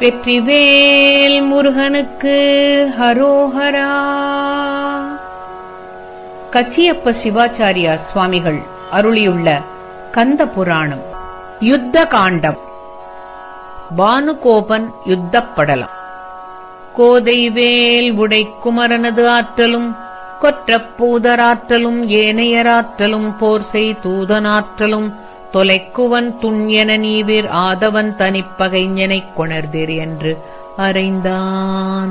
வெற்றிவேல் முருகனுக்கு ஹரோஹரா. கச்சியப்ப சிவாச்சாரியா சுவாமிகள் அருளியுள்ள கந்த புராணம் யுத்த காண்டம் பானுகோபன் யுத்தப்படலம் கோதைவேல் உடை குமரனது ஆற்றலும் கொற்றப்பூதராற்றலும் ஏனையராற்றலும் போர் செய் தூதனாற்றலும் தொலைக்குவன் துண்யன நீவிர் ஆதவன் தனிப்பகைஞனைக் கொணர்திர் என்று அறைந்தான்.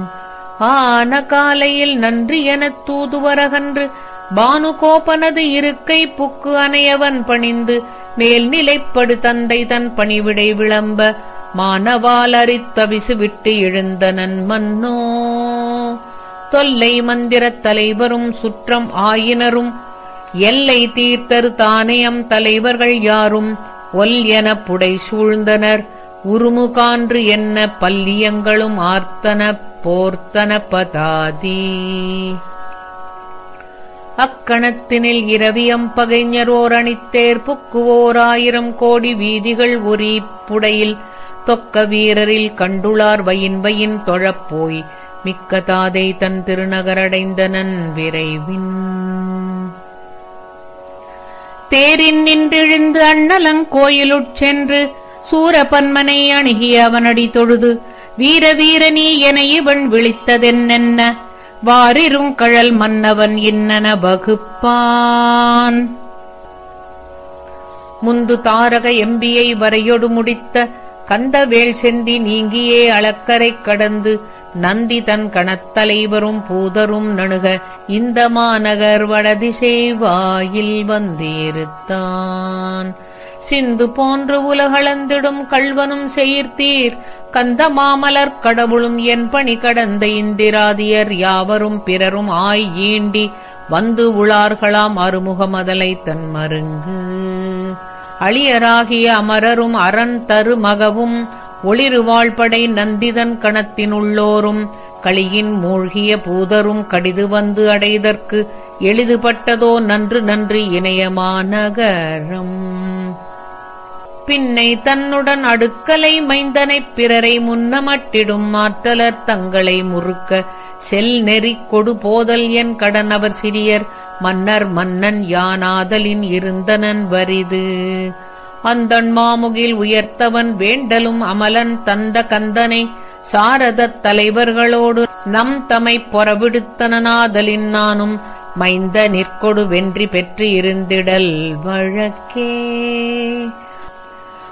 ஆன காலையில் நன்றி எனத் தூதுவரகன்று பானுகோபனது இருக்கை புக்கு அணையவன் பணிந்து மேல்நிலைப்படு தந்தை தன் பணிவிடை விளம்ப மானவால் அரித்தவிசு விட்டு எழுந்தனன் மன்னோ தொல்லை மந்திரத் தலைவரும் சுற்றம் ஆயினரும் எல்லை தீர்த்தரு தானயம் தலைவர்கள் யாரும் ஒல் எனப் புடை சூழ்ந்தனர். உருமுகான்று என்ன பல்லியங்களும் ஆர்த்தன போர்த்தன பதாதி. அக்கணத்தினில் இரவியம் பகைஞரோர் அணித்தேர் புக்குவோர் ஆயிரம் கோடி வீதிகள் ஒரீ புடையில் தொக்க வீரரில் கண்டுளார் வயின் வயின் தொழப்போய். மிக்க தாதை தன் திருநகரடைந்தனன் விரைவின் தேரின் நின்றெழுந்து அண்ணலங்கோயிலுட் சென்று சூரபன்மனை அணுகி அவனடி தொழுது வீர வீரனீ என இவன் விழித்ததென்னென்ன? வாரிரும் கழல் மன்னவன் இன்னன வகுப்பான். முந்து தாரக எம்பியை வரையொடு முடித்த கந்தவேள் செந்தி நீங்கியே அளக்கரை கடந்து நந்தி தன் கணத்தலைவரும் பூதரும் நணுக இந்த மாநகர் வடதிசை வாயில் வந்திருத்தான் சிந்து போன்று உலகளந்திடும் கள்வனும் செயிர்த்தீர் கந்த மாமலர் கடவுளும் என் பணி கடந்த இந்திராதியர் யாவரும் பிறரும் ஆய் ஈண்டி வந்து உளார்களாம் அருமுகமதலை தன் மருங்கு. அழியராகிய அமரரும் அரண் தரு மகவும் ஒளிருவாழ்படை நந்திதன் கணத்தினுள்ளோரும் களியின் மூழ்கிய பூதரும் கடிது வந்து அடைதற்கு எளிதுபட்டதோ நன்று நன்று இணையமாநகரம் பின்னை தன்னுடன் அடுக்கலை மைந்தனைப் பிறரை முன்னமட்டிடும் மாற்றலர் தங்களை முறுக்க செல் நெறிக் கொடு போதல் என் கடன் அவர் சிறியர் மன்னர் மன்னன் யானாதலின் இருந்தனன் வரிது அந்தன் மாமுகில் உயர்த்தவன் வேண்டலும் அமலன் தந்த கந்தனை சாரதத் தலைவர்களோடு நம் தமை பொறவிடுத்தனாதலின் நானும் மைந்த நிற்கொடு வென்றி பெற்று இருந்திடல் வழக்கே.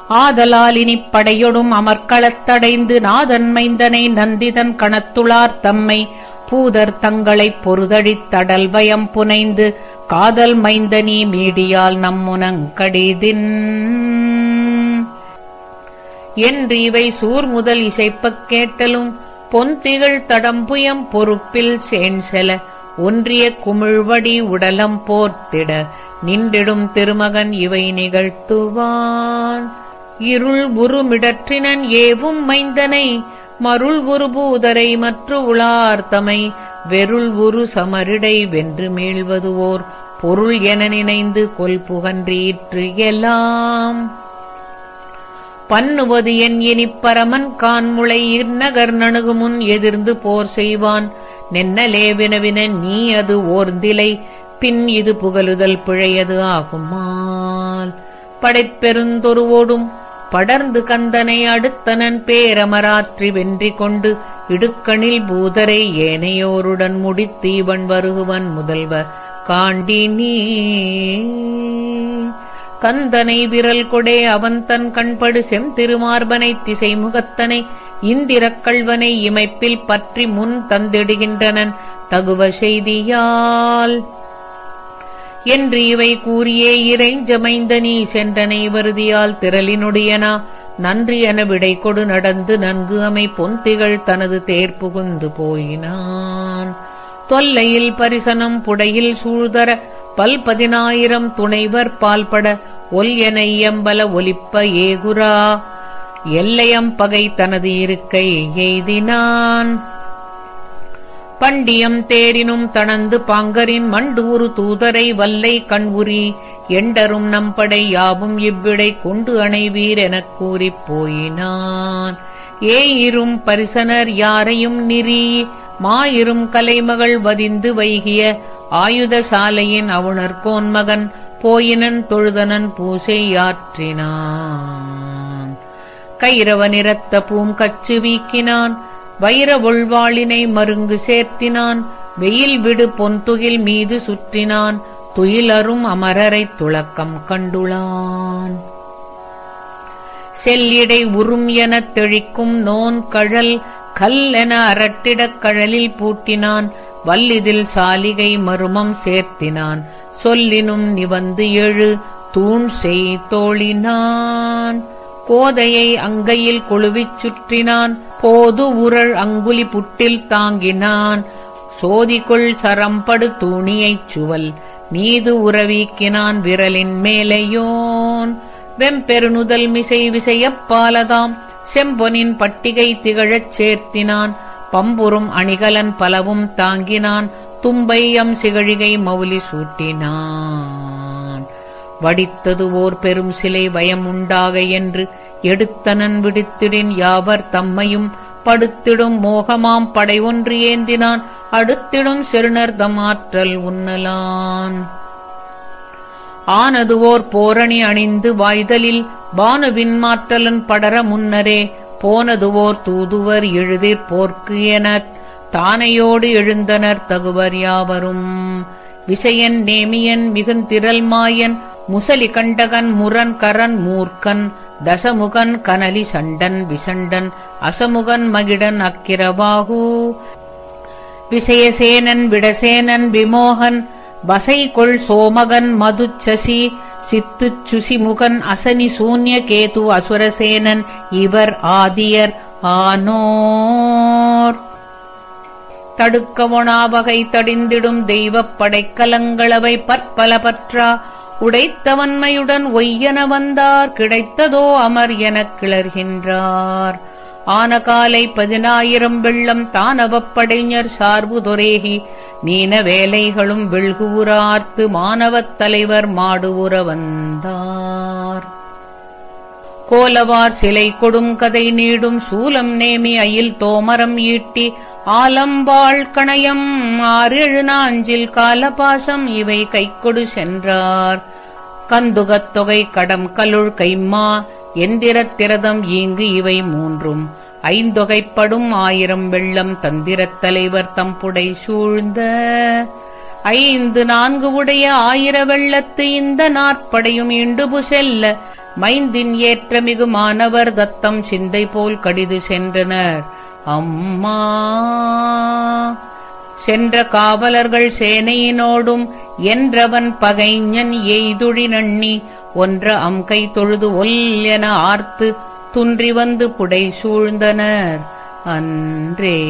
ஆதலால் இனிப் படையொடும் அமர்க்களத்தடைந்து நாதன் மைந்தனை நந்திதன் கணத்துளார் தம்மை பூதர் தங்களைப் பொருதழித் தடல் வயம் புனைந்து காதல் மைந்தனி மீடியால் நம்முனங்கடிதின் என்று இவை சூர் முதல் இசைப்பக் கேட்டலும் பொந்திகள் தடம்புயம் பொறுப்பில் சேன்செல ஒன்றிய குமிழ்வடி உடலம் போர்த்திட நின்றிடும் திருமகன் இவை நிகழ்த்துவான். இருள் உருமிடற்றினன் ஏவும் மைந்தனை மருள் உருபூதரை மற்று மற்ற உளார்த்தமை வெருள் உரு சமரிடை வென்று மீள்வதுவோர் பொருள் என நினைந்து கொல் புகன்றீற்று எல்லாம். பண்ணுவது என் இனிப்பரமன் கான்முளை இந்நகர் நணுகுமுன் எதிர்ந்து போர் செய்வான். நென்னலே வினவின நீ அது ஓர்ந்திலை பின் இது புகழுதல் பிழையது ஆகுமால். படைப்பெருந்தொருவோடும் படர்ந்து கந்தனை அடுத்தனன் பேரமராற்றி வென்றி கொண்டு இடுக்கணில் பூதரை ஏனையோருடன் முடித்தீவன் வருகுவன் முதல்வர். காண்டினி கந்தனை விரல் கொடே அவன் தன் கண்படு செம்திருமார்பனை திசை முகத்தனை இந்திரக் கள்வனை இமைப்பில் பற்றி முன் தந்திடுகின்றனன். தகுவ செய்தியால் என்று இவை கூறியே இறைஞ்சமைந்த நீ சென்றனை வருதியால் திரளினுடையனா. நன்றி என விடை கொடு நடந்து நன்கு அமை பொந்திகள் தனது தேர் புகுந்து போயினான். தொல்லையில் பரிசனம் புடையில் சூழ்தர பல் பதினாயிரம் துணைவர் பால்பட ஒல் என இயம்பல ஒலிப்ப ஏகுரா. எல்லையம் பகை தனது இருக்கை எய்தினான். பண்டியம் தேரினும் தணந்து பாங்கரின் மண்டூரு தூதரை வல்லை கண்வுரி எண்டரும் நம்படை யாவும் இவ்விடை கொண்டு அணைவீர் எனக் கூறிப் போயினான். ஏயிரும் பரிசனர் யாரையும் நிறி மாயிரும் கலைமகள் வதிந்து வைகிய ஆயுத சாலையின் அவுணர் கோன்மகன் போயினன் தொழுதனன் பூசையாற்றினான் கைரவ நிறத்த பூங்கச்சு வீக்கினான். வைர ஒள்வாளினை மருங்கு சேர்த்தினான். வெயில் விடு பொன்துகில் மீது சுற்றினான். துயிலரும் அமரரைத் துளக்கம் கண்டுளான். செல்லிடை உறும் எனத் தெழிக்கும் நோன் கழல் கல் என அரட்டிடக் கழலில் பூட்டினான். வல்லிதில் சாலிகை மருமம் சேர்த்தினான். சொல்லினும் நிவந்து எழு தூண் செய் தோழினான். கோதையை அங்கையில் கொழுவிச் சுற்றினான். போது உரள் அங்குலி புட்டில் தாங்கினான். சோதிக்குள் சரம்படு தூணியைச் சுவல். மீது உறவீக்கினான் விரலின் மேலையோன். வெம்பெருநுதல் மிசை விசையப் பாலதாம். செம்பொனின் பட்டிகை திகழச் சேர்த்தினான். பம்புரும் அணிகலன் பலவும் தாங்கினான். தும்பையம் சிகழிகை மௌலி சூட்டினான். வடித்தது ஓர் பெரும் சிலை பயமுண்டாக என்று எடுத்தனன் விடுத்திடின் யாவர் தம்மையும் படுத்திடும் மோகமாம் படை ஒன்று ஏந்தினான். அடுத்திடும் செருணர் தமாற்றல் உன்னலான். ஆனது ஓர் போரணி அணிந்து வாய்தலில் பானுவின் மாற்றலன் படர முன்னரே போனது ஓர் தூதுவர் எழுதிற் போர்க்கு எனத் தானையோடு எழுந்தனர் தகுவர் யாவரும். விசயன் நேமியன் மிகுந்திரல் மாயன் முசலி கண்டகன் முரன் கரன் மூர்க்கன் தசமுகன் கனலி சண்டன் விசண்டன் அசமுகன் மகிடன் அக்கிரபாகு. விசயசேனன் விடசேனன் விமோகன் வசைகொள் சோமகன் மதுச்சசி சித்துச் சுசிமுகன் அசனி சூன்ய கேது அசுரசேனன் இவர் ஆதியர் ஆனோர். தடுக்கவொணாவகை தடிந்திடும் தெய்வப் படைக்கலங்களவை பற்பல பற்றா உடைத்தவன்மையுடன் ஒய்யென வந்தார் கிடைத்ததோ அமர் எனக் கிளர்கின்றார். ஆன காலை பதினாயிரம் வெள்ளம் தானவப்படைஞர் சார்பு சார்புதொரேகி மீன வேலைகளும் வெள்குவுரார்த்து மாணவத் தலைவர் மாடுவுற வந்தார். கோலவார் சிலை கொடும் கதை நீடும் சூலம் நேமி அயில் தோமரம் ஈட்டி ஆலம்பாள் கணயம் ஆறு நாஞ்சில் காலபாசம் இவை கைக்கொடு சென்றார். கந்துகத் தொகை கடம் கலுள் கைம்மா எந்திரத் திரதம் ஈங்கு இவை மூன்றும். ஐந்தொகைப்படும் ஆயிரம் வெள்ளம் தந்திரத் தலைவர் தம்புடை சூழ்ந்த. ஐந்து நான்கு உடைய ஆயிர வெள்ளத்து இந்த நாற்படையும் இண்டுபு செல்ல மைந்தின் ஏற்ற மிகு மாணவர் தத்தம் சிந்தை போல் கடிது சென்றனர். அம்மா. சென்ற காவலர்கள் சேனையினோடும் என்றவன் பகைஞன் எய்துழி நண்ணி ஒன்ற அம்கை தொழுது ஒல் என ஆர்த்து துன்றி வந்து புடை சூழ்ந்தனர் அன்றே.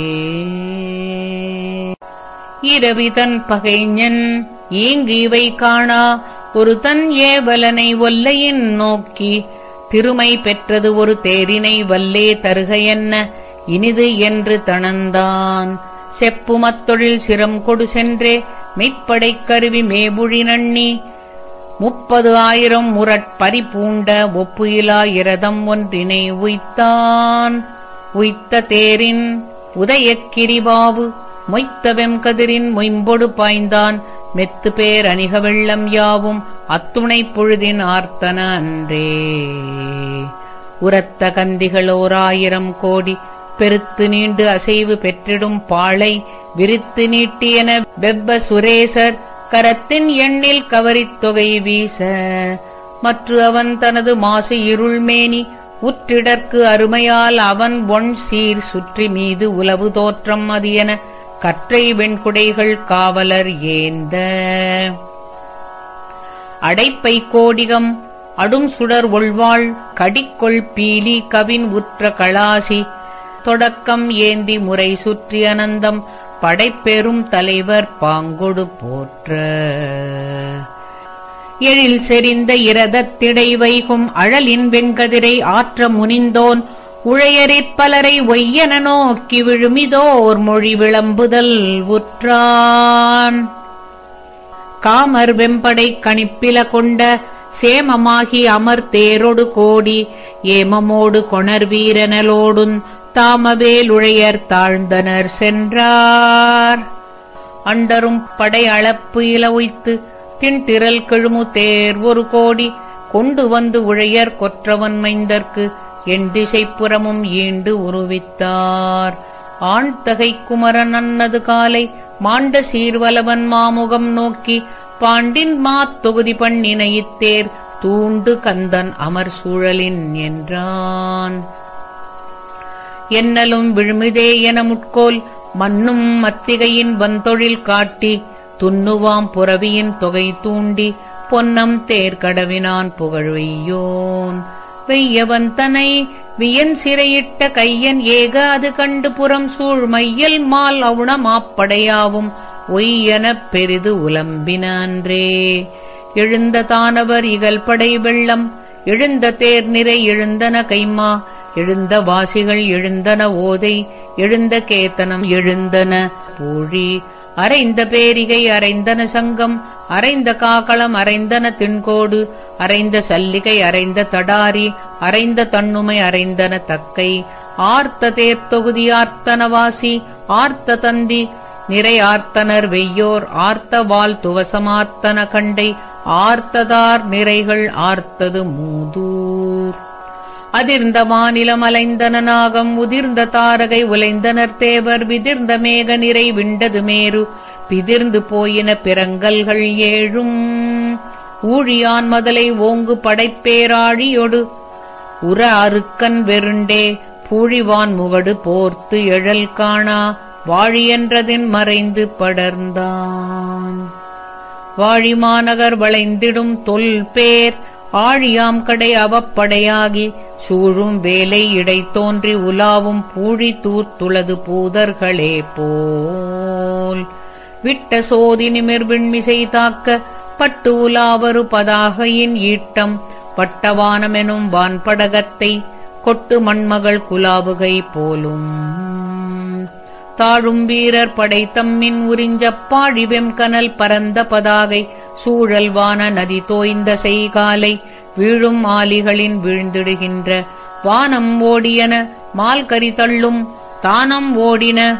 இரவிதன் பகைஞன் ஈங்கு இவை காணா ஒரு தன் ஏவலனை ஒல்லையின் நோக்கி திருமை பெற்றது ஒரு தேரினை வல்லே தருக என்ன இனிது என்று தணந்தான். செப்புமத்தொழில் சிரம் கொடு சென்றே மெய்ப்படைக் கருவி மேபுழி நண்ணி முப்பது ஆயிரம் முரட்பரி பூண்ட ஒப்புயிலா இரதம் ஒன்றினை உய்த்தான். உய்த்த தேரின் உதயக்கிரிபாவு மொய்த்த வெம்கதிரின் மொயம்பொடு பாய்ந்தான். மெத்து பேர் அணிக வெள்ளம் யாவும் அத்துணை பொழுதின் ஆர்த்தன அன்றே. உரத்த கந்திகளோராயிரம் கோடி பெருத்து நீண்டு அசைவு பெற்றிடும் பாளை விரித்து நீட்டியன வெப்ப சுரேசர் கரத்தின் எண்ணில் கவரித் தொகை வீச. மற்று அவன் தனது மாசு இருள்மேனி உற்றிடற்கு அருமையால் அவன் ஒன் சீர் சுற்றி மீது உலவு தோற்றம் அது என கற்றை வெண்குடைகள் காவலர் ஏந்த. அடைப்பை கோடிகம் அடும் சுடர் ஒள்வாள் கடிக்கொள் பீலி கவின் உற்ற களாசி தொடக்கம் ஏந்தி முறை சுற்றி அனந்தம். படைப்பெரும் தலைவர் பாங்கொடு போற்ற. எழில் செறிந்த இரதத்திடை வைகும் அழலின் வெங்கதிரை ஆற்ற முனிந்தோன். உழையரிப் பலரை ஒய்யன நோக்கி விழுமிதோர் மொழி விளம்புதல் உற்றான். காமர் வெம்படை கணிப்பில கொண்ட சேமமாகி அமர் தேரொடு கோடி. ஏமமோடு கொணர் வீரனலோடுன் தாமவேலுழையர் தாழ்ந்தனர் சென்றார். அண்டரும் படை அளப்பு இல உய்த்து திண்டிரல் கெழுமு தேர் ஒரு கோடி கொண்டு வந்து உழையர் கொற்றவன் என் திசைப்புறமும் ஈண்டு உருவித்தார். ஆண்தகை குமரன் அன்னது காலை மாண்ட சீர்வலவன் மாமுகம் நோக்கி பாண்டின் மாத்தொகுதி பண்ணின தூண்டு கந்தன் அமர் சூழலின் என்றான். என்னலும் விழுமிதே என முட்கோல் மன்னும் மத்திகையின் வந்தொழில் காட்டி துன்னுவாம் புறவியின் தொகை தூண்டி பொன்னம் தேர்கடவினான் புகழ்வெய்யோன். வெய்யவன் தனை வியன் சிறையிட்ட கையன் ஏக அது கண்டு புறம் சூழ் மையல் மால் அவுணமாப்படையாவும் ஒய்யெனப் பெரிது உலம்பினான்றே எழுந்த தானவர் இகழ்படை வெள்ளம் எழுந்த தேர் நிறை எழுந்தன கைமா எழுந்த வாசிகள் எழுந்தன ஓதை எழுந்த கேத்தனம் எழுந்தன பூழி. அரைந்த பேரிகை அரைந்தன சங்கம் அரைந்த காக்களம் அரைந்தன திண்கோடு அரைந்த சல்லிகை அரைந்த தடாரி அரைந்த தன்னுமை அரைந்தன தக்கை. ஆர்த்த தேர்த்தொகுதி ஆர்த்தனவாசி ஆர்த்த தந்தி நிறை ஆர்த்தனர் வெய்யோர் ஆர்த்தவால் துவசமார்த்தன கண்டை ஆர்த்ததார் நிறைகள் ஆர்த்தது மூதூர். அதிர்ந்த மாநிலம் அலைந்தன நாகம் உதிர்ந்த தாரகை உலைந்தனர் தேவர் விதிர்ந்த மேக நிறை விண்டது மேரு. பிதிர்ந்து போயின பிறங்கல்கள் ஏழும். ஊழியான் மதலை ஓங்கு படைப்பேராழியொடு உர அருக்கன் வெருண்டே பூழிவான் முகடு போர்த்து எழல் காணா. வாழியன்றதின் மறைந்து படர்ந்தான். வாழிமாநகர் வளைந்திடும் தொல் பேர் ஆழியாம் கடை அவப்படையாகி. சூழும் வேலை இடை தோன்றி உலாவும் பூழி தூர்த்துளது பூதர்களே போல். விட்ட சோதி நிமிர் விண்மிசை தாக்க பட்டு உலாவரு பதாகையின் ஈட்டம் பட்டவானமெனும் வான்படகத்தை கொட்டு மண்மகள் குலாவுகை போலும். தாழும் வீரர் படை தம்மின் உறிஞ்சப் பாழிவெம் கனல் பரந்த பதாகை சூழல்வான நதி தோய்ந்த செய்காலை வீழும் மாலிகளின் வீழ்ந்திடுகின்ற வானம் ஓடியன மால்கரி தள்ளும் தானம் ஓடின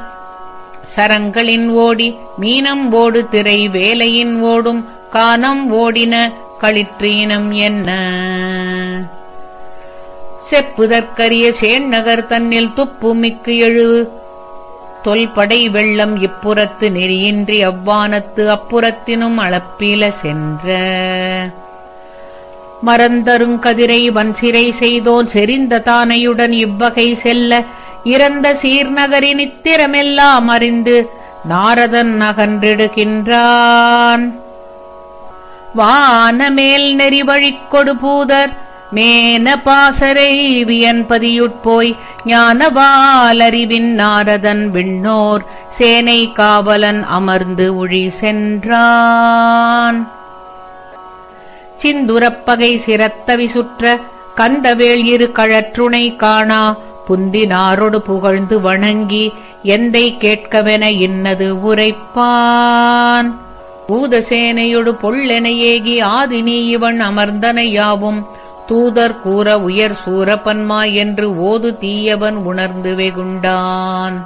சரங்களின் ஓடி மீனம் ஓடு திரை வேலையின் ஓடும் கானம் ஓடின களிற்றீனம் என்ன? செப்புதற்கரிய சேண்ணகர் தன்னில் துப்பு மிக்கு எழுவு. தொல்படை வெள்ளம் இப்புறத்து நெறியின்றி அவ்வானத்து அப்புறத்தினும் அளப்பில சென்ற மறந்தருங்கதிரை வன்சிறை செய்தோன் செறிந்த தானையுடன் இவ்வகை செல்ல இறந்த சீர்நகரி நித்திரமெல்லாம் அறிந்து நாரதன் அகன்றிடுகின்றான். வானமேல் நெறிவழிக் கொடுபூதர் மேன பாசரை வியன்பதியுட்போய் ஞானவாலறிவின் நாரதன் விண்ணோர் சேனை காவலன் அமர்ந்து ஒழி சென்றான். சிந்துரப்பகை சிரத்தவி சுற்ற கந்தவேள் இரு கழற்றுணை காணா புந்தினாரொடு புகழ்ந்து வணங்கி எந்தை கேட்கவென இன்னது உரைப்பான். பூதசேனையொடு பொள்ளென ஏகி ஆதினி இவன் அமர்ந்தன யாவும் தூதர் கூற உயர் சூரப்பன்மா என்று ஓது தீயவன் உணர்ந்து வெகுண்டான்.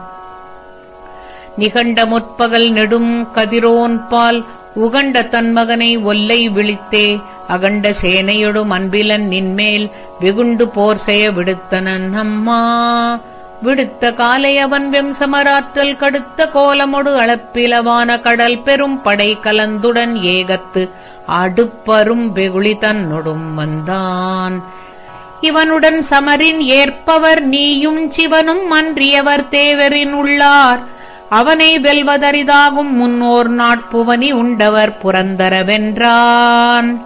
நிகண்ட முற்பகல் நெடும் கதிரோன்பால் உகண்ட தன்மகனை ஒல்லை விழித்தே அகண்ட சேனையொடும் அன்பிலன் நின்மேல் வெகுண்டு போர் செய்ய விடுத்தனன் அம்மா. விடுத்த காலை அவன் வெம்சமராற்றல் கடுத்த கோலமொடு அளப்பிலவான கடல் பெரும் படை கலந்துடன் ஏகத்து அடுப்பரும் வெகுளி தன்னொடும் வந்தான். இவனுடன் சமரின் ஏற்பவர் நீயும் சிவனும் அன்றியவர் தேவரின் உள்ளார். அவனை வெல்வதரிதாகும் முன்னோர் நாட்புவனி உண்டவர் புரந்தரவென்றான்.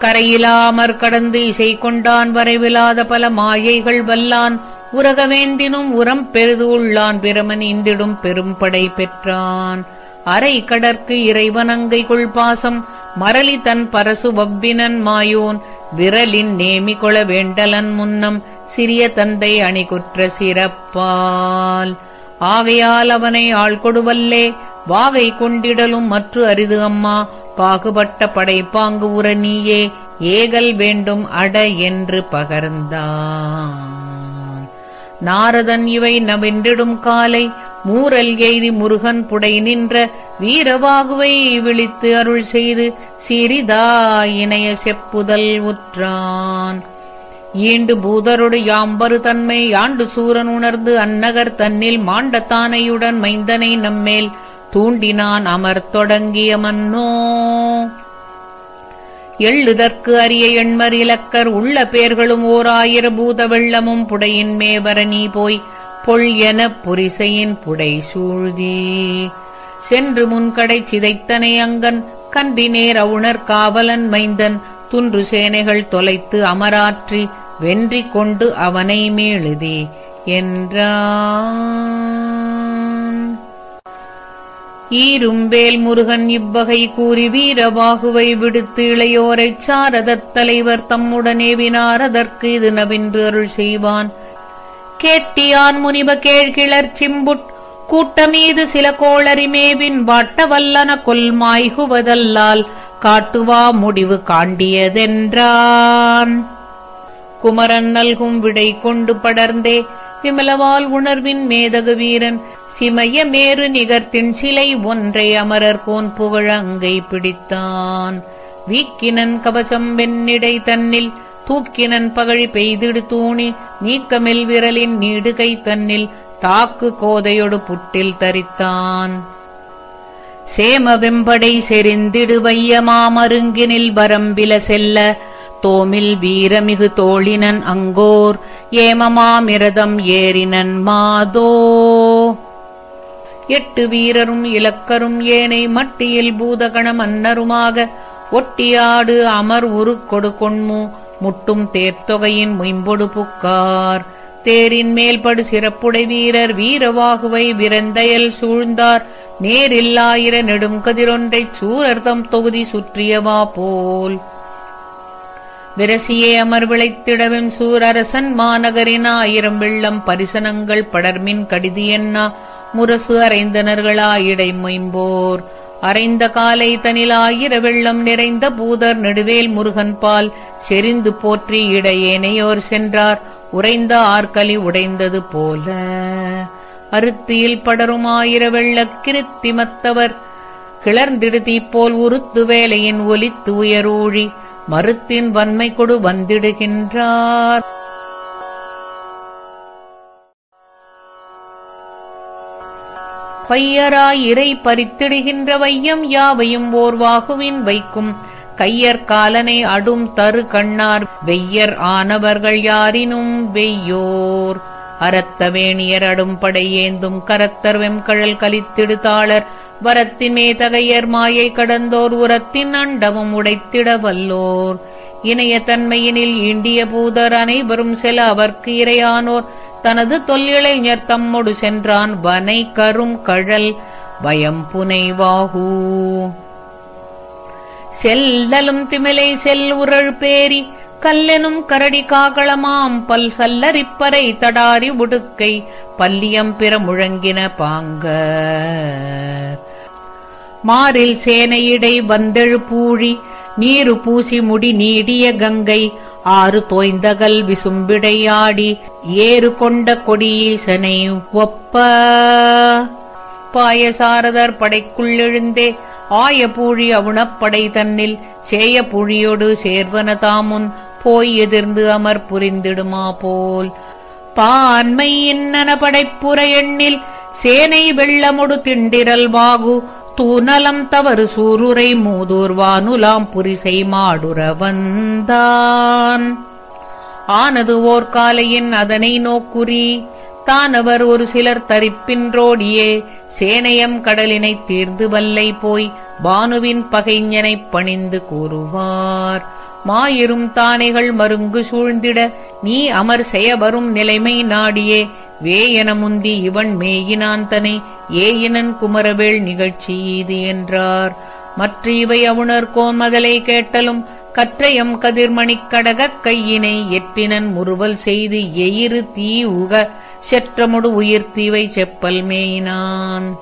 கரையிலாமற் கடந்து இசை கொண்டான் வரைவிலாத பல மாயைகள் வல்லான் உரகவேந்தினும் உரம் பெரிது உள்ளான் பிரமன் இந்திடும் பெரும்படை பெற்றான். அரை கடற்கு இறைவனங்கை கொள்பாசம் மரளி தன் பரசு வவ்வினன் மாயோன் விரலின் நேமி கொள வேண்டலன் முன்னம் சிறிய தந்தை அணிகுற்ற சிறப்பால். ஆகையால் அவனை ஆள் கொடுவல்லே வாகை கொண்டிடலும் மற்ற அரிது அம்மா. பாகுபட்ட படைப்பாங்கு உற நீயே ஏகல் வேண்டும் அட என்று பகர்ந்தான். நாரதன் இவை நவென்றிடும் காலை. மூரல் எய்தி முருகன் புடை நின்ற. வீரவாகுவை விழித்து அருள் செய்து. சிறிதா இணைய செப்புதல் உற்றான். ஈண்டு பூதரொடு யாம்பரு தன்மை யாண்டு சூரன் உணர்ந்து அந்நகர் தன்னில் மாண்ட தானையுடன் மைந்தனை நம்மேல் தூண்டினான் அமர் தொடங்கிய மன்னோ. எள்ளுதற்கு அரிய எண்மர் இலக்கர் உள்ள பேர்களும் ஓர் ஆயிர பூத வெள்ளமும் புடையின் மேவரணி போய் பொல் எனப் புரிசையின் புடை சூழ்தி. சென்று முன்கடை சிதைத்தனை அங்கன் கன்பினேர் அவுணர் காவலன் மைந்தன் துன்று சேனைகள் தொலைத்து அமராற்றி வென்றி கொண்டு அவனை மேழுதி என்றான். ஈரும்பேல் முருகன் இவ்வகை கூறி வீரவாகுவை விடுத்து இளையோரைச் சாரதத் தலைவர் தம்முடனே வினார் அதற்கு இது நவின்று அருள் செய்வான். கேட்டியான் முனிவ கேழ்கிளர் சிம்புட் கூட்டமீது சில கோளறிமேவின் வாட்ட வல்லன கொல்மாய்குவதல்லால் காட்டுவா முடிவு காண்டியதென்றான். குமரன் நல்கும் விடை கொண்டு படர்ந்தே விமலவால் உணர்வின் மேதகு வீரன் சிமய மேரு நிகர்த்தின் சிலை ஒன்றை அமரர் கோன் புகழ அங்கை பிடித்தான். வீக்கினன் கவசம் வெண்ணிடை தன்னில் தூக்கினன் பகழி பெய்திடு தூணி நீக்கமில் விரலின் நீடுகை தன்னில் தாக்கு கோதையொடு புட்டில் தரித்தான். சேமவெம்படை செறிந்திடுவைய மாமருங்கினில் வரம்பில செல்ல தோமில் வீரமிகு தோழினன் அங்கோர் ஏமமாமிரதம் ஏறினன் மாதோ. எட்டு வீரரும் இலக்கரும் ஏனை மட்டியில் பூதகண மன்னருமாக ஒட்டியாடு அமர் உரு கொண்மு முட்டும் தேர்த்தொகையின் முயம்பொடு புக்கார். தேரின் மேல்படு சிறப்புடை வீரர் வீரவாகுவை விரந்தையல் சூழ்ந்தார். நேரில்லாயிர நெடுங்கதிரொன்றைச் சூரர்தம் தொகுதி சுற்றியவா போல். விரசியே அமர் விளைத்திடவும் சூரரசன் மாநகரின் ஆயிரம் வெள்ளம் பரிசனங்கள் படர்மின் கடிதி என்னா முரசு அறைந்தனர்களாயிடை மொயம்போர் அறைந்த காலை தனிலாயிர வெள்ளம் நிறைந்த பூதர் நெடுவேல் முருகன் பால் செறிந்து போற்றி இடையேனையோர் சென்றார். உறைந்த ஆற்கலி உடைந்தது போல. அருத்தியில் படருமாயிர வெள்ளக் கிருத்திமத்தவர். கிளர்ந்திடு போல் உருத்து வேலையின் ஒலித்து உயரூழி மறுத்தின் வன்மை கொடு வந்திடுகின்றார். பையராய் இறை பறித்திடுகின்ற வையம் யாவையும் ஓர்வாகுவின் வைக்கும். கையர் காலனை அடும் தரு கண்ணார் வெய்யர் ஆனவர்கள் யாரினும் வெய்யோர். அறத்தவேணியர் அடும் படையேந்தும் கரத்தர் வெம்கழல் கலித்திடுதாளர் வரத்தின் மேதகையர் மாயை கடந்தோர் உரத்தின் அண்டமும் உடைத்திட வல்லோர். இணைய தன்மையினில் இண்டிய பூதர் அனைவரும் செல அவர்க்கு இரையானோர் தனது தொல்லிளைஞர் தம்மொடு சென்றான் வனை கரும் கழல் பயம் புனைவாகூ செல்லலும் திமிலை செல் உரள் பேரி கல்லெனும் கரடி காகளமாம் பல் சல்லரிப்பறை தடாரி உடுக்கை பல்லியம் பிற முழங்கின பாங்க. மாறில் சேனையிடை வந்தெழு பூழி நீரு பூசி முடி நீடிய கங்கை ஆறு தோய்ந்தகல் விசும்பிடையாடி ஏறு கொண்ட கொடியீசனை ஒப்ப. பாயசாரதர் படைக்குள்ளெழுந்தே ஆய பூழி அவுணப்படை தன்னில் சேய புழியொடு சேர்வன தாமுன் போய் எதிர்ந்து அமர் புரிந்திடுமா போல். பான்மை இன்னன படைப்புற எண்ணில் சேனை வெள்ளமொடு திண்டிரல் வாகு தூநலம் தவறு சூருரை மூதூர் வானுலாம் புரிசை மாடுற வந்தான். ஆனது ஓர் காலையின் அதனை நோக்குறி தானவர் ஒரு சிலர் தரிப்பின்றோடியே சேனையம் கடலினைத் தீர்ந்து வல்லை போய் பானுவின் பகைஞனைப் பணிந்து கூறுவார். மாயிரும் தானைகள் மருங்கு சூழ்ந்திட நீ அமர் செயவரும் நிலைமை நாடியே. வேயன முந்தி இவன் மேயினான் தனை ஏயினன் குமரவேள் நிகழ்ச்சி இது என்றார். மற்ற இவை அவுணர் கோமதலை கேட்டலும் கற்றையம் கதிர்மணிக் கடகக் கையினை எற்றினன் முறுவல் செய்து எயிறு தீ உக செற்றமுடு உயிர்த்தீவை செப்பல் மேயினான்.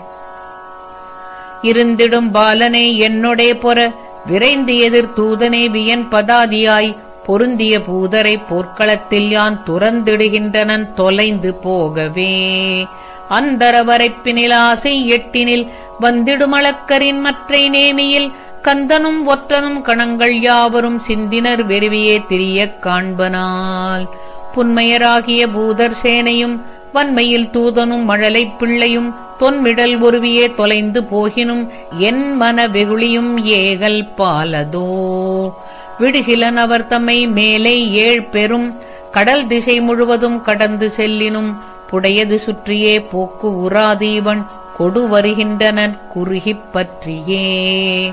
இருந்திடும் பாலனை என்னொடே பொற விரைந்து எதிர் தூதனை வியன் பதாதியாய் பொருந்திய பூதரை போர்க்களத்தில் யான் துறந்திடுகின்றனன் தொலைந்து போகவே. அந்தரவரைப்பினில் ஆசை எட்டினில் வந்திடுமளக்கரின் மற்றை நேமியில் கந்தனும் ஒற்றனும் கணங்கள் யாவரும் சிந்தினர் வெறுவியே திரியக் காண்பனால் புன்மையராகிய பூதர் சேனையும் வன்மையில் தூதனும் மழலைப் பிள்ளையும் தொன்மிடல் ஒருவியே தொலைந்து போகினும் என் மன வெகுளியும் ஏகல் பாலதோ. விடுகிலன் அவர் தம்மை மேலே ஏழ் பெரும் கடல் திசை முழுவதும் கடந்து செல்லினும் புடையது சுற்றியே போக்கு உராதீவன் கொடு வருகின்றனர் குறுகிப் பற்றியே.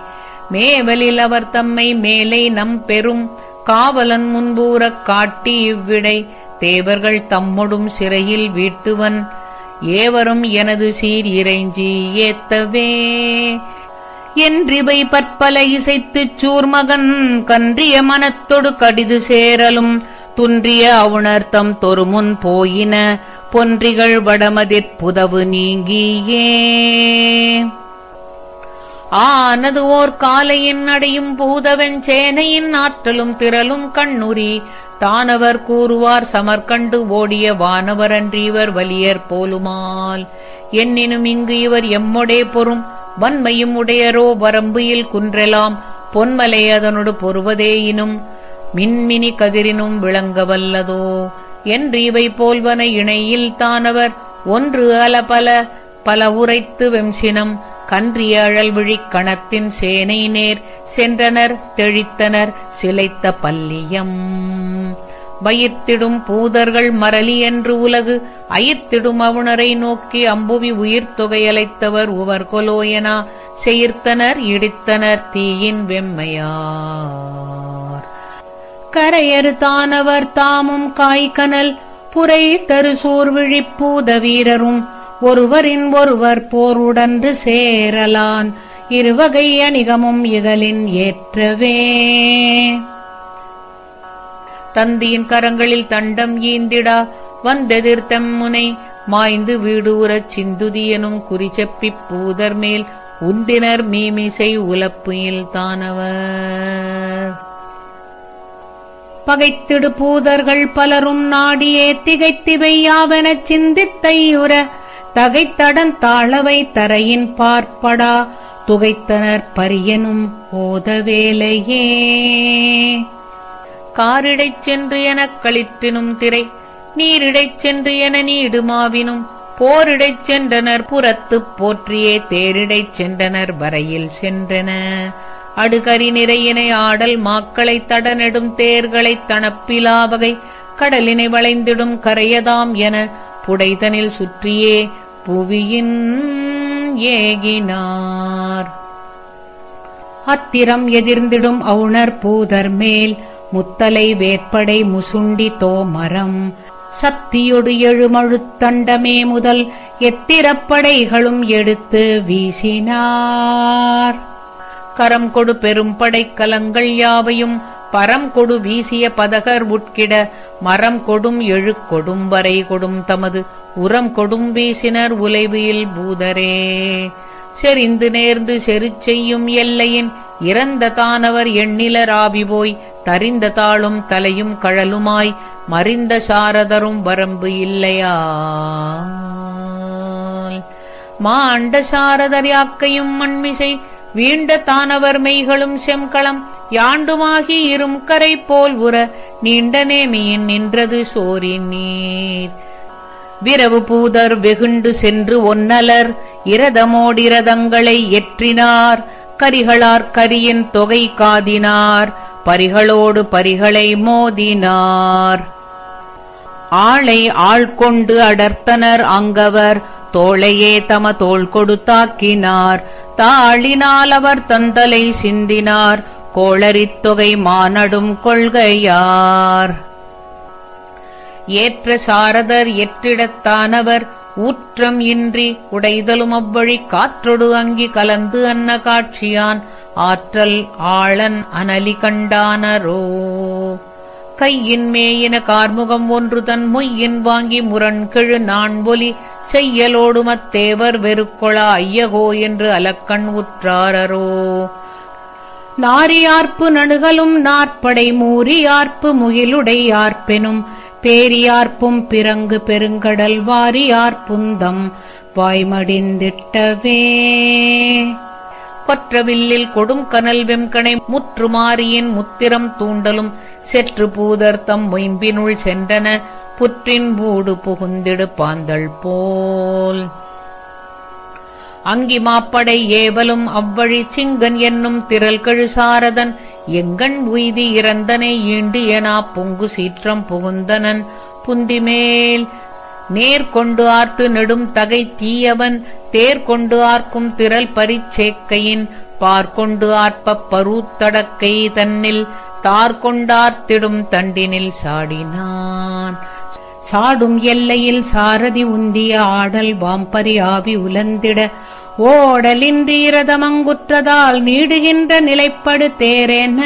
மேவலில் அவர் தம்மை மேலே நம் பெரும் காவலன் முன்பூறக் காட்டி இவ்விடை தேவர்கள் தம்மொடும் சிறையில் வீட்டுவன் ஏவரும் எனது சீர் இறைஞ்சி ஏத்தவே. என்றிவை பற்பல இசைத்துச் சூர்மகன் கன்றிய மனத்தொடு கடிது சேரலும் துன்றிய அவுணர்த்தம் தொருமுன் போயின பொன்றிகள் வடமதிற் புதவு நீங்கியே. ஆனது ஓர் காலையின் அடையும் பூதவன் சேனையின் ஆற்றலும் திரளும் கண்ணுரி. தானவர் கூறுவார் சமர்கண்டு ஓடிய வானவரன்றீவர் வலியர் போலுமால். என்னினும் இங்கு இவர் எம்மொடே பொறும். வன்மையும் உடையரோ வரம்புயில் குன்றெலாம். பொன்மலை அதனோடு பொறுவதேயினும் மின்மினி கதிரினும் விளங்க வல்லதோ என்று இவை போல்வன இணையில் தானவர். ஒன்று அல பல பல உரைத்து வெம்சினம். கன்றியழல் விழிக் கணத்தின் சேனை நேர் சென்றனர் தெழித்தனர் சிலைத்த பல்லியம். வயிர்த்திடும் பூதர்கள் மரளி என்று உலகு அயிர்த்திடும் அவுணரை நோக்கி அம்புவி உயிர் தொகையலைத்தவர் உவர் கொலோயனா செயிர்த்தனர் இடித்தனர் தீயின் வெம்மையார். கரையறு தானவர் தாமும் காய்கனல் புரை தரு சோர்விழிப்பூத வீரரும் ஒருவரின் ஒருவர் போருடன்று சேரலான். இருவகை அணிகமும் இகலின் ஏற்றவே. தந்தியின் கரங்களில் தண்டம் ஈந்திடா. வந்தெதிர்த்தம் முனை. மாய்ந்து வீடூரச் சிந்துதியனும் குறிச்செப்பிப் பூதர் மேல். உந்தினர் மீமிசை உலப்புயில் தானவர். பகைத்திடு பூதர்கள் பலரும் நாடியே திகைத்திவை யாவெனச் சிந்தித்தையுற. தகைத்தடன் தாழவை தரையின் பார்ப்படா துகைத்தனர் பரியனும் ஓத வேலையே காரிடைச் சென்று எனக் களிற்றினும் திரை நீரிடைச் சென்று என நீடுமாவினும் போரிடைச் சென்றனர் புறத்துப் போற்றியே தேரிடைச் சென்றனர் வரையில் சென்றன. அடுகரி நிறையினை ஆடல் மாக்களை தடனெடும் தேர்களைத் தணப்பிலாவகை கடலினை வளைந்திடும் கரையதாம் என புடைதனில் சுற்றியே புவியின் ஏகினார். அத்திரம் எதிர்ந்திடும் அவுணர் பூதர் மேல் முத்தலை வேற்படை முசுண்டி தோமரம். சக்தியொடு எழுமழுத்தண்டமே முதல் எத்திரப்படைகளும் எடுத்து வீசினார். கரம் கொடு பெரும் கலங்கள் யாவையும் பரம் கொடு வீசிய பதகர் உட்கிட மரம் கொடும் எழு கொடும் வரை கொடும் தமது உரம் கொடும் வீசினர் உலைவியில் பூதரே. செறிந்து நேர்ந்து செரு செய்யும் எல்லையின் இறந்த தானவர் எண்ணிலராவி போய் தரிந்த தாளும் தலையும் கழலுமாய் மறிந்த சாரதரும் வரம்பு இல்லையா மாண்ட சாரதர் யாக்கையும் மண்மிசை வீண்ட தானவர் மெய்களும் செம்களம் யாண்டுமாகி இரும் கரை போல் உற நீண்ட நேமியின் நின்றது சோரின் நீர். விரவு பூதர் வெகுண்டு சென்று ஒன்னலர் இரதமோடிரதங்களை எற்றினார் கரிகளார் கரியின் தொகை காதினார். பரிகளோடு பரிகளை மோதினார். ஆளை ஆள் கொண்டு அடர்த்தனர் அங்கவர். தோளையே தம தோள் கொடுத்தாக்கினார் தாளினால் அவர் தந்தலை சிந்தினார். கோளரித் தொகை மானடும் கொள்கையார். ஏற்ற சாரதர் எற்றிடத்தானவர் ஊற்றம் இன்றி உடைதலும் அவ்வழி காற்றொடு அங்கி கலந்து அன்ன காட்சியான். ஆற்றல் ஆளன் அனலி கண்டானரோ. கையின் மேயின கார்முகம் ஒன்று தன் மொய்யின் வாங்கி முரண்கெழு நான் ஒலி செய்யலோடும் அத்தேவர் வெறுக்கொளா ஐயகோ என்று அலக்கண் உற்றாரரோ. நாரியார்ப்பு நணுகலும் நாற்படை மூரியார்ப்பு முகிலுடையார்ப்பெனும். பேரியார்ப்பும் பிறங்கு பெருங்கடல் வாரியார் புந்தம் வாய்மடிந்திட்டவே கொற்றவில்லில் கொடும் கனல் வெம்கணை முற்றுமாரியின் முத்திரம் தூண்டலும் செற்று பூதர்த்தம் மொயம்பினுள் சென்றன புற்றின் பூடு புகுந்திடு பாந்தள் போல். அங்கி மாப்படை ஏவலும் அவ்வழி சிங்கன் என்னும் திரல்கழு சாரதன் எங்கண் உய்தி இறந்தனை ஈண்டு எனா பொங்கு சீற்றம் புகுந்தனன் புந்திமேல். நேர்கொண்டு ஆர்த்து நெடும் தகை தீயவன் தேர்கொண்டு ஆர்க்கும் திரள் பரிச்சேக்கையின் பார்க்கொண்டு ஆர்ப்பப் பருத்தடக்கை தன்னில் தார்கொண்டார்த்திடும் தண்டினில் சாடினான். சாடும் எல்லையில் சாரதி உந்திய ஆடல் வாம்பரி ஆவி உலந்திட ஓடலின்றீரதமங்குற்றதால் நீடுகின்ற நிலைப்படு தேரென.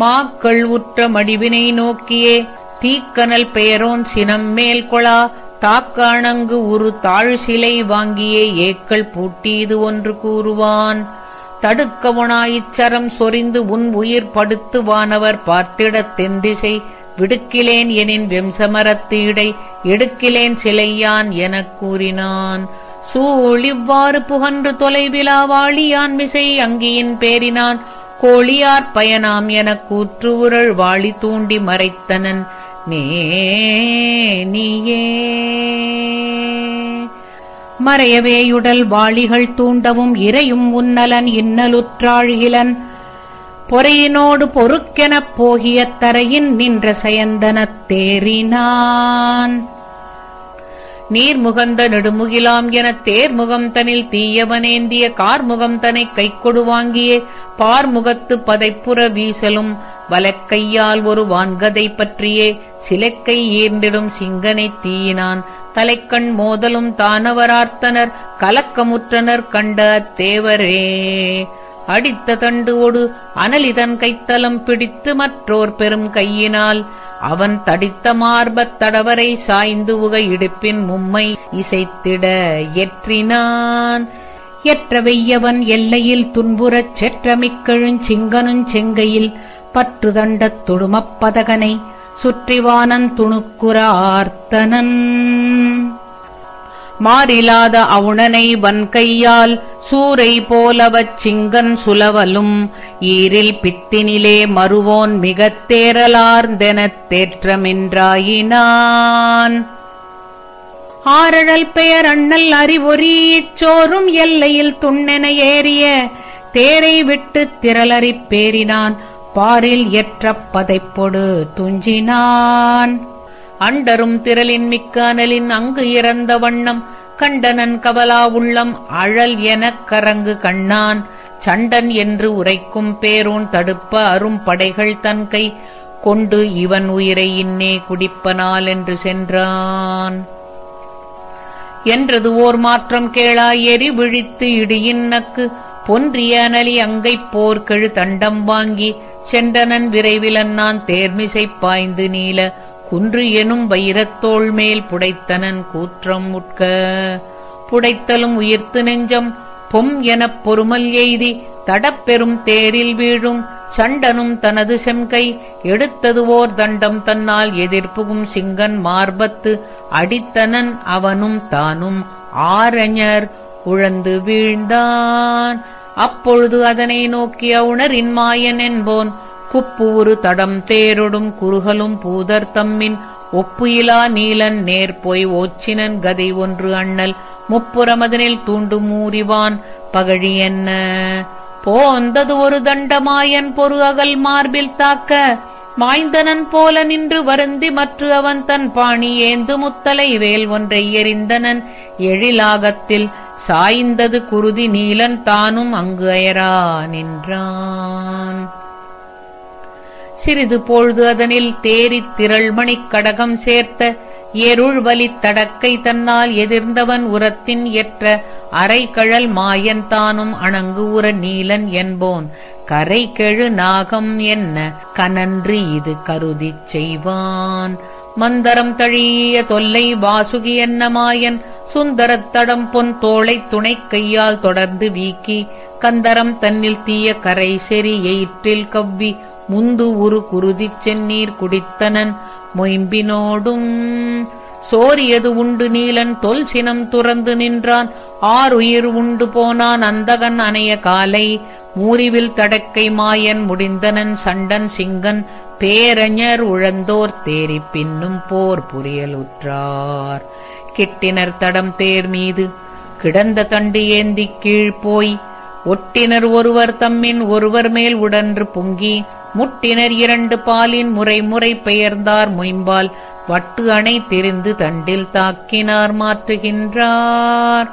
மாக்கள் உற்ற மடிவினை நோக்கியே தீக்கனல் பெயரோன் சினம் மேல் கொளா. தாக்காணங்கு உரு தாழ் சிலை வாங்கியே ஏக்கள் பூட்டீது ஒன்று கூறுவான். தடுக்கவுணாயிச்சரம் சொரிந்து உன் உயிர் படுத்து வானவர் பார்த்திடத் தெந்திசை விடுக்கிலேன் எனின் விம்சமரத்தீடை எடுக்கிலேன் சிலையான் எனக் கூறினான். சூழிவ்வாறு புகன்று தொலைவிலா வாழியான் மிசை அங்கியின் பேரினான். கோழியார் பயனாம் எனக் கூற்று உரள் வாளி தூண்டி மறைத்தனன். நீயே மறையவேயுடல் வாளிகள் தூண்டவும் இறையும் உன்னலன் இன்னலுற்றாழ்கிலன். பொறையினோடு பொறுக்கெனப் போகிய தரையின் நின்ற சயந்தனத் தேறினான். நீர்முகந்த நெடுமுகிலாம் எனத் தேர்முகம் தனில் தீயவனேந்திய கார்முகம் தனை கைக்கொடு வாங்கியே பார்முகத்து பதைப்புற வீசலும் வலக்கையால் ஒரு வான்கதை பற்றியே சிலைக்கை ஈர்ந்திடும் சிங்கனைத் தீயினான். தலைக்கண் மோதலும் தானவரார்த்தனர் கலக்கமுற்றனர் கண்ட தேவரே. அடித்த தண்டுவோடு அனலிதன் கைத்தலம் பிடித்து மற்றோர் பெரும் கையினால். அவன் தடித்த மார்பத் தடவரை சாய்ந்து உக இடுப்பின் மும்மை இசைத்திட எற்றினான் எற்ற வெய்யவன் எல்லையில் துன்புறச் செற்றமிக்கழுஞ் சிங்கனுஞ் செங்கையில் பற்று தண்டத் தொடுமப்பதகனை சுற்றிவானன் துணுக்குற ஆர்த்தனன் மாறிலாத அவுணனை வன்கையால் சூரை போலவச் சிங்கன் சுலவலும் ஈரில் பித்தினிலே மறுவோன் மிகத் தேரலார்ந்தெனத் தேற்றமின்றாயினான். ஆரழல் பெயர் அண்ணல் அறிவொரீச் சோறும் எல்லையில் துண்ணென ஏறிய தேரை விட்டுத் திரளறிப் பேரினான் பாரில் எற்றப் பதைப்பொடு துஞ்சினான். அண்டரும் திரளின் மிக்க அனலின் அங்கு இறந்த வண்ணம் கண்டனன் கவலா உள்ளம் அழல் எனக் கரங்கு கண்ணான் சண்டன் என்று உரைக்கும் பேரோன் தடுப்ப அரும் படைகள் தன் கை கொண்டு இவன் உயிரை இன்னே குடிப்பனால் என்று சென்றான். என்றது ஓர் மாற்றம் கேளாய் எரி விழித்து இடியின் நக்கு பொன்றிய அனலி அங்கைப் போர்கெழு தண்டம் வாங்கி சென்றனன் விரைவிலன் நான் தேர்மிசை பாய்ந்து நீல குன்று எனும் வைரத்தோள் மேல் புடைத்தனன் கூற்றம் உட்க. புடைத்தலும் உயிர்த்து நெஞ்சம் பொம் எனப் பொறுமல் எய்தி தடப்பெரும் தேரில் வீழும் சண்டனும் தனது செம்கை எடுத்தது ஓர் தண்டம் தன்னால் எதிர்ப்புகும் சிங்கன் மார்பத்து அடித்தனன் அவனும் தானும் ஆரஞர் உழந்து வீழ்ந்தான். அப்பொழுது அதனை நோக்கிய உணரின் மாயன் என்போன் குப்பூறு தடம் தேரொடும் குறுகலும் பூதர் தம்மின் ஒப்புயிலா நீலன் நேர்போய் ஓச்சினன் கதை ஒன்று அண்ணல். முப்புறமதனில் தூண்டு மூறிவான் பகழி என்ன? போந்தது ஒரு தண்டமாயன் பொறு அகல் மார்பில் தாக்க. மாய்ந்தனன் போல நின்று வருந்தி மற்று அவன் தன் பாணி ஏந்து முத்தலை வேல் ஒன்றை எறிந்தனன். எழிலாகத்தில் சாய்ந்தது குருதி நீலன் தானும் அங்கு அயரா நின்றான். சிறிது பொழுது அதனில் தேரித் திரள்மணிக் கடகம் சேர்த்த எருள்வலித் தடக்கை தன்னால் எதிர்ந்தவன் உரத்தின் எற்ற அரைகழல் மாயன் தானும் அணங்கு உற நீலன் என்போன். கரை கெழு நாகம் என்ன? கனன்று இது கருதிச் செய்வான். மந்தரம் தழிய தொல்லை வாசுகி என்ன மாயன்? சுந்தரத்தடம் பொன் தோளைத் துணைக் கையால் தொடர்ந்து வீக்கி கந்தரம் தன்னில் தீய கரை செறி எயிற்றில் கவ்வி முந்து உரு குருதிச் செந்நீர் குடித்தனன் மொயம்பினோடும். சோரியது உண்டு நீலன் தொல் சினம் துறந்து நின்றான். ஆறுயிர் உண்டு போனான் அந்தகன் அணைய காலை. மூரிவில் தடக்கை மாயன் முடிந்தனன் சண்டன் சிங்கன். பேரஞர் உழந்தோர் தேரி பின்னும் போர் புரியலுற்றார். கிட்டினர் தடம் தேர் மீது. கிடந்த தண்டு ஏந்திக் கீழ் போய் ஒட்டினர் ஒருவர் தம்மின் ஒருவர் மேல் உடன்று பொங்கி. முட்டினர் இரண்டு பாலின் முறை முறை பெயர்ந்தார் மொயம்பால். வட்டு அணை தெரிந்து தண்டில் தாக்கினார் மாற்றுகின்றார்.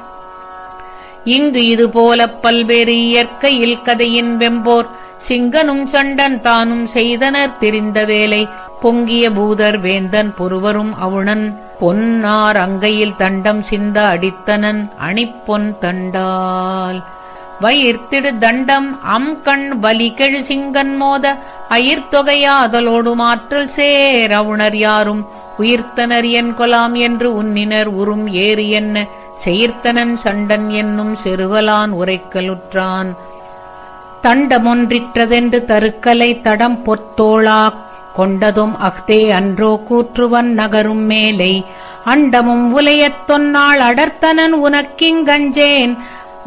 இங்கு இதுபோலப் பல்வேறு இயற்கையில் கதையின் வெம்போர். சிங்கனும் சண்டன் தானும் செய்தனர் தெரிந்த வேலை. பொங்கிய பூதர் வேந்தன் பொறுவரும் அவுணன். பொன்னார் அங்கையில் தண்டம் சிந்த அடித்தனன். அணிப்பொன் தண்டால். வயிர்த்திடு தண்டம் அம் கண் வலிகெழு சிங்கன் மோத அயிர்த்தொகையாதலோடு மாற்றல் சேரவுணர் யாரும். உயிர்த்தனர் என் கொலாம் என்று உன்னினர் உறும் ஏறு என்ன. செயிர்த்தனன் சண்டன் என்னும் செருவலான் உரைக்கலுற்றான் தண்டமொன்றிற்றதென்று தருக்கலை தடம் பொத்தோளாக் கொண்டதும் அஃதே அன்றோ கூற்றுவன் நகரும் மேலை. அண்டமும் உலையத் தொன்னாள் அடர்த்தனன் உனக்கிங்கஞ்சேன்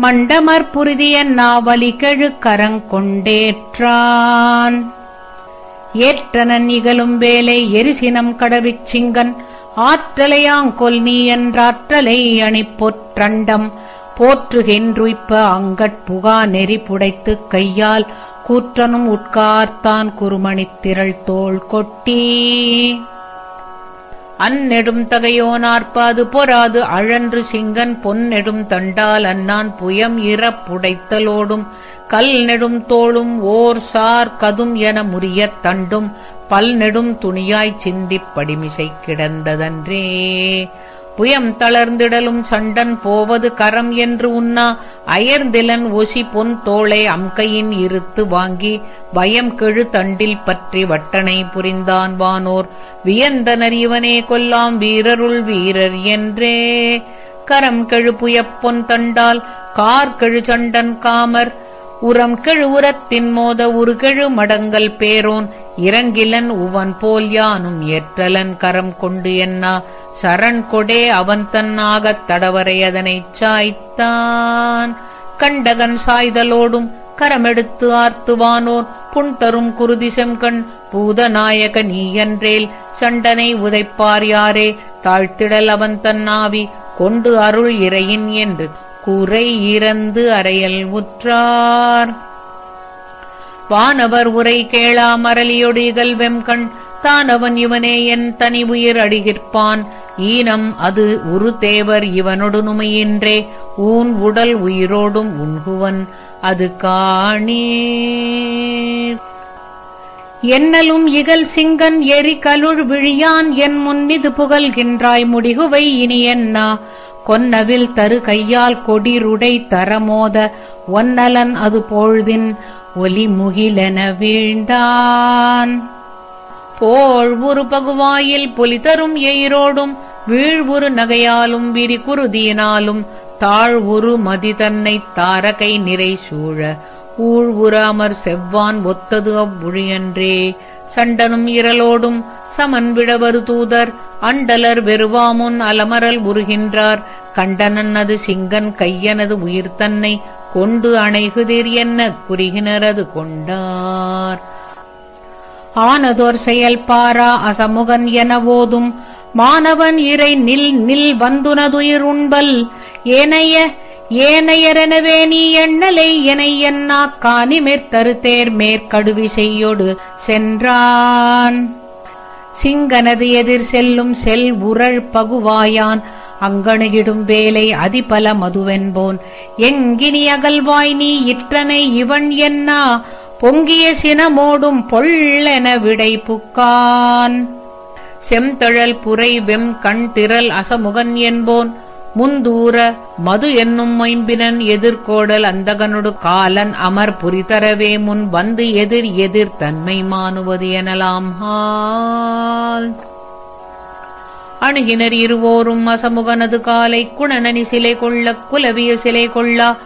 மண்டமர் புரிதியன் நாவலி கெழு கரங்கொண்டேற்றான் ஏற்றனன் இகழும் வேலை எரிசினம் கடவிச் சிங்கன் ஆற்றலையாங்கொல் நீ என்றாற்றலை அணிப்பொற்றண்டம் போற்றுகின்றுய்ப்ப அங்கட்புகா நெறி புடைத்துக் கையால் கூற்றனும் உட்கார்த்தான் குறுமணித் திரள் தோள் கொட்டி. அந்நெடும் தகையோனார்ப்பாது பொறாது அழன்று சிங்கன் பொன்னெடும் தண்டால் அன்னான் புயம் இறப்புடைத்தலோடும் கல் நெடும் தோளும் ஓர் சார் கதும் என முறியத் தண்டும் பல் நெடும் துணியாய்ச் சிந்திப் படிமிசை கிடந்ததன்றே. புயம் தளர்ந்திடலும் சண்டன் போவது கரம் என்று உண்ணா அயர்ந்திலன் ஒசி பொன் தோளை அம்கையின் இருத்து வாங்கி பயம் கெழு தண்டில் பற்றி வட்டனை புரிந்தான் வானோர். வியந்தனர் இவனே கொல்லாம் வீரருள் வீரர் என்றே. கரம் கெழு புயப்பொன் தண்டால் கார் கெழு சண்டன் காமர். உரம் கெழு உரத்தின் மோத உருகெழு மடங்கல் பேரோன் இறங்கிலன் உவன் போல் யானும் ஏற்றலன் கரம் கொண்டு என்னா? சரண் கொடே அவன் தன்னாகத் தடவரை அதனைச் சாய்த்தான். கண்டகன் சாய்தலோடும் கரமெடுத்து ஆர்த்துவானோர். புண்தரும் குருதி செம்கண் பூதநாயக நீயன்றேல் சண்டனை உதைப்பார் யாரே? தாழ்த்திடல் அவன் தன்னாவி கொண்டு அருள் இறையின் என்று குறை இறந்து அறையல் உற்றார். வானவர் உரை கேளா மரலியொடு இகழ்வெம் தான் தானவன் இவனே என் தனி உயிர் அடிகிற்பான். ஈனம் அது உரு தேவர் இவனொடு நுமையின்றே. ஊன் உடல் உயிரோடும் உண்குவன். அது காணீர். என்னலும் இகல் சிங்கன் எரி கலுழ் விழியான் என் முன்னிது புகழ்கின்றாய் முடிகுவை இனி என்னா. கொன்னவில் தரு கையால் கொடிருடை தரமோத. ஒன்னலன் அது பொழுதின். ஒலி முகிலென வீழ்ந்தான் போழ்வுரு பகுவாயில் பொலிதரும் எயிரோடும் வீழ்வுரு நகையாலும் விரி குருதியினாலும் தாழ்வுரு மதி தன்னை தாரகை நிறை சூழ ஊழ்வுற செவ்வான் ஒத்தது அவ்வுழியன்றே. சண்டனும் இரலோடும் சமன்விடவரு தூதர் அண்டலர் வெறுவாமுன் அலமரல் உருகின்றார். கண்டனன் அது சிங்கன் கையனது உயிர் தன்னை கொண்டு அணைகுதிர் என்ன? குறுகினரது கொண்டார். ஆனதோர் செயல் பாரா அசமுகன் என ஓதும் மாணவன் இறை நில் நில் வந்துனதுயிர் உண்பல். ஏனைய ஏனையரெனவே நீ எண்ணலை என என்னா காணிமேற்தருத்தேர் மேற்கடுவி செய்யொடு சென்றான். சிங்கனது எதிர் செல்லும் செல் உரள் பகுவாயான். அங்கணுகிடும் வேலை அதிபல மதுவென்போன். எங்கினி அகல்வாய் நீ இற்றனை இவன் என்னா? பொங்கிய சினமோடும் பொள்ளென விடை புக்கான். செம்தழல் புரை வெம் கண் திரள் அசமுகன் என்போன். முந்தூர மது என்னும் மொயம்பினன் எதிர்கோடல் அந்தகனொடு காலன் அமர் புரிதரவே முன் வந்து எதிர் எதிர் தன்மை மானுவது எனலாம் ஹால் அணுகினர் இருவோரும் அசமுகனது காலை குணனனி சிலை கொள்ள குலவிய சிலை கொள்ளா.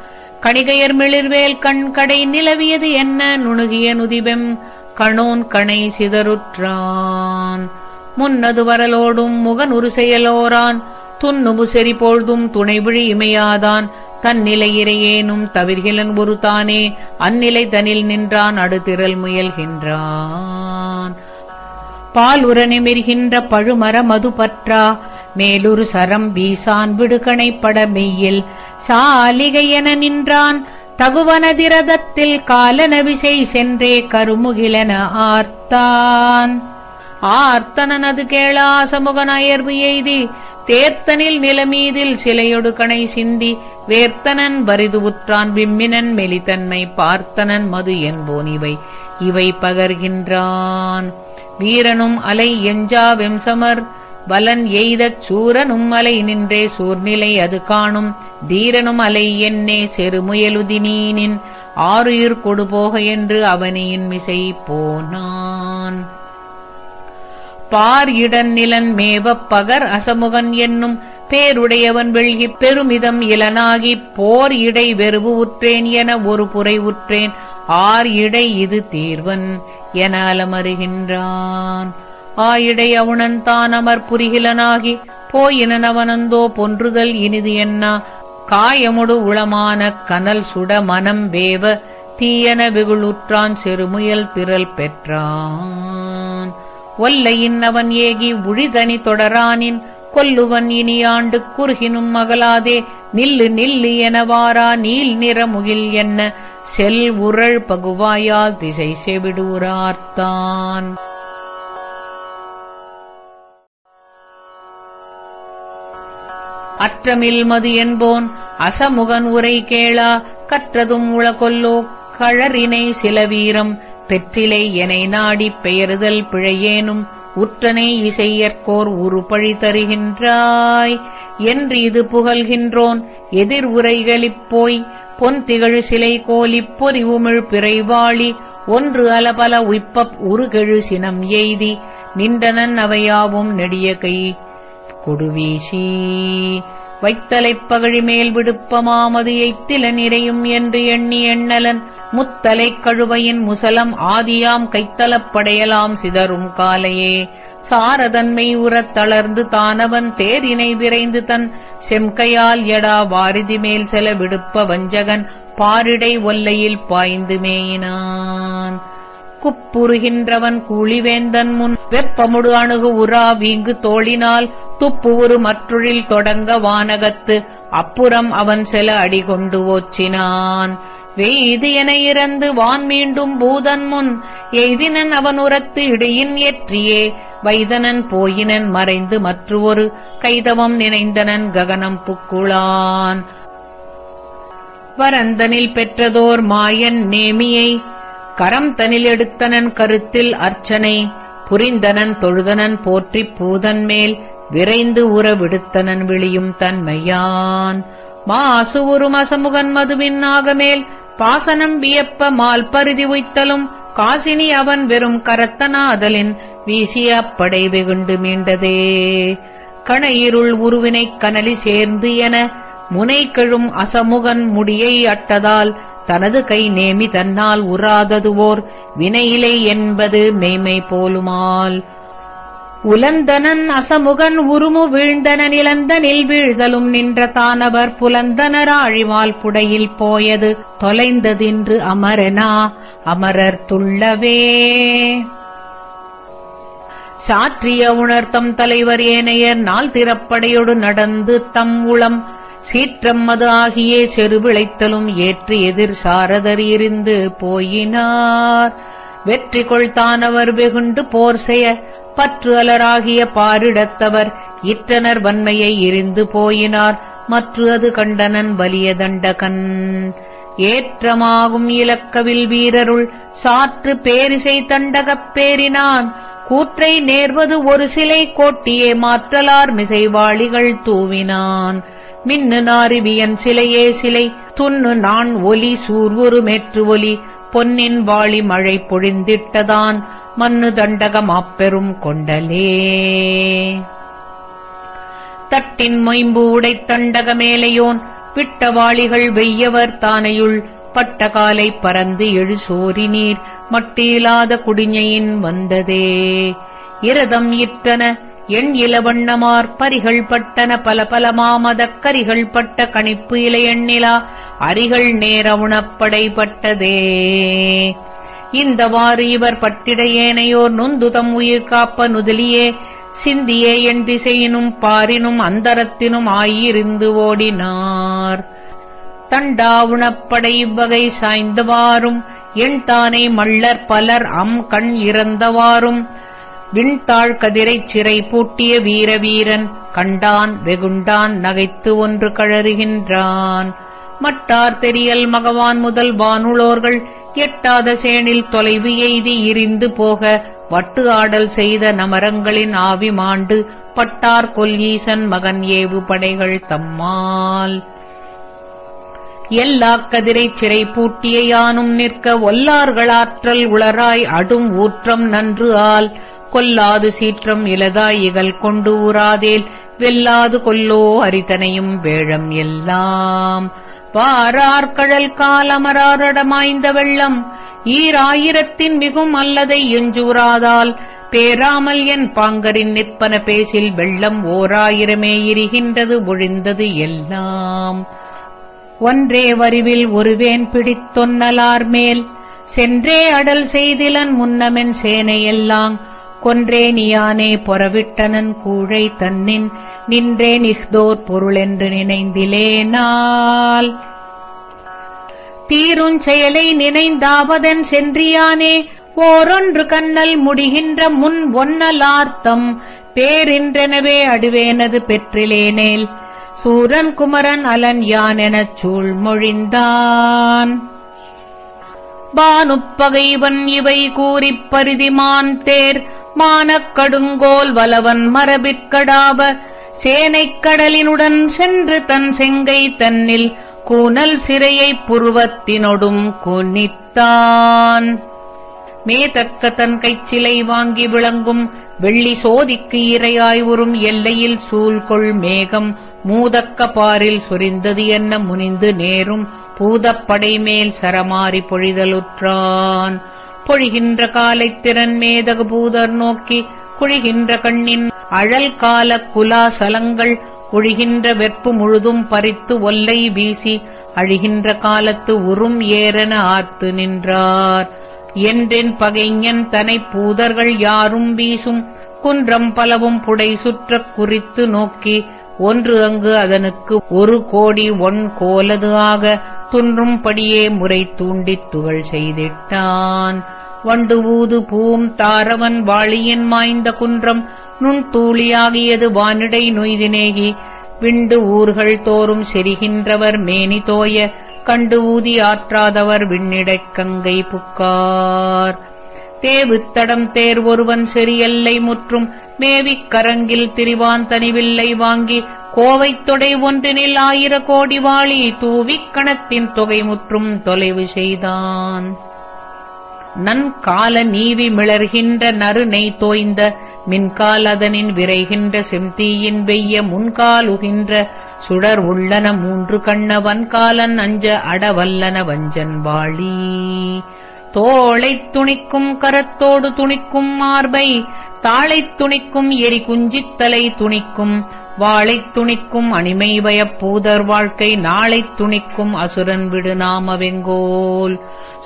கணிகையர் மிளிர்வேல் கண் கடை நிலவியது என்ன? நுணுகிய நுதிபெம் கணோன் கணை சிதறுற்றான். முன்னது வரலோடும் முகனுரு செயலோரான். துண்ணுபு செறி பொழுதும் துணைவிழி இமையாதான். தன்னிலையிறையேனும் தவிர்கிலன் ஒரு தானே அந்நிலை தனில் நின்றான் அடுதிரல் முயல்கின்றான். பால் உரநிமிர்கின்ற பழுமர மது பற்றா மேலுரு சரம் வீசான் விடுகணைப்பட மெய்யில் சாலிகையென நின்றான் தகுவனதிரதத்தில் காலனவிசை சென்றே கருமுகிலன ஆர்த்தான். ஆர்த்தனது கேளாசமுகன் அயர்வு எய்தி தேர்த்தனில் நிலமீதில் சிலையொடு கணை சிந்தி வேர்த்தனன் வரிது உற்றான் விம்மினன் மெலித்தன்மை பார்த்தனன் மது என்போன் இவை இவை பகர்கின்றான். வீரனும் அலை எஞ்சா வெம்சமர். வலன் எய்தச் சூரனும் அலை நின்றே சூர்நிலை அது காணும். தீரனும் அலை என்னே செருமுயலுதினீனின். ஆறுயிர் கொடுபோக என்று அவனியின் மிசை போனான். பார் இடன் நிலன் மேவப் பகர் அசமுகன் என்னும். பேருடையவன் வெள்கிப் பெருமிதம் இலனாகிப். போர் இடை வெறுவு உற்றேன் என ஒரு புரை உற்றேன். ஆர் இடை இது தீர்வன் என அலமருகின்றான். ஆயிடை அவுணன் தான் அமர் புரிகிலனாகி போயினவனந்தோ பொன்றுதல் இனிது என்னா? காயமுடு உளமான கனல் சுட மனம் வேவ தீயன வெகுளுற்றான் செருமுயல் திரள் பெற்றான். ஒல்லையின் அவன் ஏகி உழிதனி தொடரானின் கொல்லுவன் இனியாண்டு குறுகினும் மகளாதே நில்லு நில்லு எனவாரா நீல் நிறமுகில் என்ன? செல் உரள் பகுவாயால் திசை செவிடூரார்த்தான் அற்றமில் மது என்போன் அசமுகன் உரை கேளா கற்றதும் உளகொல்லோ கழறினை சில வீரம் பெற்றிலை என நாடிப் பெயறுதல் பிழையேனும் உற்றனை இசையற்கோர் உருப்பழி தருகின்றாய். என்று இது புகழ்கின்றோன் எதிர் உரைகளிப் போய் பொன் திகழ் சிலை கோலி பொறிவுமிழ் பிறைவாளி ஒன்று அலபல உய்ப்பப் உருகெழு சினம் எய்தி நின்றனன் அவையாவும் நெடிய கை கொடுவீசி. வைத்தலைப் பகழிமேல் விடுப்பமாமது எய்த்தில நிறையும் என்று எண்ணி எண்ணலன் முத்தலைக் கழுவையின் முசலம் ஆதியாம் கைத்தலப் படையலாம் சிதறும் காலையே. சாரதன்மை உறத் தளர்ந்து தானவன் தேரினை விரைந்து தன் செம்கையால் எடா வாரிதி மேல் செல விடுப்ப வஞ்சகன் பாரிடை ஒல்லையில் பாய்ந்து மேயினான். குப்புறுகின்றவன் கூலிவேந்தன் முன் வெப்பமுடு அணுகு உரா வீங்கு தோளினால் துப்பு ஒரு மற்றொழில் தொடங்க வானகத்து அப்புறம் அவன் செல அடிகொண்டு ஓச்சினான். வெய்து என இறந்து வான் மீண்டும் பூதன் முன் எய்தினன் அவன் உரத்து இடையின் ஏற்றியே வைதனன் போயினன் மறைந்து மற்றொரு கைதவம் நினைந்தனன் ககனம் புக்குளான் வரந்தனில் பெற்றதோர் மாயன் நேமியை கரம் தனில் எடுத்தனன் கருத்தில் அர்ச்சனை புரிந்தனன் தொழுதனன் போற்றிப் பூதன் மேல் விரைந்து உற விடுத்தனன் விழியும் தன்மையான். மாசு உருமசமுகன் மதுவின் நாகமேல் பாசனம் வியப்ப மால் பருதி உய்த்தலும் காசினி அவன் வெறும் கரத்தனாதலின் வீசிய அப்படை வெகுண்டு மீண்டதே. கணையிருள் உருவினைக் கனலி சேர்ந்து என முனை கெழும் அசமுகன் முடியை அட்டதால் தனது கை நேமி தன்னால் உறாததுவோர் வினையிலை என்பது மெய்மை போலுமால். உலந்தனன் அசமுகன் உருமு வீழ்ந்தன நிலந்தனில் வீழ்தலும் நின்ற தானவர் புலந்தனராழிவால் புடையில் போயது தொலைந்ததின்று அமரனா அமரர் துள்ளவே. சாற்றிய உணர்த்தம் தலைவர் ஏனையர் நாள் திறப்படையொடு நடந்து தம் உளம். சீற்றம் மது ஆகியே செருவிளைத்தலும் ஏற்று எதிர் சாரதர் இருந்து போயினார். வெற்றி கொள்தானவர் வெகுண்டு போர் செய்ய பற்று அலராகிய பாரிடத்தவர் இற்றனர் வன்மையை எரிந்து போயினார் மற்று அது கண்டனன் வலிய தண்டகன் ஏற்றமாகும் இலக்கவில் வீரருள் சாற்று பேரிசை தண்டகப் பேரினான் கூற்றை நேர்வது ஒரு சிலை கோட்டியே மாற்றலார் மிசைவாளிகள் தூவினான். மின்னு நாரிவியன் சிலையே சிலை துண்ணு நான் ஒலி சூர்வுரு மேற்று ஒலி பொன்னின் வாளி மழை பொழிந்திட்டதான் மண்ணு தண்டக மாப்பெரும் கொண்டலே. தட்டின் மொயம்பு உடைத் தண்டக மேலையோன் விட்ட வாளிகள் வெய்யவர் தானையுள் பட்ட காலை பறந்து எழுசோரி நீர் மட்டியிலாத குடிஞையின் வந்ததே. இரதம் இற்றன எண் இளவண்ணமார் பரிகள் பட்டன பல பல மாமதக் கரிகள் பட்ட கணிப்பு இலை எண்ணிலா அரிகள் நேர உணப்படைப்பட்டதே இந்தவாறு இவர் பட்டிட ஏனையோர் நொந்துதம் உயிர் காப்ப நுதலியே சிந்தியே என் திசையினும் பாரினும் அந்தரத்தினும் ஆயிருந்து ஓடினார். தண்டாவுணப்படை இவ்வகை சாய்ந்தவாறும் எண் தானே மள்ளர் பலர் அம் கண் இறந்தவாறும் விண்தாழ் கதிரைச் சிறை பூட்டிய வீர வீரன் கண்டான் வெகுண்டான் நகைத்து ஒன்று கழறுகின்றான். மட்டார் தெரியல் மகவான் முதல் வானுளோர்கள் எட்டாத சேனில் தொலைவு எய்தி இரிந்து போக வட்டு ஆடல் செய்த நமரங்களின் ஆவி மாண்டு பட்டார் கொல்லீசன் மகன் ஏவு படைகள் தம்மால். எல்லாக் கதிரைச் சிறை பூட்டிய யானும் நிற்க ஒல்லார்களாற்றல் உளராய் அடும் ஊற்றம் நன்று ஆல் கொல்லாது சீற்றம் இலதாய் இகல் கொண்டு ஊராதேல் வெல்லாது கொல்லோ அரிதனையும் வேழம் எல்லாம். வாரார்கழல் காலமராரடமாய்ந்த வெள்ளம் ஈராயிரத்தின் மிகும் அல்லதை எஞ்சூராதால் பேராமல் என் பாங்கரின் நிற்பன பேசில் வெள்ளம் ஓராயிரமே எரிகின்றது ஒழிந்தது எல்லாம். ஒன்றே வரிவில் ஒருவேன் பிடித்தொன்னலார் மேல் சென்றே அடல் செய்திலன் முன்னமென் சேனையெல்லாம் கொன்றேனியானே பொறவிட்டனன் கூழை தன்னின் நின்றே நிஹ்தோர் பொருளென்று நினைந்திலேனால் தீருஞ் செயலை நினைந்தாவதன் சென்றியானே ஓரொன்று கண்ணல் முடிகின்ற முன் ஒன்னலார்த்தம் பேரின்றெனவே அடுவேனது பெற்றிலேனேல் சூரன் குமரன் அலன் யான் எனச் சூழ்மொழிந்தான். பானுப்பகைவன் இவை கூறிப் பரிதிமான் தேர் மானக் கடுங்கோல் வலவன் மரபிற்கடாவ சேனைக் கடலினுடன் சென்று தன் செங்கை தன்னில் கூனல் சிறையைப் புருவத்தினொடும் குனித்தான். மேதக்க தன் கைச்சிலை வாங்கி விளங்கும் வெள்ளி சோதிக்கு இரையாய் உறும் எல்லையில் சூழ்கொள் மேகம் மூதக்க பாரில் சொரிந்தது என்ன முனிந்து நேரும் பூதப்படை மேல் சரமாரி பொழிதலுற்றான். பொழிகின்ற காலைத் திறன் மேதகு பூதர் நோக்கி குழிகின்ற கண்ணின் அழல் கால குலாசலங்கள் ஒழிகின்ற வெற்பு முழுதும் பறித்து ஒல்லை வீசி அழிகின்ற காலத்து உறும் ஏறென ஆர்த்து நின்றார். என்றென் பகைஞன் தனை பூதர்கள் யாரும் வீசும் குன்றம் பலவும் புடை சுற்றக் குறித்து நோக்கி ஒன்று அங்கு அதனுக்கு ஒரு கோடி ஒன் கோலது ஆக துன்றும்படியே முறை தூண்டித் துகள் செய்திட்டான். வண்டு ஊது பூம் தாரவன் வாளியின் மாய்ந்த குன்றம் நுண்தூளியாகியது வானிடை நொய்தினேகி விண்டு ஊர்கள் தோறும் செரிகின்றவர் மேனி தோய கண்டு ஊதி ஆற்றாதவர் விண்ணிடக் கங்கை புக்கார். தேவுத்தடம் தேர் ஒருவன் செரியல்லை முற்றும் மேவிக் கரங்கில் திரிவான் தனிவில்லை வாங்கி கோவைத் தொடை ஒன்றினில் ஆயிர கோடி வாளி தூவிக் கணத்தின் தொகை முற்றும் தொலைவு செய்தான். நன்கால நீவி மிளர்கின்ற நறுநெய் தோய்ந்த மின்கால் அதனின் விரைகின்ற செம்தீயின் வெய்ய முன்காலுகின்ற சுடர் உள்ளன மூன்று கண்ண வன்காலன் அஞ்ச அடவல்லன வஞ்சன் வாழி. தோளைத் துணிக்கும் கரத்தோடு துணிக்கும் மார்பை தாளைத் துணிக்கும் எரி குஞ்சித்தலை துணிக்கும் வாழைத் துணிக்கும் அணிமை வயப்பூதர் வாழ்க்கை நாளைத் துணிக்கும் அசுரன் விடு நாமவெங்கோல்.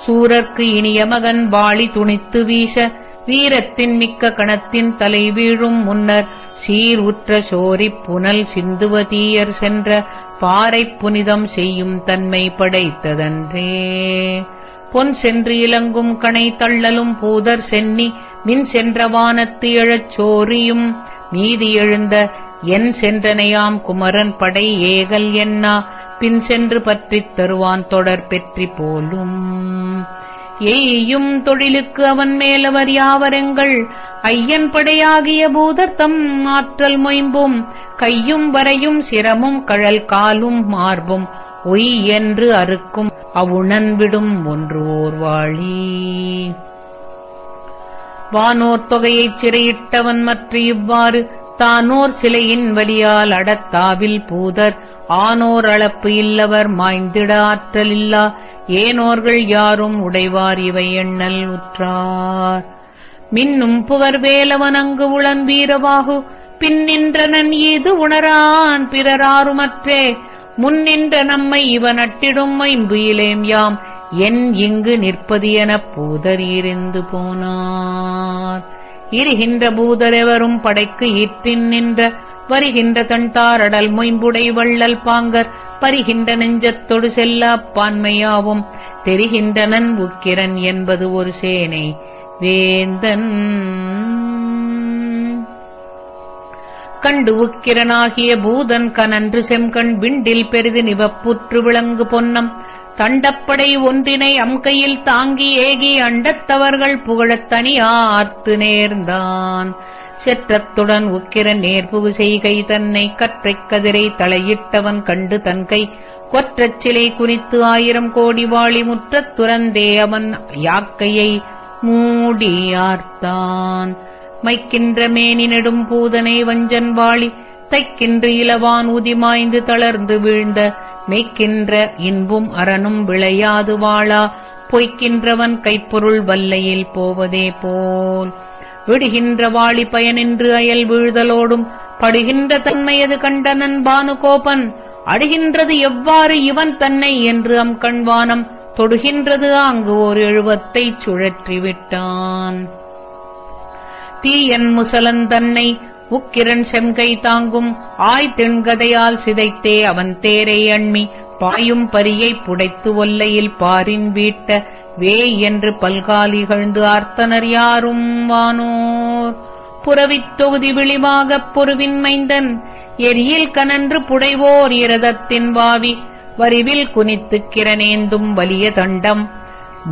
சூரர்க்கு இனிய மகன் வாளி துணித்து வீச வீரத்தின் மிக்க கணத்தின் தலை வீழும் முன்னர் சீர் உற்ற சோரிப் புனல் சிந்துவதீயர் சென்ற பாறை புனிதம் செய்யும் தன்மை படைத்ததன்றே. பொன் சென்று இலங்கும் கணை தள்ளலும் பூதர் சென்னி மின் சென்ற வானத்து எழச் சோரியும் மீதி எழுந்த என் சென்றனையாம் குமரன் படை ஏகல் என்னா பின் சென்று பற்றித் தருவான் தொடர் பெற்றி போலும். எய்யும் தொழிலுக்கு அவன் மேலவர் யாவரெங்கள் ஐயன் படையாகிய பூதத்தம் ஆற்றல் மொயம்பும் கையும் வரையும் சிரமும் கழல் காலும் மார்பும் ஒய் என்று அறுக்கும் அவுணன் விடும் ஒன்று ஓர் வாழி. வானோர் தொகையைச் சிறையிட்டவன் மற்ற இவ்வாறு தானோர் சிலையின் வழியால் அடத்தாவில் பூதர் ஆனோர் அளப்பு இல்லவர் மாய்ந்திட ஆற்றலில்லா ஏனோர்கள் யாரும் உடைவார் இவை எண்ணல் உற்றார். மின்னும் புவர் வேலவன் அங்கு உளன் வீரவாகு பின்னின்றனன் இது உணரான் பிறராருமற்றே முன்னின்ற நம்மை இவன் அட்டிடும் ஐம்புயிலேம் யாம் என் இங்கு நிற்பது எனப் பூதர் இருந்து போனார். இருகின்ற பூதரெவரும் படைக்கு ஈற்றின் நின்ற வருகின்ற தண்டாரடல் மொயம்புடை வள்ளல் பாங்கர் பரிகின்ற நெஞ்சத்தொடு செல்லாப் பான்மையாவும் தெரிகின்றனன் உக்கிரன் என்பது ஒரு சேனை வேந்தன். கண்டு உக்கிரனாகிய பூதன் கனன்று செம்கண் விண்டில் பெரிது நிவப்புற்று விளங்கு பொன்னம் தண்டப்படை ஒன்றினை அம்கையில் தாங்கி ஏகி அண்டத்தவர்கள் புகழத் தனியார்த்து நேர்ந்தான். செற்றத்துடன் உக்கிர நேர்புகு செய்கை தன்னை கற்றைக் கதிரை தலையிட்டவன் கண்டு தன்கை கொற்றச் சிலை குறித்து ஆயிரம் கோடி வாளி முற்றத் துறந்தே அவன் யாக்கையை மூடியார்த்தான் மைக்கின்ற மேனி நெடும் பூதனை வஞ்சன் வாளி தத்தைக்கின்று இலவான் உதிமாய்ந்து தளர்ந்து வீழ்ந்த மெய்க்கின்ற இன்பும் அரணும் விளையாது வாழா. பொய்க்கின்றவன் கைப்பொருள் வல்லையில் போவதே போல். விடுகின்ற வாளி பயனின்று அயல் வீழ்தலோடும் படுகின்ற தன்மையது கண்டனன் பானுகோபன். அடுகின்றது எவ்வாறு இவன் தன்னை என்று அம் கண்வானம் தொடுகின்றது அங்கு ஓர் எழுவத்தைச் சுழற்றிவிட்டான். தீயன் முசலன் தன்னை உக்கிரண் செம்கை தாங்கும் ஆய்திண்கதையால் சிதைத்தே அவன் தேரை அண்மி பாயும் பரியைப் புடைத்து ஒல்லையில் பாரின் வீட்ட வேய் என்று பல்காலிகழ்ந்து ஆர்த்தனர் யாரும் வானோர். புறவித் தொகுதி விளிவாகப் பொருவின் மைந்தன். எரியில் கனன்று புடைவோர் இரதத்தின் வாவி. வரிவில் குனித்துக் கிரணேந்தும் வலிய தண்டம்.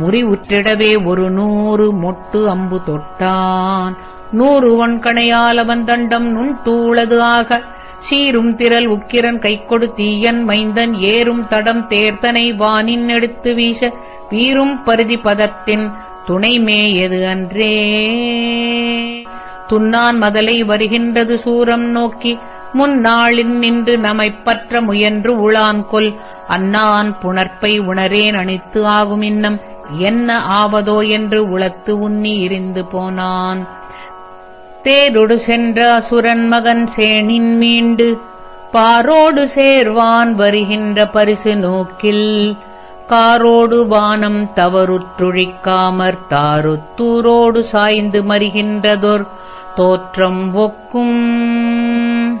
முறிவுற்றிடவே ஒரு நூறு மொட்டு அம்பு தொட்டான். நூறுவன் கணையாலவன் அவன் தண்டம் நுண்தூளது ஆக. சீரும் திரள் உக்கிரன் கைக்கொடு தீயன் மைந்தன் ஏறும் தடம் தேர்தனை வானின் எடுத்து வீச. வீரும் பருதி பதத்தின் துணைமேயது அன்றே? துன்னான் மதலை வருகின்றது சூரம் நோக்கி. முன்னாளின் நின்று நமைப்பற்ற முயன்று உளான் கொல் அன்னான் புணர்ப்பை உணரேன் அணித்து ஆகும் இன்னம். என்ன ஆவதோ என்று உளத்து உன்னி இருந்து போனான். தேரொடு சென்ற அசுரன் மகன் சேனின் மீண்டு பாரோடு சேர்வான் வருகின்ற பரிசு நோக்கில். காரோடு வானம் தவறுற்றுழிக்காமற் தாருத்தூரோடு சாய்ந்து மறிகின்றதொர் தோற்றம் ஒக்கும்.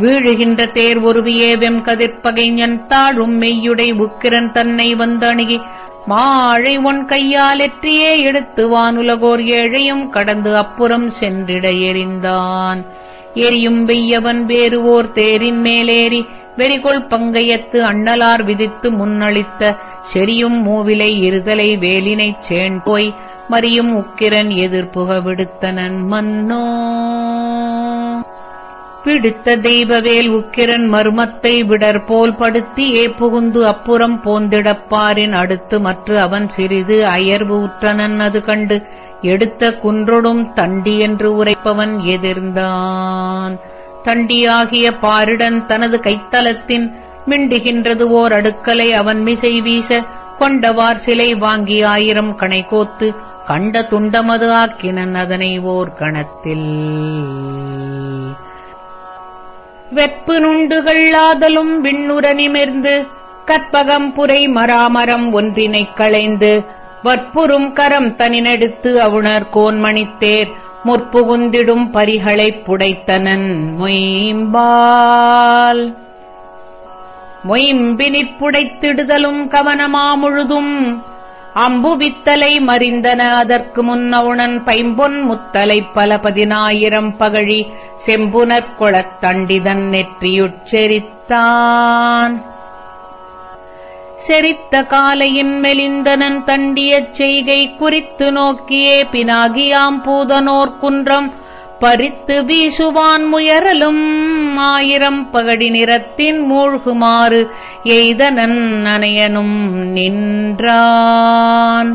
வீழுகின்ற தேர் ஒருவியே வெம் கதிர்ப்பகைஞன் தாழும் மெய்யுடை உக்கிரன் தன்னை வந்தணுகி மாழை ஒன் கையாலெற்றியே எடுத்து வானுலகோர் ஏழையும் கடந்து அப்புறம் சென்றிட எறிந்தான் எரியும் வெய்யவன் வேறுவோர் தேரின் மேலேறி வெறிகொள் பங்கையத்து அண்ணலார் விதித்து முன்னளித்த செரியும் மூவிலை இருதலை வேலினைச் சேண்போய் மறியும் உக்கிரன் எதிர்ப்புக விடுத்தனன் மன்னோ பிடித்த தெய்வவேல் உக்கிரன் மர்மத்தை விடற்போல் படுத்தியே புகுந்து அப்புறம் போந்திடப்பாரின் அடுத்து மற்ற அவன் சிறிது அயர்வு உற்றனன் அது கண்டு எடுத்த குன்றொடும் தண்டி என்று உரைப்பவன் எதிர்ந்தான். தண்டியாகிய பாரிடன் தனது கைத்தலத்தின் மிண்டுகின்றது ஓர் அடுக்கலை அவன் மிசை வீச கொண்டவார் சிலை வாங்கி ஆயிரம் கணை கோத்து கண்ட துண்டமது ஆக்கினன் அதனை ஓர் கணத்தில். வெப்பு நுண்டுகள் ஆதலும் நிமிர்ந்து கற்பகம் புரை மராமரம் ஒன்றினைக் களைந்து வற்புறும் கரம் தனினெடுத்து அவுணர் கோன்மணித்தேர் முற்புகுந்திடும் பரிகளைப் புடைத்தனன் மொயம்பால். மொயம்பினிற் புடைத்திடுதலும் கவனமா முழுதும் அம்பு வித்தலை மறிந்தன. அதற்கு முன்னவுணன் பைம்பொன் முத்தலை பல பதினாயிரம் பகழி செம்புனற் கொளத் தண்டிதன் நெற்றியுட்செரித்தான் செரித்த காலையின் மெலிந்தனன் தண்டியச் செய்கை குறித்து நோக்கியே பினாகியாம் பூதனோர் குன்றம் பறித்து வீசுவான் முயறலும் ஆயிரம் பகடி நிறத்தின் மூழ்குமாறு எய்தனன் அனையனும் நின்றான்.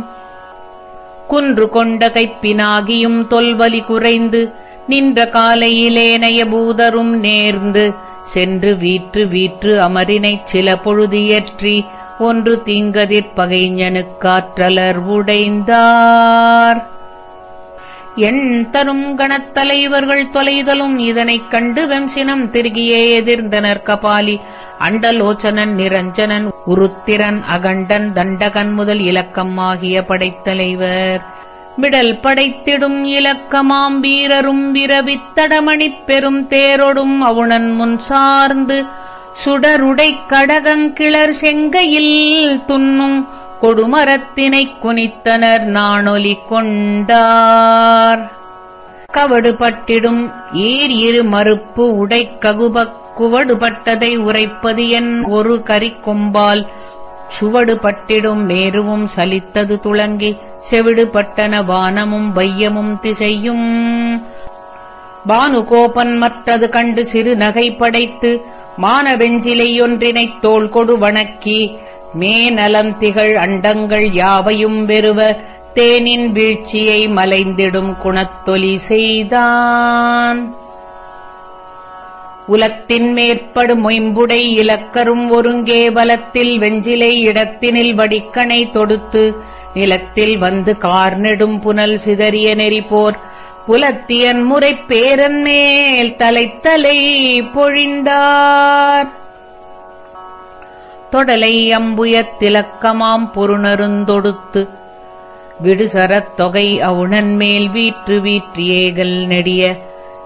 குன்று கொண்ட கைப்பினாகியும் தொல்வலி குறைந்து நின்ற காலையிலேனைய பூதரும் நேர்ந்து சென்று வீற்று வீற்று அமரினைச் சில பொழுதியற்றி ஒன்று தீங்கதிர் பகைஞனுக்காற்றலர் உடைந்தார். எண் தரும் கணத்தலைவர்கள் தொலைதலும் இதனைக் கண்டு வெம்சினம் திருகியே எதிர்ந்தனர் கபாலி. அண்டலோச்சனன் நிரஞ்சனன் உருத்திரன் அகண்டன் தண்டகன் முதல் இலக்கம் ஆகிய படைத்தலைவர் விடல் படைத்திடும் இலக்கமாம் வீரரும் விரவித்தடமணிப் பெரும் தேரொடும் அவுணன் முன் சார்ந்து சுடருடைக் கடகங்கிளர் செங்கையில் துன்னும் கொடுமரத்தினைக் குனித்தனர் நாணொலி கொண்டார் கவடுபட்டிடும் ஈர் இரு மறுப்பு உடைக்ககுபக் குவடுபட்டதை உரைப்பது என் ஒரு கரிக்கொம்பால். சுவடுபட்டிடும் மேருவும் சலித்தது துளங்கி செவிடுபட்டன வானமும் வையமும் திசையும். பானுகோபன் மற்றது கண்டு சிறு நகை படைத்து மானவெஞ்சிலையொன்றினைத் தோள் கொடு வணக்கி மேநலம் திகழ் அண்டங்கள் யாவையும் வெறுவ தேனின் வீழ்ச்சியை மலைந்திடும் குணத்தொலி செய்தான். உலத்தின் மேற்படு மொயம்புடை இலக்கரும் ஒருங்கே வலத்தில் வெஞ்சிலை இடத்தினில் வடிக்கணை தொடுத்து நிலத்தில் வந்து கார்நெடும் புனல் சிதறிய நெறிபோர் புலத்தியன் முறை பேரன் மேல் தலைத்தலை பொழிந்தார். தொடலை அம்புயத் திலக்கமாம் பொருணருந்தொடுத்து விடுசரத் தொகை அவுணன் மேல் வீற்று வீற்றியேகல் நெடிய.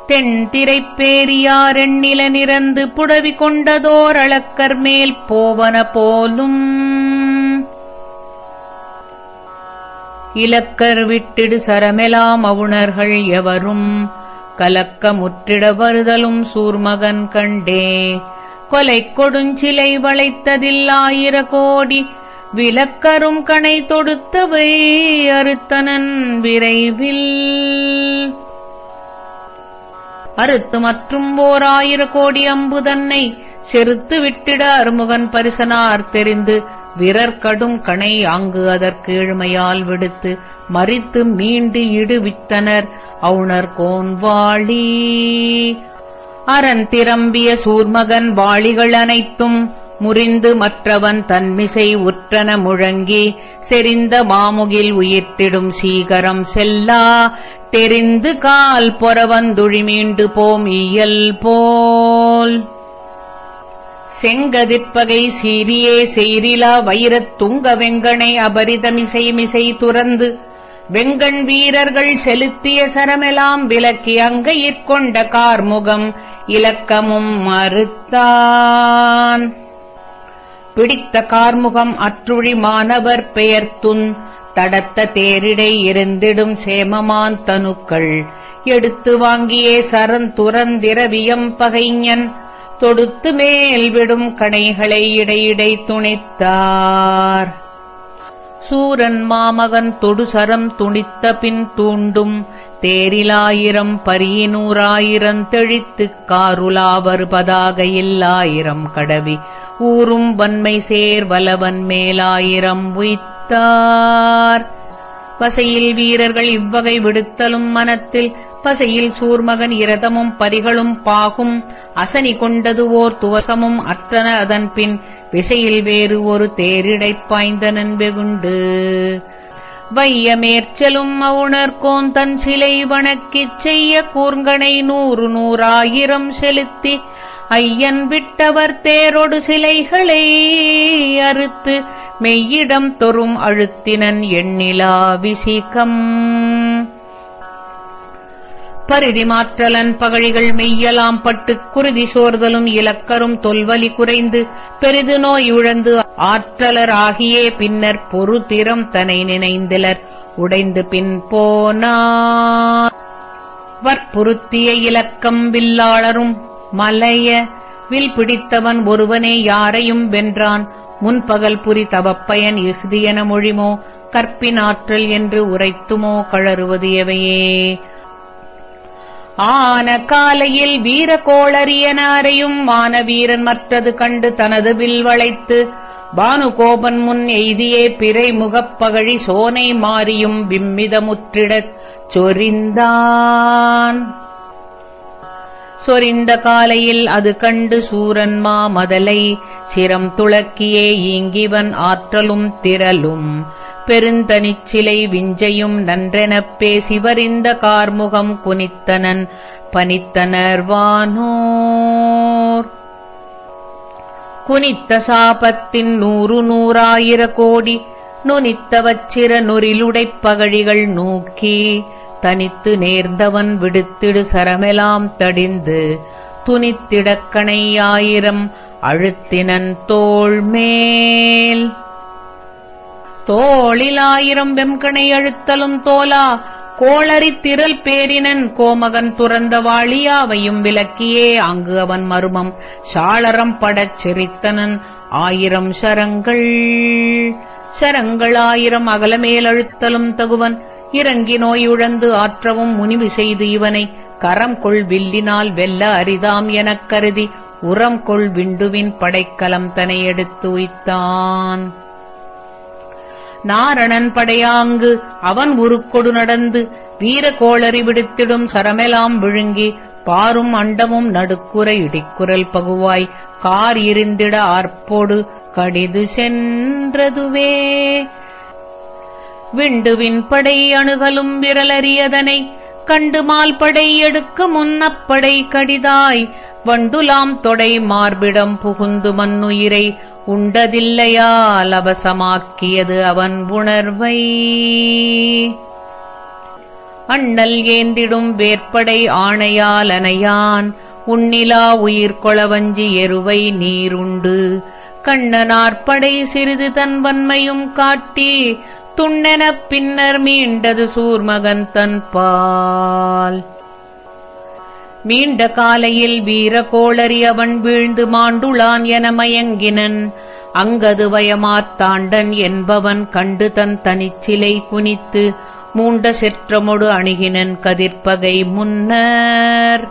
தென் திரைப்பேரியாரெண்ணில நிறந்து புடவி கொண்டதோர் அளக்கர் மேல் போவன போலும். இலக்கர் விட்டிடு சரமெலாம் அவுணர்கள் எவரும். கலக்க முற்றிட வருதலும் சூர்மகன் கண்டே. கொலை கொடுஞ்சிலை வளைத்ததில் ஆயிர கோடி விலக்கரும் கணை தொடுத்தவை அறுத்தனன் விரைவில். அறுத்து மற்றும் ஓர் ஆயிர கோடி அம்பு தன்னை செருத்து விட்டிட அருமுகன் பரிசனார் தெரிந்து விரற்கடும் கணை ஆங்கு அதற்கு ஏழ்மையால் விடுத்து மறித்து மீண்டு இடுவித்தனர். அவுணர் கோன்வாளி. அரண் திரம்பிய சூர்மகன் வாளிகள் அனைத்தும் முறிந்து மற்றவன் தன்மிசை உற்றன முழங்கி செறிந்த மாமுகில் உயிர்த்திடும் சீகரம் செல்லா. தெரிந்து கால் பொறவந்துழி மீண்டு போம் இயல் போல். செங்கதிர்ப்பகை சீரியே செய்ரிலா வைரத் துங்க வெங்கனை அபரிதமிசை மிசை துறந்து. வெங்கண் வீரர்கள் செலுத்திய சரமெலாம் விலக்கி அங்கையிற்கொண்ட கார்முகம் இலக்கமும் மறுத்தான். பிடித்த கார்முகம் அற்றுழி மாணவர் பெயர்த்துன் தடத்த தேரிடை இருந்திடும் சேமமான் தனுக்கள். எடுத்து வாங்கியே சரன் துறந்திரவியம் பகைஞன் தொடுத்து மேல் விடும் கணைகளை இடையிடை துணித்தார். சூரன் மாமகன் தொடுசரம் துணித்த பின் தூண்டும் தேரிலாயிரம் பரியினூராயிரம் தெழித்துக் காருலாவர் இல்லாயிரம் கடவி. ஊரும் வன்மை சேர் வலவன் மேலாயிரம் உய்த்தார். வசையில் வீரர்கள் இவ்வகை விடுத்தலும் மனத்தில் பசையில் சூர்மகன் இரதமும் பரிகளும் பாகும். அசனி கொண்டது ஓர் துவசமும் அற்றன அதன்பின் விசையில் வேறு ஒரு தேரிடைப் பாய்ந்தனன் வெகுண்டு வையமேற்சலும் அவுணர்கோன் தன் சிலை வணக்கிச் செய்ய கூர்ங்கனை நூறு நூறாயிரம் செலுத்தி ஐயன் விட்டவர் தேரொடு சிலைகளை அறுத்து மெய்யிடம் தொறும் அழுத்தினன் எண்ணிலா விசிகம். பரிதிமாற்றலன் பகழிகள் மெய்யலாம் பட்டுக் குருதி சோர்தலும் இலக்கரும் தொல்வலி குறைந்து பெரிது நோய் உழந்து ஆற்றலர் ஆகியே பின்னர் பொறுதிறம் தனை நினைந்திலர். உடைந்து பின் போனார் வற்புறுத்திய இலக்கம் வில்லாளரும் மலைய வில் பிடித்தவன் ஒருவனே யாரையும் வென்றான். முன்பகல் புரி தவப்பயன் இறுதியென மொழிமோ கற்பின் ஆற்றல் என்று உரைத்துமோ கழறுவது எவையே? ஆன காலையில் வீர கோளரியன வானவீரன் மற்றது கண்டு தனது வில் வளைத்து பானுகோபன் முன் எய்தியே பிறை முகப்பகழி சோனை மாறியும் விம்மிதமுற்றிடச் சொரிந்தான். சொரிந்த காலையில் அது கண்டு சூரன்மா மதலை சிரம் துளக்கியே ஈங்கிவன் ஆற்றலும் திரலும் பெருந்தனிச் பெருந்தனிச்சிலை விஞ்சையும் நன்றெனப் பேசிவரிந்த கார்முகம் குனித்தனன் பனித்தனர் வானோர். குனித்த சாபத்தின் நூறு நூறாயிர கோடி நுனித்த வச்சிர நொரிலுடைப் பகழிகள் நோக்கி தனித்து நேர்ந்தவன் விடுத்திடு சரமெலாம் தடிந்து துணித்திடக்கணையாயிரம் அழுத்தினன் தோள்மேல். தோளிலாயிரம் வெம்கணை அழுத்தலும் தோலா. கோளறி திரல் பேரினன் கோமகன் துறந்த வாழியாவையும் விலக்கியே அங்கு அவன் மருமம் சாளரம் படச் சிரித்தனன். ஆயிரம் சரங்கள். சரங்களாயிரம் அகலமேல் அழுத்தலும் தகுவன். இறங்கி நோயுழந்து ஆற்றவும் முனிவு செய்து இவனை. கரம் கொள் வில்லினால் வெல்ல அரிதாம் எனக் கருதி. உரம் கொள் விண்டுவின் படைக்கலம் தனை எடுத்து உய்த்தான். நாரணன் படையாங்கு அவன் உருக்கொடு நடந்து வீர கோளறி விடுத்திடும் சரமெலாம் விழுங்கி பாரும் அண்டமும் நடுக்குற இடிக்குரல் பகுவாய் கார் இருந்திட ஆர்ப்போடு கடிது சென்றதுவே. விண்டுவின் படை அணுகலும் விரலறியதனை கண்டு மால்படை எடுக்க முன்னப்படை கடிதாய். வண்டுலாம் தொடை மார்பிடம் புகுந்து மண்ணுயிரை உண்டதில்லையால் அவசமாக்கியது அவன் உணர்வை. அண்ணல் ஏந்திடும் வேற்படை ஆணையால் அனையான் உண்ணிலா உயிர் கொளவஞ்சி எருவை நீருண்டு. கண்ணனார்படை சிறிது தன் வன்மையும் காட்டி துண்ணெனப் பின்னர் மீண்டது சூர்மகன் தன் பால். மீண்ட காலையில் வீர கோளறி அவன் வீழ்ந்து மாண்டுளான் என மயங்கினன். அங்கது வயமாத்தாண்டன் என்பவன் கண்டு தன் தனிச்சிலை குனித்து மூண்ட செற்றமொடு அணுகினன் கதிர்ப்பகை முன்னர்.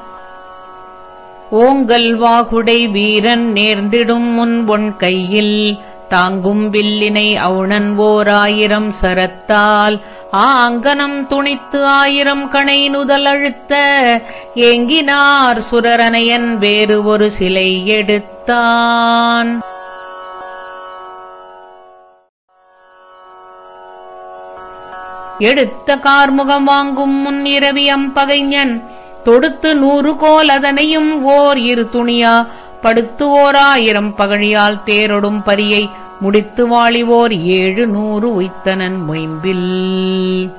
ஓங்கல் வாகுடை வீரன் நேர்ந்திடும் முன் ஒன் கையில் தாங்கும் வில்லினை அவுணன் ஓராயிரம் சரத்தால் ஆங்கனம் துணித்து ஆயிரம் கணை நுதல் அழுத்த ஏங்கினார் சுரரனையன் வேறு ஒரு சிலை எடுத்தான். எடுத்த கார்முகம் வாங்கும் முன் இரவியம் பகைஞன் தொடுத்து நூறு கோல் அதனையும் ஓர் இரு துணியா படுத்து ஓர் ஆயிரம் பகழியால் தேரொடும் பரியை முடித்து வாழிவோர் ஏழு நூறு உய்த்தனன் மொயம்பில்.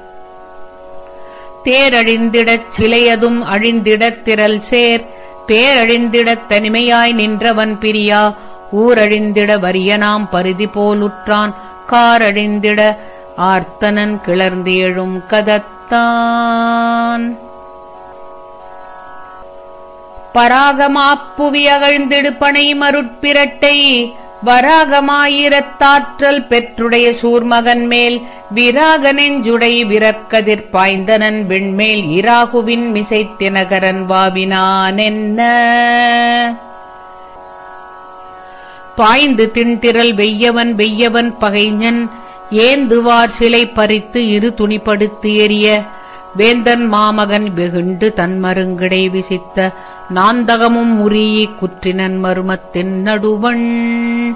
தேரழிந்திடச் சிலையதும் அழிந்திடத் திரள் சேர் பேரழிந்திடத் தனிமையாய் நின்றவன் பிரியா ஊரழிந்திட வரியனாம் பரிதி போலுற்றான் காரழிந்திட ஆர்த்தனன் கிளர்ந்து எழும் கதத்தான். பராகமாப்புவி அகழ்ந்திடு பனை மருட்பிரட்டை வராகமாயிரத்தாற்றல் பெற்றுடைய சூர்மகன் மேல் விராக நெஞ்சுடை விரற்கதிர் பாய்ந்தனன் விண்மேல் இராகுவின் மிசைத்தினகரன் வாவினானென்ன? பாய்ந்து திண்திரல் வெய்யவன் வெய்யவன் பகைஞன் ஏந்துவார் சிலை பறித்து இரு துணிப்படுத்து எரிய வேந்தன் மாமகன் வெகுண்டு தன்மருங்கிடை விசித்த நாந்தகமும் உரிய குற்றினன் மருமத்தின் நடுவண்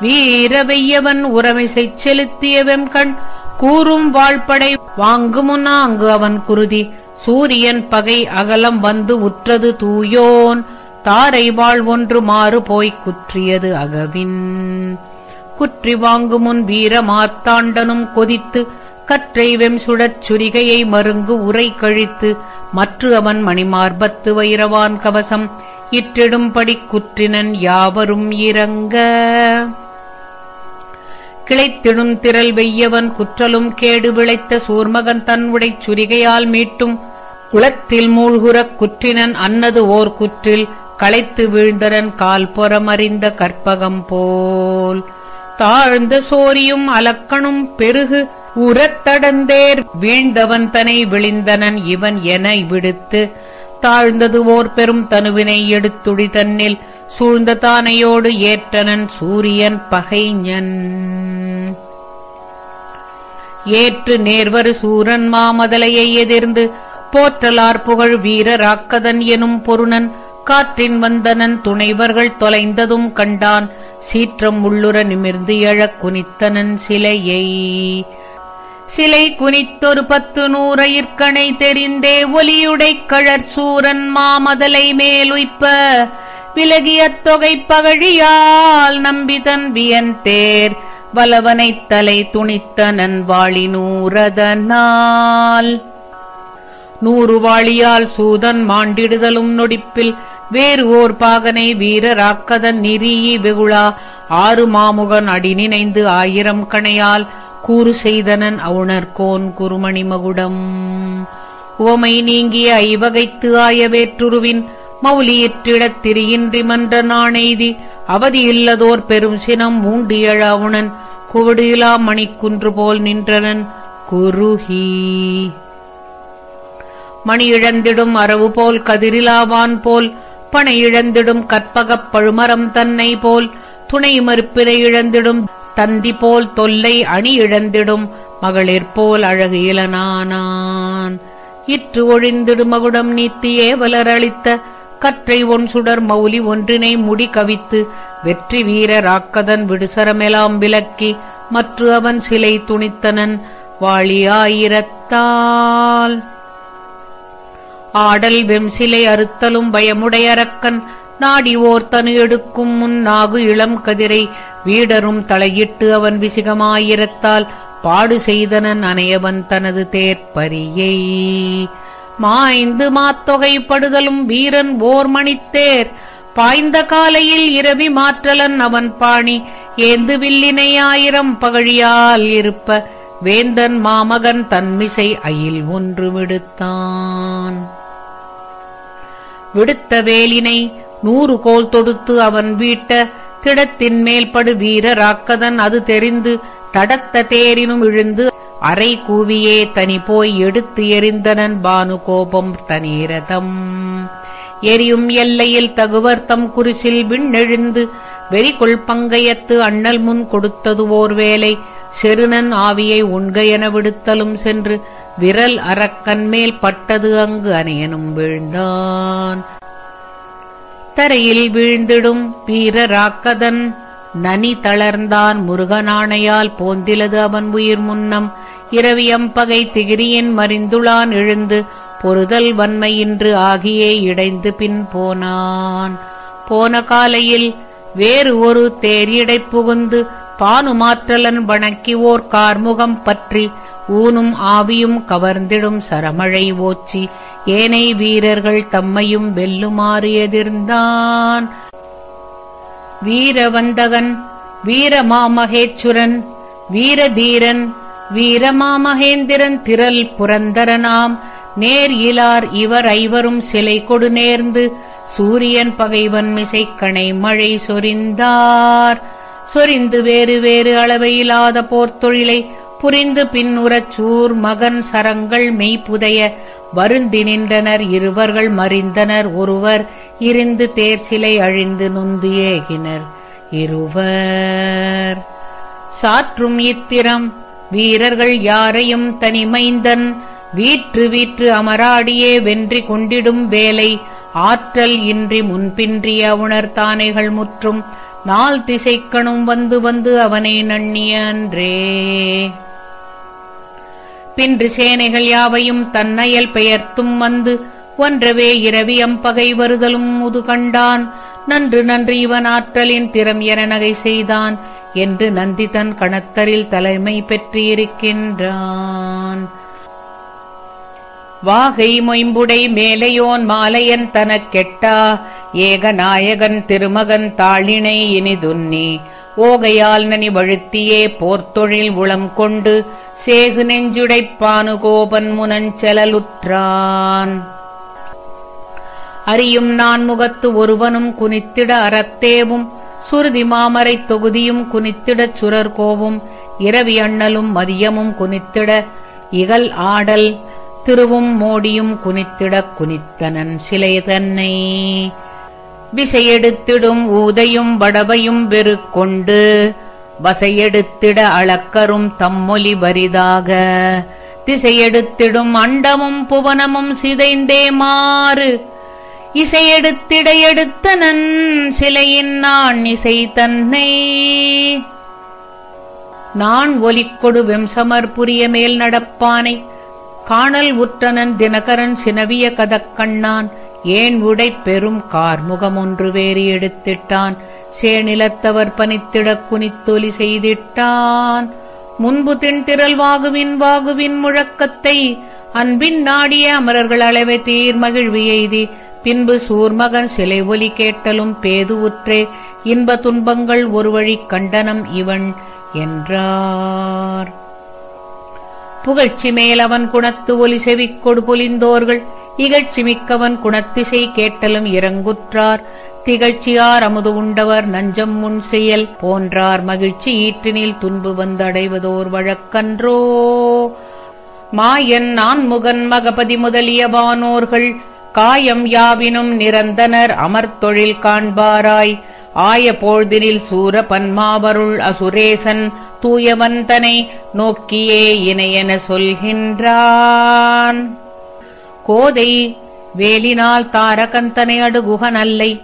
வீர வெய்யவன் உறமிசைச் செலுத்திய வெம்கண் கூறும் வாழ்படை வாங்குமுன்னாங்கு அவன் குருதி. சூரியன் பகை அகலம் வந்து உற்றது தூயோன் தாரை வாழ் ஒன்று மாறு போய்க் குற்றியது அகவின். குற்றி வாங்குமுன் வீர மார்த்தாண்டனும் கொதித்து கற்றை வெம் சுடற் சுரிகையை மருங்கு உரை கழித்து மற்று அவன் மணிமார்பத்து வைரவான் கவசம். இற்றிடும்படி குற்றினன் யாவரும் இறங்க கிளைத்திடும் திரள் வெய்யவன் குற்றலும் கேடு விளைத்த சூர்மகன் தன் உடைச் சுரிகையால் மீட்டும். குளத்தில் மூழ்குறக் குற்றினன் அன்னது ஓர் குற்றில். களைத்து வீழ்ந்தரன் கால் புறமறிந்த கற்பகம் போல். தாழ்ந்த சோரியும் அலக்கணும் பெருகு உரத்தடந்தேர். வீழ்ந்தவன் தனை விழிந்தனன் இவன் என விடுத்து தாழ்ந்தது ஓர் பெரும் தனுவினை எடுத்துடி தன்னில். சூழ்ந்த தானையோடு ஏற்றனன் சூரியன் பகைஞன். ஏற்று நேர்வரு சூரன் மாமதலையை எதிர்ந்து. போற்றலார் புகழ் வீரராக்கதன் எனும் பொருணன். காற்றின் வந்தனன் துணைவர்கள் தொலைந்ததும் கண்டான். சீற்றம் உள்ளுர நிமிர்ந்து எழக் குனித்தனன் சிலையை. சிலை குனித்தொரு பத்து நூறயிற்கணை தெரிந்தே ஒலியுடைக் கழற் சூரன் மாமதலை மேலுய்ப்ப. விலகிய தொகை பகழியால் நம்பிதன் வியன் தேர். வலவனைத் தலை துணித்தனன் வாழி நூறதனால். நூறு வாழியால் சூதன் மாண்டிடுதலும் நொடிப்பில் வேறு ஓர் பாகனை வீரராக்கதன் நிறீயி வெகுளா. ஆறு மாமுகன் அடி நினைந்து ஆயிரம் கணையால் கூறு செய்தனன் அவுணர்கோன் குருமணி மகுடம். உவமை நீங்கிய ஐவகைத்து ஆய வேற்றுருவின் மௌலியிற்றிடத் திரியின்றி மன்ற நாணெய்தி. அவதியில்லதோர் பெரும் சினம் மூண்டியழ அவுணன் குவடியிலா மணிக்குன்று போல் நின்றனன் குருஹீ. மணி இழந்திடும் அரவு போல் கதிரிலாவான் போல் பனை இழந்திடும் கற்பகப் பழுமரம் தன்னை போல் துணை மறுப்பிலை இழந்திடும் தந்தி போல் தொல்லை அணி இழந்திடும் மகளிர் போல் அழகு இளனானான். இற்று ஒழிந்திடும் மகுடம் நீத்தி ஏவலர் அளித்த கற்றை ஒன் சுடர் மௌலி ஒன்றினை முடி கவித்து வெற்றி வீரராக்கதன் விடுசரமெலாம் விலக்கி மற்று அவன் சிலை துணித்தனன் வாழியாயிரத்தால் ஆடல் வெம்சிலை அறுத்தலும் பயமுடையரக்கன் நாடி ஓர்த்தனு எடுக்கும் முன் நாகு இளம் கதிரை வீடரும் தலையிட்டு அவன் விசிகமாயிரத்தால் பாடு செய்தனன் அனையவன் தனது தேர்ப்பரியை. மாய்ந்து மாத்தொகை படுதலும் வீரன் ஓர் மணித்தேர் பாய்ந்த காலையில் இரவி மாற்றலன் அவன் பாணி ஏந்து வில்லினை ஆயிரம் பகழியால் இருப்ப வேந்தன் மாமகன் தன்மிசை அயில் ஒன்று விடுத்தான் விடுத்த வேலினை நூறு கோல் தொடுத்து அவன் வீட்ட திடத்தின் மேல் படு வீரராக்கதன் அது தெரிந்து தடத்த தேரினும் இழுந்து அரை கூவியே தனி போய் எடுத்து எறிந்தனன் பானு கோபம் தனீரதம். எரியும் எல்லையில் தகுவர் தம் குரிசில் விண்ணெழுந்து வெறிகொள் பங்கையத்து அண்ணல் முன் கொடுத்தது ஓர் வேலை. செருனன் ஆவியை உண்க என விடுத்தலும் சென்று விரல் அரக்கன் மேல் பட்டது அங்கு அனையனும் வீழ்ந்தான். தரையில் வீழ்ந்திடும் வீரராக்கதன் நனி தளர்ந்தான் முருகனாணையால் போந்திலது அவன் உயிர் முன்னம். இரவியம்பகை திகிரியின் மறிந்துளான் எழுந்து பொறுதல் வன்மையின்று ஆகியே இடைந்து பின் போனான். போன காலையில் வேறு ஒரு தேரியடை புகுந்து பானுமாற்றலன் வணக்கி ஓர் கார்முகம் பற்றி ஊனும் ஆவியும் கவர்ந்திடும் சரமழை ஓச்சி ஏனை வீரர்கள் தம்மையும் வெல்லுமாறு எதிர்ந்தான். வீரவந்தகன் வீரமாமகேச்சுரன் வீரதீரன் வீரமாமகேந்திரன் திரல் புரந்தரனாம். நேர் இலார் இவர் ஐவரும் சிலை கொடு நேர்ந்து சூரியன் பகைவன் மிசைக்கணை மழை சொரிந்தார். சொரிந்து வேறு வேறு அளவையில்லாத போர்த்தொழிலை புரிந்து பின்னுறச் சூர் மகன் சரங்கள் மெய்ப்புதைய வருந்தி நின்றனர் இருவர்கள் மறிந்தனர் ஒருவர் இருந்து தேர்ச்சிலை அழிந்து நொந்து ஏகினர் இருவர். சாற்றும் இத்திரம் வீரர்கள் யாரையும் தனிமைந்தன் வீற்று வீற்று அமராடியே வென்றி கொண்டிடும் வேலை ஆற்றல் இன்றி முன்பின்றிய உணர்த்தானைகள் முற்றும் நாள் திசைக்கணும் வந்து வந்து அவனை நண்ணியன்றே. பின் பின்று சேனைகள் யாவையும் தன்னயல் பெயர்த்தும் வந்து ஒன்றவே இரவி அம்பகை வருதலும் முது கண்டான். நன்று நன்று இவன் ஆற்றலின் திறம் என நகை செய்தான் என்று நந்தி தன் கணத்தரில் தலைமை பெற்றிருக்கின்றான். வாகை மொயம்புடை மேலையோன் மாலையன் தனக்கெட்டா ஏகநாயகன் திருமகன் தாளினை இனிதுன்னி ஓகையால் நனி வழுத்தியே போர்த்தொழில் உளம் கொண்டு சேகு நெஞ்சுடைப்பானு கோபன் முனஞ்செலலுற்றான். அறியும் நான் முகத்து ஒருவனும் குனித்திட அறத்தேவும் சுருதி மாமரைத் தொகுதியும் குனித்திடச் சுரர்கோவும் இரவி அண்ணலும் மதியமும் குனித்திட இகல் ஆடல் திருவும் மோடியும் குனித்திடக் குனித்தனன் சிலை தன்னை. விசையெடுத்திடும் ஊதையும் வடவையும் வெறுக்கொண்டு வசையெடுத்திட அளக்கரும் தம்மொலி வரிதாக. திசையெடுத்திடும் அண்டமும் புவனமும் சிதைந்தே மாறு இசையெடுத்திடையெடுத்தனன் சிலையின் நான் இசை தன்னை. நான் ஒலிக்கொடு வெம்சமர் புரிய மேல் நடப்பானை. காணல் உற்றனன் தினகரன் சினவிய கதக்கண்ணான் ஏன் உடை பெரும் கார்முகம் ஒன்று வேறு எடுத்திட்டான்? சேநிலத்தவர் பனித்திடக் குனித்தொலி செய்திட்டான். முன்பு திண்திரல் வாகுவின் வாகுவின் முழக்கத்தை அன்பின் நாடிய அமரர்கள் அளவை தீர் எய்தி பின்பு சூர்மகன் சிலை ஒலி கேட்டலும் பேது உற்றே இன்ப துன்பங்கள் ஒரு வழி கண்டனம் இவன் என்றார். புகழ்ச்சி மேல் அவன் குணத்து ஒலி செவிக்கொடு பொலிந்தோர்கள் இகழ்ச்சி மிக்கவன் குணத்திசை கேட்டலும் இறங்குற்றார். திகழ்ச்சியார் அமுது உண்டவர் நஞ்சம் முன் செயல். போன்றார் மகிழ்ச்சி ஈற்றினில் துன்பு வந்தடைவதோர் வழக்கன்றோ. மாயன் நான்முகன் மகபதி முதலியவானோர்கள் காயம் யாவினும் நிரந்தனர் அமர்த்தொழில் காண்பாராய். ஆய போழ்தினில் சூர பன்மாவருள் அசுரேசன் தூயவந்தனை நோக்கியே இணையென சொல்கின்றான். கோதை வேலினால் தாரகந்தனை அடுகுகனல்லை.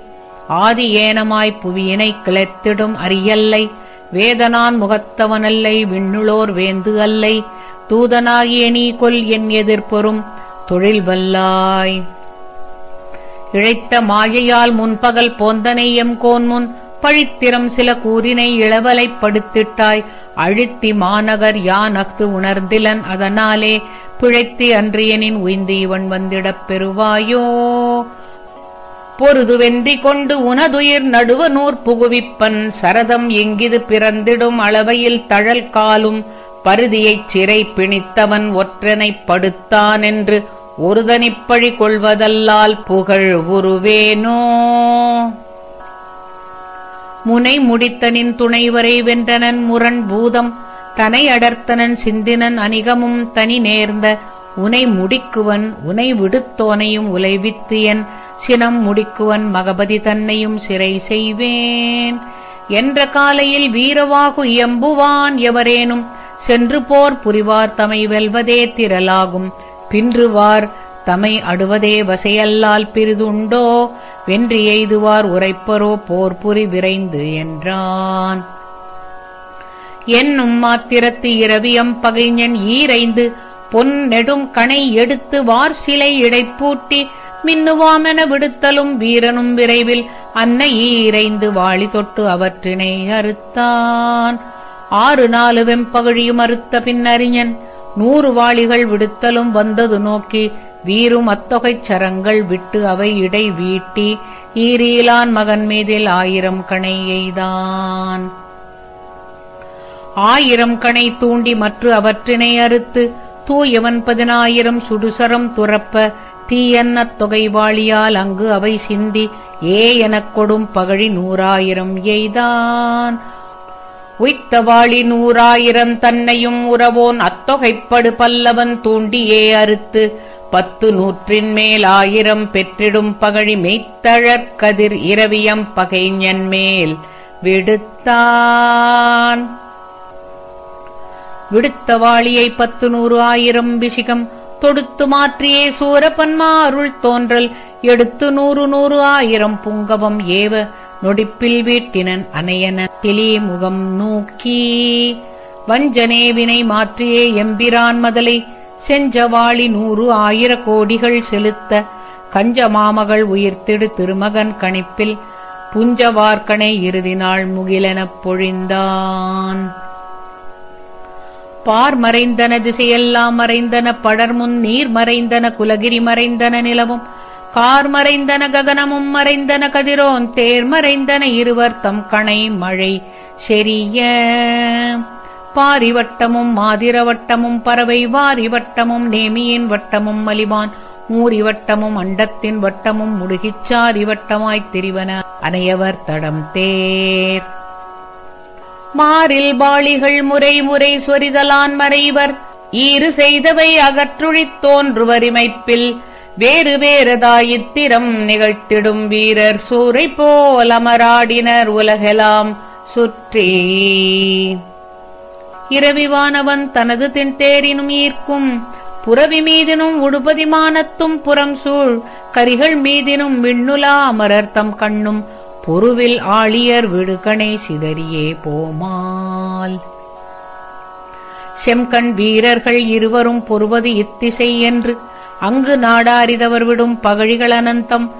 ஆதி ஏனமாய் புவியினை கிளத்திடும் அரியல்லை. வேதனான் முகத்தவனல்லை விண்ணுளோர் வேந்து அல்லை. தூதனாகிய நீ கொல் என் எதிர்ப்பொறும் தொழில் வல்லாய். இழைத்த மாயையால் முன்பகல் போந்தனை எம் கோன்முன் பழித்திரம் சில கூறினை இளவலைப் படுத்திட்டாய் அழுத்தி மாநகர் யான் அஃது உணர்ந்திலன் அதனாலே பிழைத்தி அன்றியனின் உய்ந்து இவன் வந்திடப் பெறுவாயோ? பொருது வென்றி கொண்டு உனதுயிர் நடுவ நூற் புகுவிப்பன் சரதம் எங்கிது பிறந்திடும் அளவையில் தழல் காலும் பருதியைச் சிறை பிணித்தவன் ஒற்றனைப் படுத்தான் என்று ஒருதனிப்பழி கொள்வதல்லால் புகழ் உருவேனோ? முனை முடித்தனின் துணைவரை வென்றனன் முரண் பூதம் தனை அடர்த்தனன் சிந்தினன் அணிகமும் தனி நேர்ந்த உனை முடிக்குவன் உனை விடுத்தோனையும் உலைவித்து என் சினம் முடிக்குவன் மகபதி தன்னையும் சிறை செய்வேன். என்ற காலையில் வீரவாகு இயம்புவான் எவரேனும் சென்று போர் புரிவார் தமை வெல்வதே திரளாகும். பின்றுவார் தமை அடுவதே வசையல்லால் பிரிதுண்டோ வென்று எய்துவார் உரைப்பரோ போர் புரி விரைந்து என்றான். என்னும் மாத்திரத்து இரவியம் பகைஞன் ஈரைந்து பொன் நெடும் கணை எடுத்து வார் சிலை இடைப்பூட்டி மின்னுவாமென விடுத்தலும் வீரனும் விரைவில் அன்னை ஈரைந்து வாளி தொட்டு அவற்றினை அறுத்தான். ஆறு நாலு வெம்பகழியும் அறுத்த பின்னறிஞன் நூறு வாளிகள் விடுத்தலும் வந்தது நோக்கி வீரும் அத்தொகைச் சரங்கள் விட்டு அவை இடை வீட்டி ஈரீலான் மகன் மீதில் ஆயிரம் கணை எய்தான். ஆயிரம் கணை தூண்டி மற்ற அவற்றினை அறுத்து தூயவன் பதினாயிரம் சுடுசரம் துறப்ப தீயன்னத் தொகைவாளியால் அங்கு அவை சிந்தி ஏ எனக் கொடும் பகழி நூறாயிரம் எய்தான். உய்த்தவாளி நூறாயிரம் தன்னையும் உறவோன் அத்தொகைப்படு பல்லவன் தூண்டியே அறுத்து பத்து நூற்றின் மேல் ஆயிரம் பெற்றிடும் பகழி மெய்த்தழற்கதிர் இரவியம் பகைஞன் மேல் விடுத்தான். விடுத்த வாளியை பத்து நூறு ஆயிரம் பிசிகம் தொடுத்து மாற்றியே சூரப்பன்மா அருள் தோன்றல். எடுத்து நூறு நூறு ஆயிரம் புங்கவம் ஏவ. நொடிப்பில் வீட்டினன் அனையன கிளி முகம் நோக்கி. வஞ்சனே வினை மாற்றியே எம்பிரான் மதலை. செஞ்சவாளி நூறு ஆயிர கோடிகள் செலுத்த. கஞ்ச மாமகள் உயிர்த்திடு திருமகன் கணிப்பில். புஞ்சவார்க்கனை இறுதி நாள் முகிலெனப் பொழிந்தான். பார் மறைந்தன திசையெல்லாம் மறைந்தன படர்முன் நீர் மறைந்தன குலகிரி மறைந்தன நிலவும். கார் மறைந்தன ககனமும் மறைந்தன கதிரோன் தேர் மறைந்தன இருவர் தம் கணை மழை செரிய பாரிவட்டமும் மாதிரவட்டமும் பறவை வாரிவட்டமும் நேமியின் வட்டமும் மலிவான். மூரிவட்டமும் அண்டத்தின் வட்டமும் முடுகிச்சாரி வட்டமாய்த் திரிவன அனையவர் தடம் தேர். மாறில் பாளிகள் முறை முறை சொரிதலான் மறைவர். ஈறு செய்தவை அகற்றுழித் தோன்றுவரிமைப்பில் வேறு வேறதாயித்திரம் நிகழ்த்திடும் வீரர் சூரை போல் அமராடினர் உலகெலாம் சுற்றி. இரவிவானவன் தனது திண்டேரினும் ஈர்க்கும் புறவி மீதினும் உடுபதிமானத்தும் புறம் சூழ் கரிகள் மீதினும் விண்ணுலா அமரர் தம் கண்ணும் பொருவில் ஆழியர் விடுகணை சிதறியே போமால். செம்கண் வீரர்கள் இருவரும் பொறுவது இத்திசை என்று அங்கு நாடாரிதவர் விடும் பகழிகள் அனந்தம்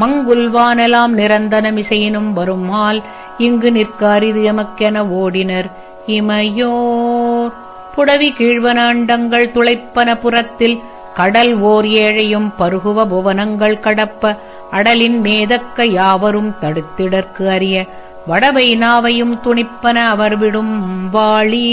மங்குல்வானெலாம் நிரந்தனமிசையினும் வருமால் இங்கு நிற்காரிது எமக்கென ஓடினர் இமையோர். புடவி கீழ்வன அண்டங்கள் துளைப்பன புறத்தில் கடல் ஓர் ஏழையும் பருகுவ புவனங்கள் கடப்ப அடலின் மேதக்க யாவரும் தடுத்திடற்கு அறிய வடவை நாவையும் துணிப்பன அவர் விடும் வாழி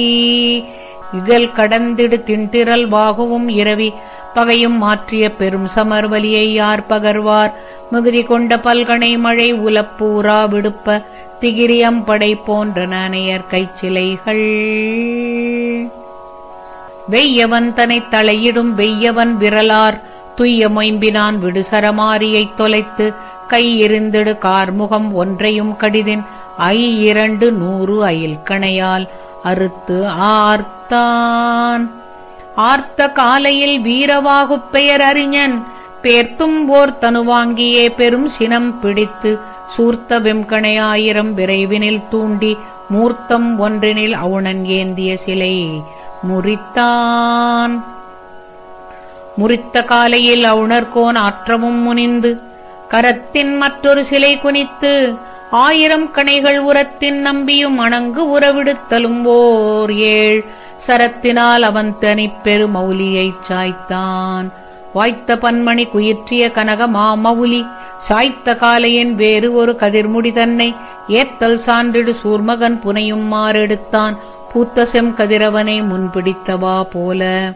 இகல் கடந்திடு திண்டிரல் வாகுவும் இரவி பகையும் மாற்றிய பெரும் சமர்வலியை யார் பகர்வார்? மிகுதி கொண்ட பல்கனை மழை உலப்பூரா விடுப்ப திகிரியம் படை போன்ற நனையர் கைச்சிலைகள். வெய்யவன் தனைத் தலையிடும் வெய்யவன் விரலார் துய்ய மொயம்பினான் விடுசரமாரியைத் தொலைத்து கையிருந்திடு கார்முகம் ஒன்றையும் கடிதின் ஐ இரண்டு நூறு அயில் கணையால் அறுத்து ஆர்த்தான். ஆர்த்த காலையில் வீரவாகுப் பெயர் அறிஞன் பேர்த்தும் ஓர் தனுவாங்கியே பெரும் சினம் பிடித்து சூர்த்த வெம்கணையாயிரம் விரைவினில் தூண்டி மூர்த்தம் ஒன்றினில் அவுணன் ஏந்திய சிலை முறித்தான். முறித்த காலையில் அவுணர்கோன் ஆற்றமும் முனிந்து கரத்தின் மற்றொரு சிலை குனித்து ஆயிரம் கணைகள் உரத்தின் நம்பியும் அணங்கு உறவிடுத்தலும் ஓர் ஏழ். சரத்தினால் அவன் தனிப்பெரு மௌலியைச் சாய்த்தான். வாய்த்த பன்மணி குயிற்றிய கனக மாமவுலி சாய்த்த காலையின் வேறு ஒரு கதிர்முடி தன்னை ஏத்தல் சான்றிடு சூர்மகன் புனையும் மாறெடுத்தான் பூத்த செம் கதிரவனை முன்பிடித்தவா போல.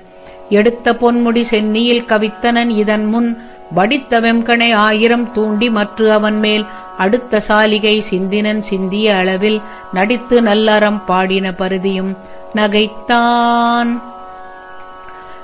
எடுத்த பொன்முடி சென்னியில் கவித்தனன் இதன் முன் வடித்த வெம்கணை ஆயிரம் தூண்டி மற்று அவன் மேல் அடுத்த சாலிகை சிந்தினன் சிந்திய அளவில் நடித்து நல்லறம் பாடின பருதியும் நகைத்தான்.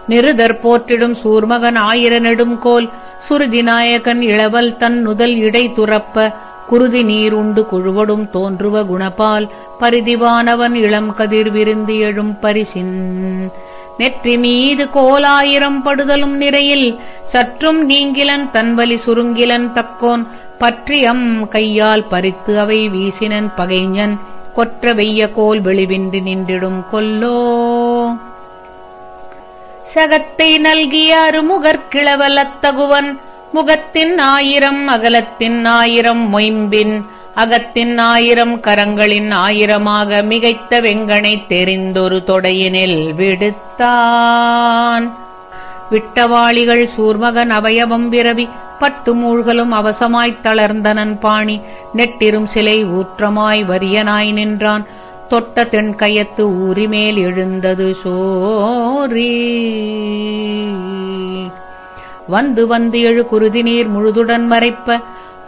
நிருதர் போற்றிடும் சூர்மகன் ஆயிர கோல் சுருதி நாயகன் இளவல் தன் நுதல் இடை துறப்ப. குருதி நீருண்டு குழுவடும் தோன்றுவ குணபால். பரிதிவானவன் இளம் கதிர் விருந்து எழும் பரிசின். நெற்றி மீது கோலாயிரம் படுதலும் நிறையில் சற்றும் நீங்கிலன் தன்வலி சுருங்கிலன் தக்கோன் பற்றியம் கையால் பறித்து அவை வீசினன் பகைஞன் கொற்ற வெய்ய கோல் வெளிவின்றி நின்றிடும் கொல்லோ. சகத்தை நல்கிய அருமுகற்கிழவலத்தகுவன் முகத்தின் ஆயிரம் அகலத்தின் ஆயிரம் மொயம்பின் அகத்தின் ஆயிரம் கரங்களின் ஆயிரமாக மிகைத்த வெங்கனை தெரிந்தொரு தொடையினில் விடுத்தான். விட்டவாளிகள் சூர்மகன் அவயவம் விரவி பட்டு மூழ்கலும் அவசமாய்த் தளர்ந்தனன் பாணி நெட்டிரும் சிலை ஊற்றமாய் வரியனாய் நின்றான். தொட்ட தென்கயத்து ஊரிமேல் எழுந்தது சோரி. வந்து வந்து எழு குருதி நீர் முழுதுடன் மறைப்ப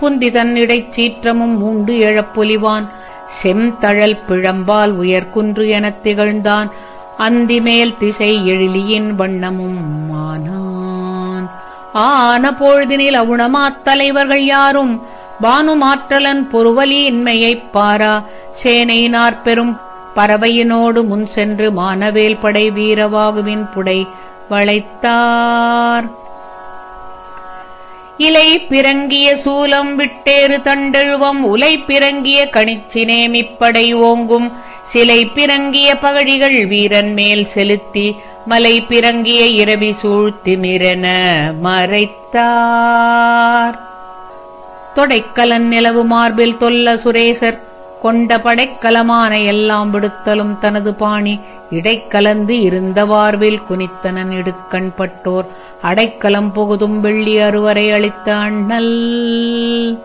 புந்தி தன்னிடைச் சீற்றமும் மூண்டு எழப்பொலிவான் செம்தழல் பிழம்பால் உயர்குன்று எனத் திகழ்ந்தான். அந்திமேல் திசை எழிலியின் வண்ணமும் ஆனான் ஆன பொழுதினில் அவுணமாத் தலைவர்கள் யாரும்? பானுமாற்றலன் பொறுவலி இன்மையைப் பாரா. சேனையினார் பெரும் பறவையினோடு முன் சென்று மானவேல் படை வீரவாகுவின் புடை வளைத்தார். இலை பிறங்கிய சூலம் விட்டேறு தண்டெழுவம் உலை பிறங்கிய கணிச்சினேமிப்படை ஓங்கும். சிலை பிறங்கிய பகழிகள் வீரன் மேல் செலுத்தி மலை பிறங்கிய இரவி சூழ்த்திமிரென மறைத்தார். தொடைக்கலன் நிலவு மார்பில் தொல்ல சுரேசர் கொண்ட படைக்கலமான எல்லாம் விடுத்தலும் தனது பாணி. இடைக்கலந்து இருந்த வார்வில் குனித்தனன் இடுக்கண் பட்டோர். அடைக்கலம் புகுதும் வெள்ளி அறுவரை அளித்த அண்ணல்.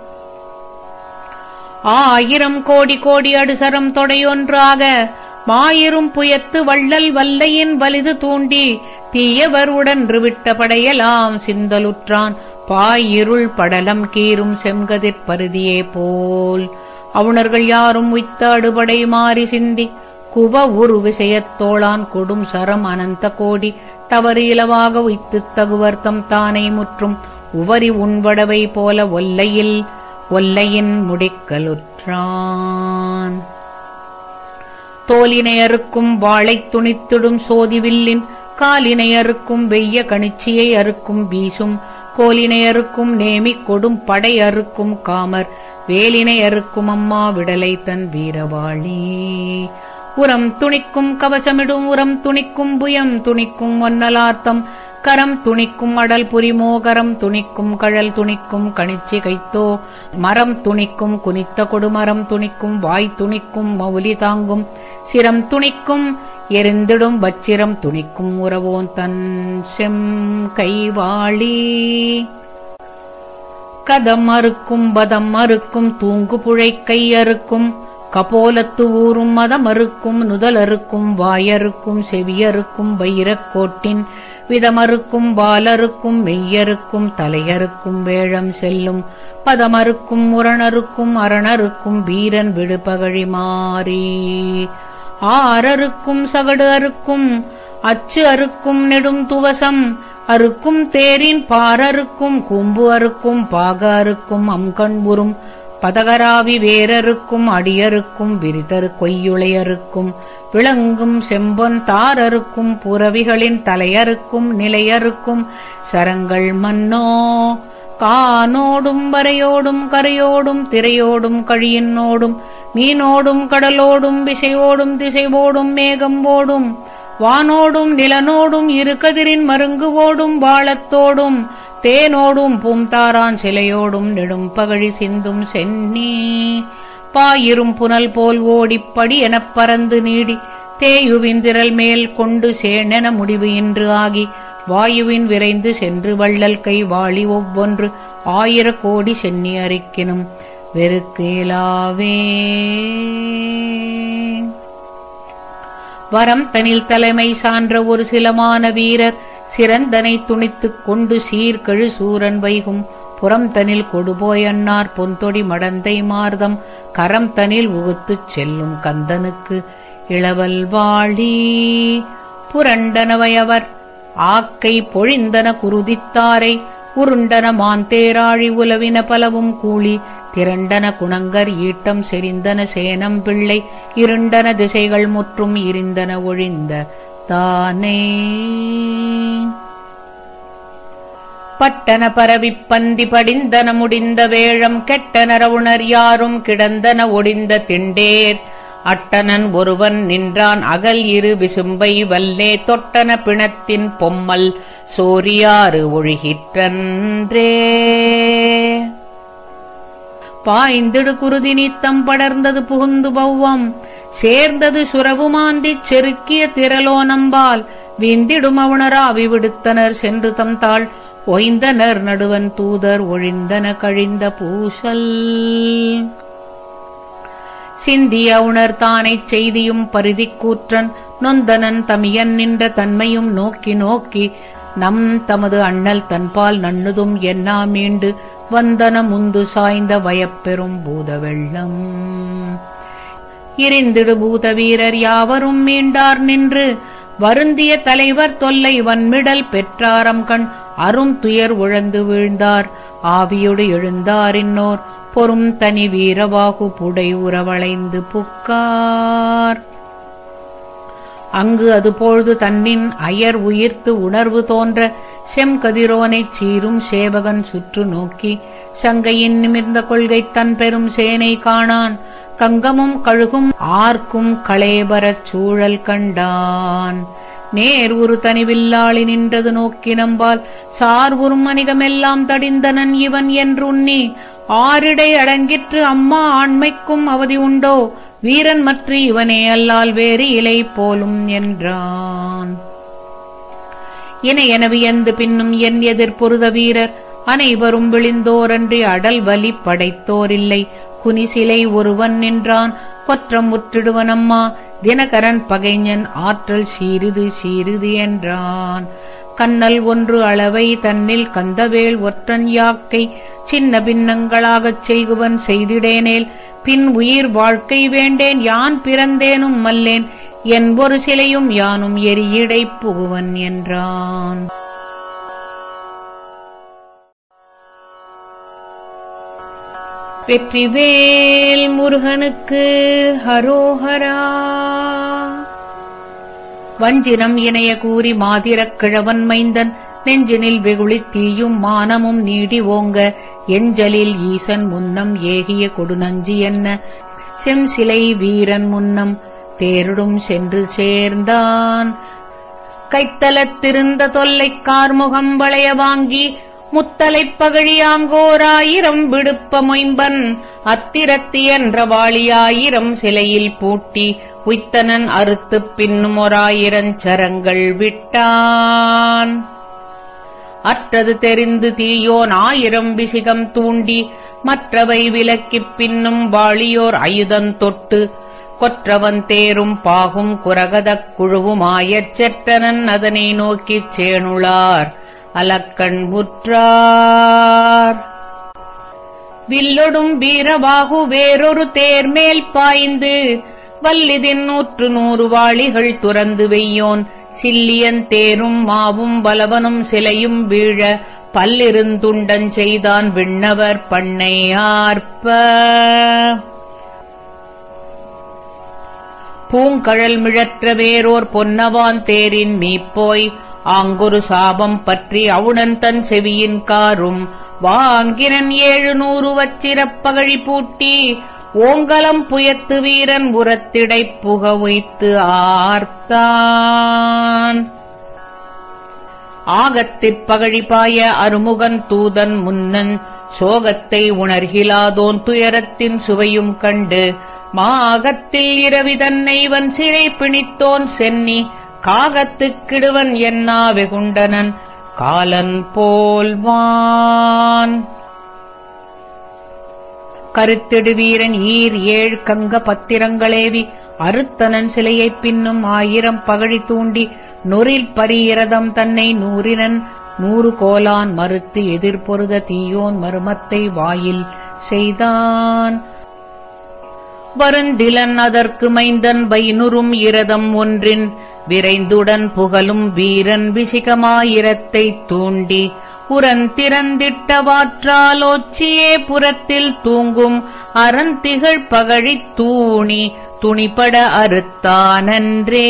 ஆயிரம் கோடி கோடி அடுசரம் தொடையொன்றாக. மாயிரும் புயத்து வள்ளல் வல்லையின் வலிது தூண்டி. தீயவர் உடன்று விட்ட படையலாம் சிந்தலுற்றான். பாயிருள் படலம் கீரும் செம்கதிர் பருதியே போல். அவுணர்கள் யாரும் உய்த்த அடுபடை மாறி சிந்தி குவ உரு விஷயத்தோளான் கொடும் சரம் அனந்த கோடி தவறு இலவாக உய்த்துத் தகுவர்த்தம் தானை முற்றும் உவரி உண்படவை போல ஒல்லையில் ஒல்லையின் முடிக்கலுற்றான். தோலினை அறுக்கும் துணித்திடும் சோதிவில்லின் காலினை அறுக்கும் வெய்ய கணிச்சியை அறுக்கும் வீசும் கோலினையறுக்கும் நேமிக் கொடும் படை அறுக்கும் காமர் வேலினை அறுக்கும் அம்மா விடலை தன் வீரவாளி. உரம் துணிக்கும் கவசமிடும் உரம் துணிக்கும் புயம் துணிக்கும் ஒன்னலார்த்தம் கரம் துணிக்கும் அடல் புரிமோகரம் துணிக்கும் கழல் துணிக்கும் கணிச்சி கைத்தோ மரம் துணிக்கும் குனித்த கொடுமரம் துணிக்கும் வாய் துணிக்கும் மௌலி தாங்கும். சிரம் துணிக்கும் எரிந்திடும் வச்சிரம் துணிக்கும் உறவோன் தன் செம் கைவாளி. கதம் அறுக்கும் பதம் அறுக்கும் தூங்கு புழைக்கை அறுக்கும் கபோலத்து ஊறும் மதம் அறுக்கும் நுதலறுக்கும் வாயறுக்கும் செவியறுக்கும் வைரக்கோட்டின் விதமறுக்கும் பாலருக்கும் மெய்யறுக்கும் தலையறுக்கும் வேழம் செல்லும் பதமறுக்கும் முரணறுக்கும் அரணறுக்கும் வீரன் விடுபகழி மாறி. ஆறறுக்கும் சகடு அறுக்கும் அச்சு அறுக்கும் நெடும் துவசம் அறுக்கும் தேரின் பாரறுக்கும் கூம்பு அறுக்கும் பாக அறுக்கும் அம்கண்புறும் பதகராவி வேரறுக்கும் அடியறுக்கும் விரிதரு கொய்யுளையறுக்கும் விளங்கும் செம்பொன் தாரருக்கும் புறவிகளின் தலையறுக்கும் நிலையறுக்கும் சரங்கள் மன்னோ கானோடும் வரையோடும் கரையோடும் திரையோடும் கழியினோடும் மீனோடும் கடலோடும் விசையோடும் திசைவோடும் மேகம்போடும் வானோடும் நிலனோடும் இரு கதிரின் மருங்கு ஓடும் வாளத்தோடும் தேனோடும் பூம்தாரான் சிலையோடும் நெடும் பகழி சிந்தும் சென்னி. பாயிரும் புனல் போல் ஓடிப்படி எனப் பறந்து நீடி தேயுவிந்திரல் மேல் கொண்டு சேனென முடிவு இன்று ஆகி வாயுவின் விரைந்து சென்று வள்ளல் கை வாளி ஒவ்வொன்று ஆயிர கோடி சென்னி அறிக்கினும் வெறுக்கேலாவே. வரம் தனில் தலைமை சான்ற ஒரு சிலமான வீரர் சிறந்தனை துணித்துக் கொண்டு சீர்கழு சூரன் வைகும். புறம் தனில் கொடுபோயன்னார் பொன்தொடி மடந்தை மார்தம். கரம் தனில் உகுத்துச் செல்லும் கந்தனுக்கு இளவல் வாழி. புரண்டனவையவர் ஆக்கை பொழிந்தன குருதித்தாரை. உருண்டன மாந்தேராழி உலவின பலவும் கூலி. திரண்டன குணங்கர் ஈட்டம் செறிந்தன சேனம் பிள்ளை இருண்டன திசைகள் முற்றும் இருந்தன ஒழிந்த தானே. பட்டன பரவிப் பந்தி படிந்தன முடிந்த வேழம் கெட்டன ரவுணர் யாரும் கிடந்தன ஒடிந்த திண்டேர். அட்டனன் ஒருவன் நின்றான் அகல் இரு விசும்பை வல்லே தொட்டன பிணத்தின் பொம்மல் சோரியாறு ஒழுகிற்றன்றே. பாய்ந்திடு குருதி நீத்தம் படர்ந்தது புகுந்து பௌவம் சேர்ந்தது சுரவுமாந்திச் செருக்கிய திரலோனம்பால் வீந்திடும் அவுணராவி விடுத்தனர் சென்று தந்தாள் ஒய்ந்தனர் நடுவன் தூதர் ஒழிந்தன கழிந்த பூசல். சிந்திய உணர் தானைச் செய்தியும் பரிதிக்கூற்றன் நொந்தனன் தமியன் நின்ற தன்மையும் நோக்கி நோக்கி நம் தமது அண்ணல் தன்பால் நண்ணுதும் என்னா மீண்டு வந்தன முந்து சாய்ந்த வயப்பெறும் பூத வெள்ளம் இரிந்திடு பூத வீரர் யாவரும் மீண்டார் நின்று வருந்திய தலைவர் தொல்லை வன்மிடல் பெற்றாரம் கண் அரும் துயர் உழந்து வீழ்ந்தார் ஆவியொடு எழுந்தார் இன்னோர் பொறும் தனி வீரவாகு புடை உறவளைந்து புக்கார். அங்கு அதுபொழுது தன்னின் அயர் உயிர்த்து உணர்வு தோன்ற செம்கதிரோனைச் சீரும் சேவகன் சுற்று நோக்கி சங்கையின் நிமிர்ந்த கொள்கை தன் பெரும் சேனை காணான். கங்கமும் கழுகும் ஆர்க்கும் களேபரச் சூழல் கண்டான். நேர் ஒரு தனிவில்லாளி நின்றது நோக்கி நம்பால் சார் உறும் தடிந்தனன் இவன் என்றுண்ணி. ஆரிடை அடங்கிற்று அம்மா ஆண்மைக்கும் அவதி உண்டோ? வீரன் மற்ற இவனே அல்லால் வேறு இலை போலும் என்றான். என என பின்னும் என் எதிர்பொருத வீரர் அனைவரும் விழிந்தோரன்றி அடல் வலி படைத்தோரில்லை. குனிசிலை ஒருவன் நின்றான் கொற்றம் முற்றிடுவனம்மா தினகரன் பகைஞன் ஆற்றல் சீருது சீருது என்றான். கண்ணல் ஒன்று அளவை தன்னில் கந்தவேல் ஒற்றன் யாக்கை சின்ன பின்னங்களாகச் செய்குவன் செய்திடேனேல் பின் உயிர் வாழ்க்கை வேண்டேன் யான் பிறந்தேனும் மல்லேன் என்பொரு சிலையும் யானும் எரியடை புகுவன் என்றான். வெற்றிவேல் முருகனுக்கு ஹரோஹரா. வஞ்சினம் இணைய கூறி மாதிரக் கிழவன் மைந்தன் நெஞ்சினில் வெகுளித் தீயும் மானமும் நீடி ஓங்க எஞ்சலில் ஈசன் முன்னம் ஏகிய கொடுநஞ்சி என்ன? செம்சிலை வீரன் முன்னம் தேருடும் சென்று சேர்ந்தான். கைத்தலத்திருந்த தொல்லைக் கார்முகம் வளைய வாங்கி முத்தலைப் பகழியாங்கோராயிரம் விடுப்ப மொயம்பன் அத்திரத்தி என்ற வாளியாயிரம் சிலையில் பூட்டி உய்த்தனன் அறுத்துப் பின்னும் ஓராயிரஞ்சரங்கள் விட்டான். அற்றது தெரிந்து தீயோன் ஆயிரம் விசிகம் தூண்டி மற்றவை விலக்கிப் பின்னும் வாளியோர் அயுதன் தொட்டு கொற்றவன் தேரும் பாகும் குரகதக் குழுவுமாயச் செற்றனன் அதனை நோக்கிச் சேணுளார் அலக்கண் முற்றார். வில்லொடும் வீரவாகு வேறொரு தேர்மேல் பாய்ந்து வல்லிதின் நூற்று நூறு வாளிகள் துறந்து வெய்யோன் சில்லியன் தேரும் மாவும் பலவனும் சிலையும் வீழ பல்லிருந்துண்டன் செய்தான் விண்ணவர் பண்ணையார்ப்ப பூங்கழல் மிழற்ற வேறோர் பொன்னவான் தேரின் மீப்போய் ஆங்கொரு சாபம் பற்றி அவுணன் தன் செவியின் காரும். வாங்கினன் ஏழு நூறு வச்சிரப் பகழி பூட்டி ஓங்கலம் புயத்து வீரன் உரத்திடைப் புக வைத்து ஆர்த்தான். ஆகத்திற் பகழிபாய அருமுகன் தூதன் முன்னன் சோகத்தை உணர்கிலாதோன் துயரத்தின் சுவையும் கண்டு மாகத்தில் இரவி தன்னை வன் சிறை பிணித்தோன் சென்னி காகத்துக் கிடுவன் என்னா வெகுண்டனன் காலன் போல்வான் கருத்திடு வீரன் ஈர் ஏழ் கங்க பத்திரங்களேவி. அறுத்தனன் சிலையைப் பின்னும் ஆயிரம் பகழி தூண்டி. நொறில் பரியரதம் தன்னை நூறினன். நூறு கோலான் மறுத்து எதிர்பொருத தீயோன் மருமத்தை வாயில் செய்தான். வருந்திலன் அதற்கு மைந்தன் பைனுறும் இரதம் ஒன்றின். விரைந்துடன் புகழும் வீரன் விசிகமாயிரத்தைத் தூண்டி. உரந்திறந்திட்டவாற்றால் ஒச்சியே புறத்தில் தூங்கும் அறந்திகழ் பகழித் தூணி துணிபட அறுத்தானன்றே.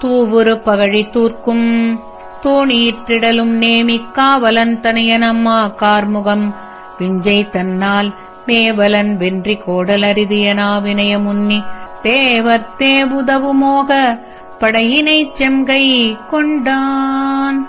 தூவுரு பகழி தூர்க்கும் தூணீற்றிடலும் நேமிக்காவலன் தனையனம்மா கார்முகம். விஞ்சை தன்னால் மேவலன் வென்றி கோடலரிதியனா வினய முன்னி தேவர் தேவுதவு மோக படையினைச் செம்கை கொண்டான்.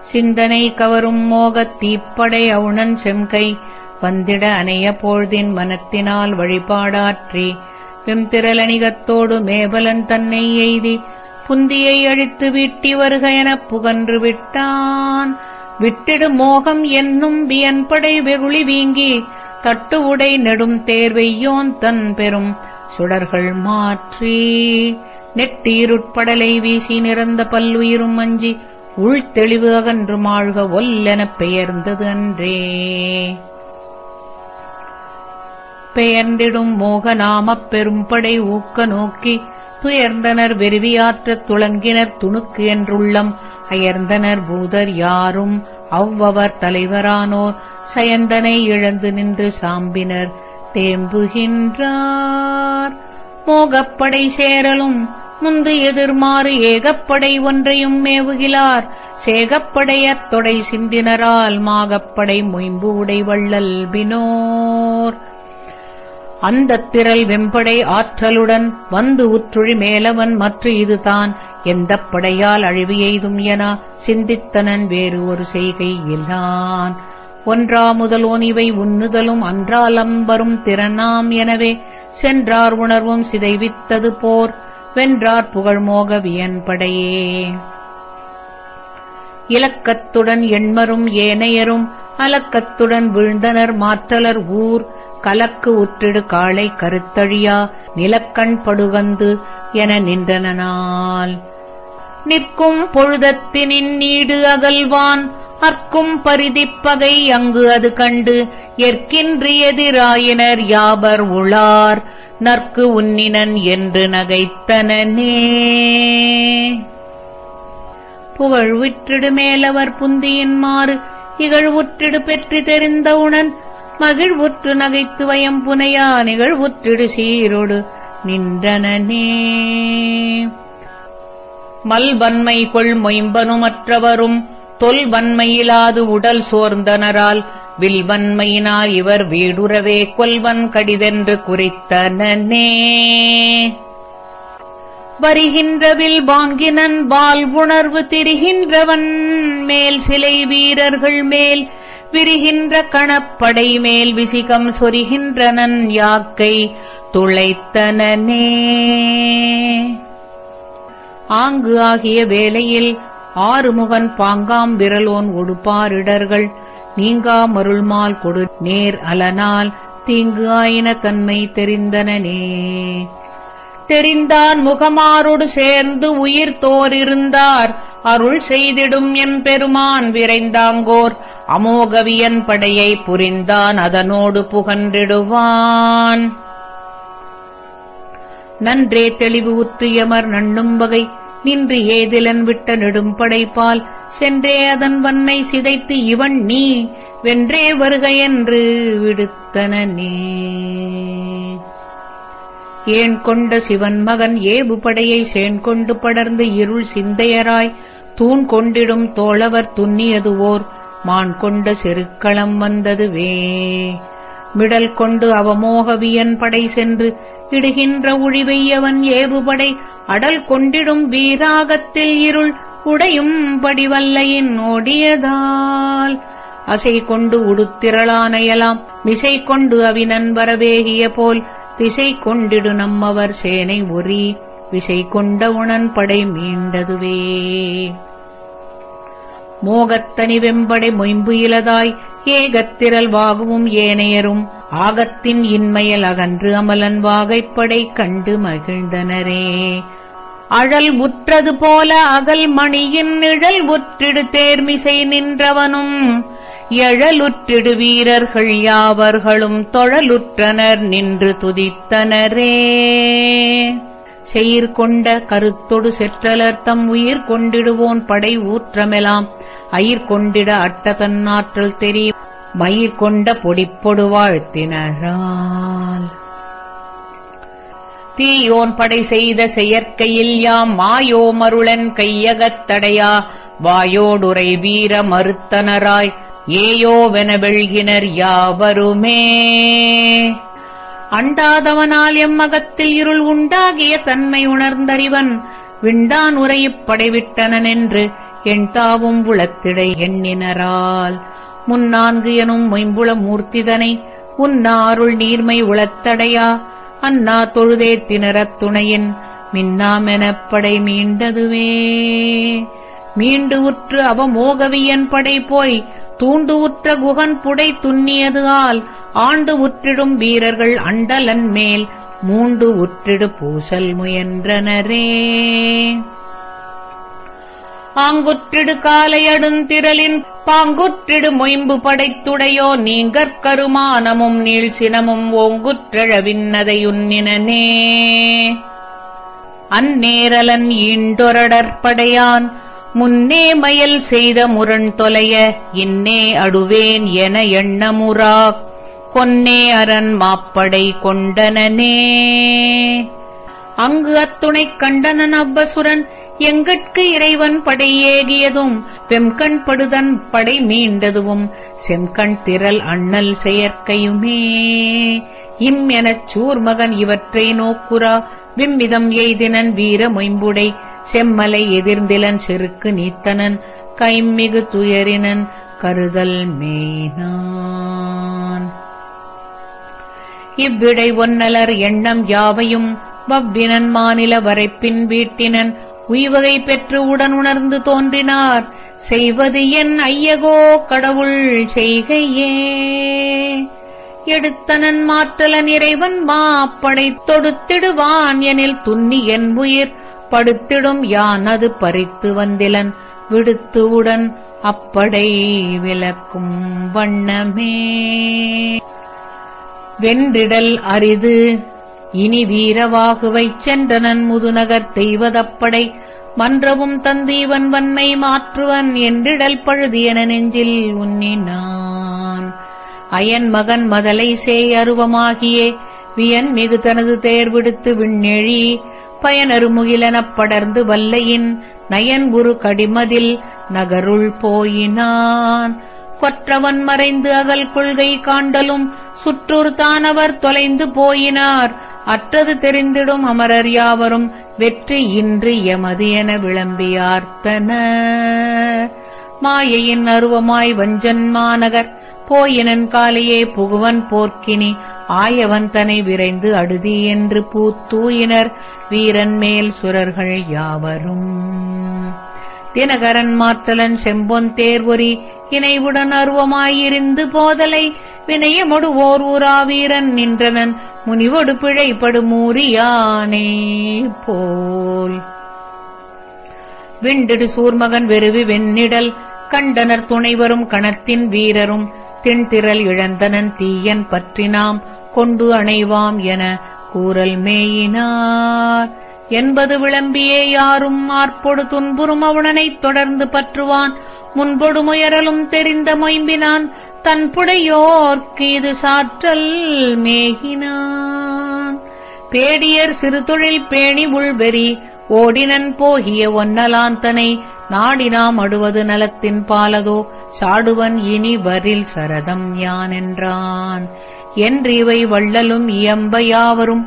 சிந்தனை கவரும் மோகத் தீப்படை அவுணன் செம்கை வந்திட அணைய பொழுதின் மனத்தினால் வழிபாடாற்றி வெம்திரளணிகத்தோடு மேபலன் தன்னை எய்தி புந்தியை அழித்து வீட்டி வருக எனப் புகன்று விட்டான். விட்டிடு மோகம் என்னும் வியன்படை வெகுளி வீங்கி தட்டு உடை நெடும் தேர்வெய்யோன் தன் பெரும் சுடர்கள் மாற்றி நெட்டீருட்படலை வீசி நிறந்த பல்லுயிரும் அஞ்சி உள்தெளிவு அகன்று மாழ்க ஒல்லெனப் பெயர்ந்தது அன்றே. பெயர்ந்திடும் மோகநாமப் பெரும்படை ஊக்க நோக்கி துயர்ந்தனர் வெறுவியாற்றத் துளங்கினர் துணுக்கு என்றுள்ளம். அயர்ந்தனர் பூதர் யாரும் அவ்வவர் தலைவரானோர். சயந்தனை இழந்து நின்று சாம்பினர். தேம்புகின்றார். மோகப்படை சேரலும் முந்து எதிர்மாறு ஏகப்படை ஒன்றையும் மேவுகிலார். சேகப்படையத் தொடை சிந்தினரால் மாகப்படை மொயம்பு உடை வள்ளல் பினோர். அந்தத் திரள் வெம்படை ஆற்றலுடன் வந்து உற்றுழி மேலவன் மற்ற இதுதான். எந்தப் படையால் அழிவு எய்தும் என சிந்தித்தனன் வேறு ஒரு செய்கை இல்லான். ஒன்றா முதலோன் இவை உண்ணுதலும் அன்றாலம்பரும் திறனாம் எனவே சென்றார் உணர்வும் சிதைவித்தது போர் வென்றார் புகழ்மோக வியன்படையே. இலக்கத்துடன் எண்மரும் ஏனையரும் அலக்கத்துடன் வீழ்ந்தனர் மாற்றலர் ஊர் கலக்கு உற்றிடு காளை கருத்தழியா நிலக்கண் படுகந்து என நின்றனால் நிற்கும் பொழுதத்தினின் நீடு அகல்வான் அற்கும் பரிதிப்பகை அங்கு அது கண்டு எற்கின்றி எதிராயினர் யாவர் உளார் நற்கு உன்னினன் என்று நகைத்தனே புகழ் விற்றிடு மேலவர் புந்தியின் மாறு இகழ்வுற்றிடு பெற்றி தெரிந்த உணன். மகிழ்வுற்று நகைத்து வயம் புனையா நிகழ்வுற்றிடு சீரொடு நின்றனே மல்வன்மை கொள் மொயம்பனுமற்றவரும் தொல்வன்மையிலாது உடல் சோர்ந்தனரால் வில்வன்மையினால் இவர் வீடுறவே கொல்வன் கடிதென்று குறைத்தனனே. வருகின்ற வில் வாங்கினன் வாழ்வுணர்வு திரிகின்றவன் மேல் சிலை வீரர்கள் மேல் விரிகின்ற கணப்படை மேல் விசிகம் சொரிகின்றனன் யாக்கை துளைத்தனனே. ஆங்கு ஆகிய வேளையில் ஆறுமுகன் பாங்காம் விரலோன் ஒடுப்பாரிடர்கள் நீங்கா மருள்மால் கொடு நேர் அலனால் தீங்கு ஆயின தன்மை தெரிந்தனனே. தெரிந்தான் முகமாரோடு சேர்ந்து உயிர் தோரிருந்தார் அருள் செய்திடும் எம் பெருமான் விரைந்தாங்கோர் அமோகவியன் படையை புரிந்தான் அதனோடு புகன்றிடுவான். நன்றே தெளிவு உற்றியமர் நண்ணும் வகை. நின்று ஏதிலன் விட்ட நெடும்படைப்பால் சென்றே அதன் வன்னை சிதைத்து இவன் நீ வென்றே வருக என்று விடுத்தனனே ஏன் கொண்ட சிவன் மகன் ஏபு படையை சேன்கொண்டு படர்ந்து இருள் சிந்தையராய் தூண் கொண்டிடும் தோழவர் துண்ணியதுவோர் மான் கொண்ட செருக்களம் வந்ததுவே. மிடல் கொண்டு அவமோகவியன் படை சென்று இடுகின்ற உழிவையவன் ஏவுபடை? அடல் கொண்டிடும் வீராகத்தில் இருள் உடையும் படிவல்லையின் ஓடியதால் அசை கொண்டு உடுத்திரளானையலாம். மிசை கொண்டு அவினன் வரவேகிய போல். திசை கொண்டிடு நம்மவர் சேனை ஒரி விசை கொண்ட உணன் படை மீண்டதுவே. மோகத்தனி வெம்படை மொயம்பு இலதாய். ஏகத்திரல்வாகவும் ஏனையரும் ஆகத்தின் இன்மையல் அகன்று அமலன் வாகைப்படை கண்டு மகிழ்ந்தனரே. அழல் உற்றது போல அகல் மணியின் நிழல் உற்றிடு தேர்மிசை நின்றவனும் எழலுற்றிடு வீரர்கள் யாவர்களும் தொழலுற்றனர் நின்று துதித்தனரே. செயிர் கொண்ட கருத்தொடு செற்றலர் தம் உயிர் கொண்டிடுவோன் படை ஊற்றமெலாம் அயிர் கொண்டிட அட்ட தன்னாற்றல் தெரி மயிர் கொண்ட பொடிப்பொடு வாழ்த்தினரால் தீயோன் படை செய்த செயற்கையில் யாம் மாயோ மருளன் கையகத்தடையா வாயோடுரை வீர மறுத்தனராய் ஏயோவென வெள்கினர் யாவருமே. அண்டாதவனால் எம்மகத்தில் இருள் உண்டாகிய தன்மை உணர்ந்தறிவன் விண்டான் உரையிப் படைவிட்டனன் என்று எண்தாவும் உளத்திடை எண்ணினரால். முன்னான்கு எனும் மொயம்புல மூர்த்திதனை உன்னாருள் நீர்மை உளத்தடையா? அன்னா தொழுதே திணறத் துணையின் மின்னாமெனப் படை மீண்டதுவே. மீண்டு உற்று அவமோகவியன் படை போய் தூண்டு உற்ற குகன் புடை துண்ணியது ஆல். ஆண்டு உற்றிடும் வீரர்கள் அண்டலன் மேல் மூண்டு உற்றிடு பூசல் முயன்றனரே. ஆங்குற்றிடு காலையடுந்திரலின் பாங்குற்றிடு மொயம்பு படைத்துடையோ நீங்கற் கருமானமும் நீழ்சினமும் ஓங்குற்றழவின்னதையுன்னினே அந்நேரலன் ஈண்டொரடற்படையான் முன்னே மயல் செய்த முரண் தொலைய இன்னே அடுவேன் என எண்ணமுறாக் கொன்னே அரண் மாப்படை கொண்டனனே. அங்கு அத்துணைக் கண்டனன் அவ்வசுரன் எங்கட்கு இறைவன் படையேகியதும் வெம்கண் படுதன் படை மீண்டதுவும் செம்கண் திரள் அண்ணல் செயற்கையுமே. இம் எனச் சூர்மகன் இவற்றை நோக்குரா விம்மிதம் எய்தினன் வீர மொயம்புடை செம்மலை எதிர்ந்திலன் செருக்கு நீத்தனன் கைமிகு துயரினன் கருதல் மேனான். இவ்விடை ஒன்னலர் எண்ணம் யாவையும் வவ்வினன் மாநில வரைப்பின் வீட்டினன் உய்வகை பெற்று உடன் உணர்ந்து தோன்றினார். செய்வது என் ஐயகோ கடவுள் செய்கையே. எடுத்தனன் மாற்றலன் இறைவன் மாப்படை தொடுத்திடுவான் எனில் துன்னி என் உயிர். படுத்திடும் யான் அது பறித்து வந்திலன். விடுத்துவுடன் அப்படை விளக்கும் வண்ணமே. வென்றிடல் அரிது இனி வீரவாகுவைச் சென்றனன் முதுநகர் தெய்வதப்படை மன்றவும் தந்தீவன் வன்மை மாற்றுவன் என்றிடல் பழுதியன நெஞ்சில் உன்னினான் அயன் மகன் மதலை சேய் அருவமாகியே வியன் மிகு தனது தேர்விடுத்து விண்ணெழி பயனருமுகிலெனப் படர்ந்து வல்லையின் நயன்புரு கடிமதில் நகருள் போயினான். கொற்றவன் மறைந்து அகல் கொள்கை காண்டலும் சுற்றூர் தானவர் தொலைந்து போயினார். அற்றது தெரிந்திடும் அமரர் யாவரும் வெற்றி இன்று எமது என விளம்பியார்த்தன மாயையின் அருவமாய் வஞ்சன் மாநகர் போயினன் காலையே புகுவன் போர்க்கினி ஆயவன் தனை விரைந்து அடுதி என்று பூத்தூயினர் வீரன் மேல் சுரர்கள் யாவரும். தினகரன் மாத்தலன் செம்பொன் தேர்வொரி இணைவுடன் அருவமாயிருந்து போதலை வினயமொடு ஓர் ஊரா வீரன் நின்றனன் முனிவொடு பிழைப்படுமூரியானே போல். விண்டிடு சூர்மகன் வெறுவி வெண்ணிடல் கண்டனர் துணைவரும் கணத்தின் வீரரும் திண்திரல் இழந்தனன் தீயன் பற்றினாம் கொண்டு அணைவாம் என கூறல் மேயினார். என்பது விளம்பியே யாரும் ஆர்ப்பொடு துன்புறும் அவனனைத் தொடர்ந்து பற்றுவான். முன்பொடு முயரலும் தெரிந்த மொயம்பினான் தன் புடையோர்க்கு இது சாற்றல் மேகினான். பேடியர் சிறுதொழில் பேணி உள்வெறி ஓடினன் போகிய ஒன்னலாந்தனை நாடினாம் அடுவது நலத்தின் பாலதோ சாடுவன் இனி வரில் சரதம் யான் என்றான் என்றிவை வள்ளலும் இயம்ப யாவரும்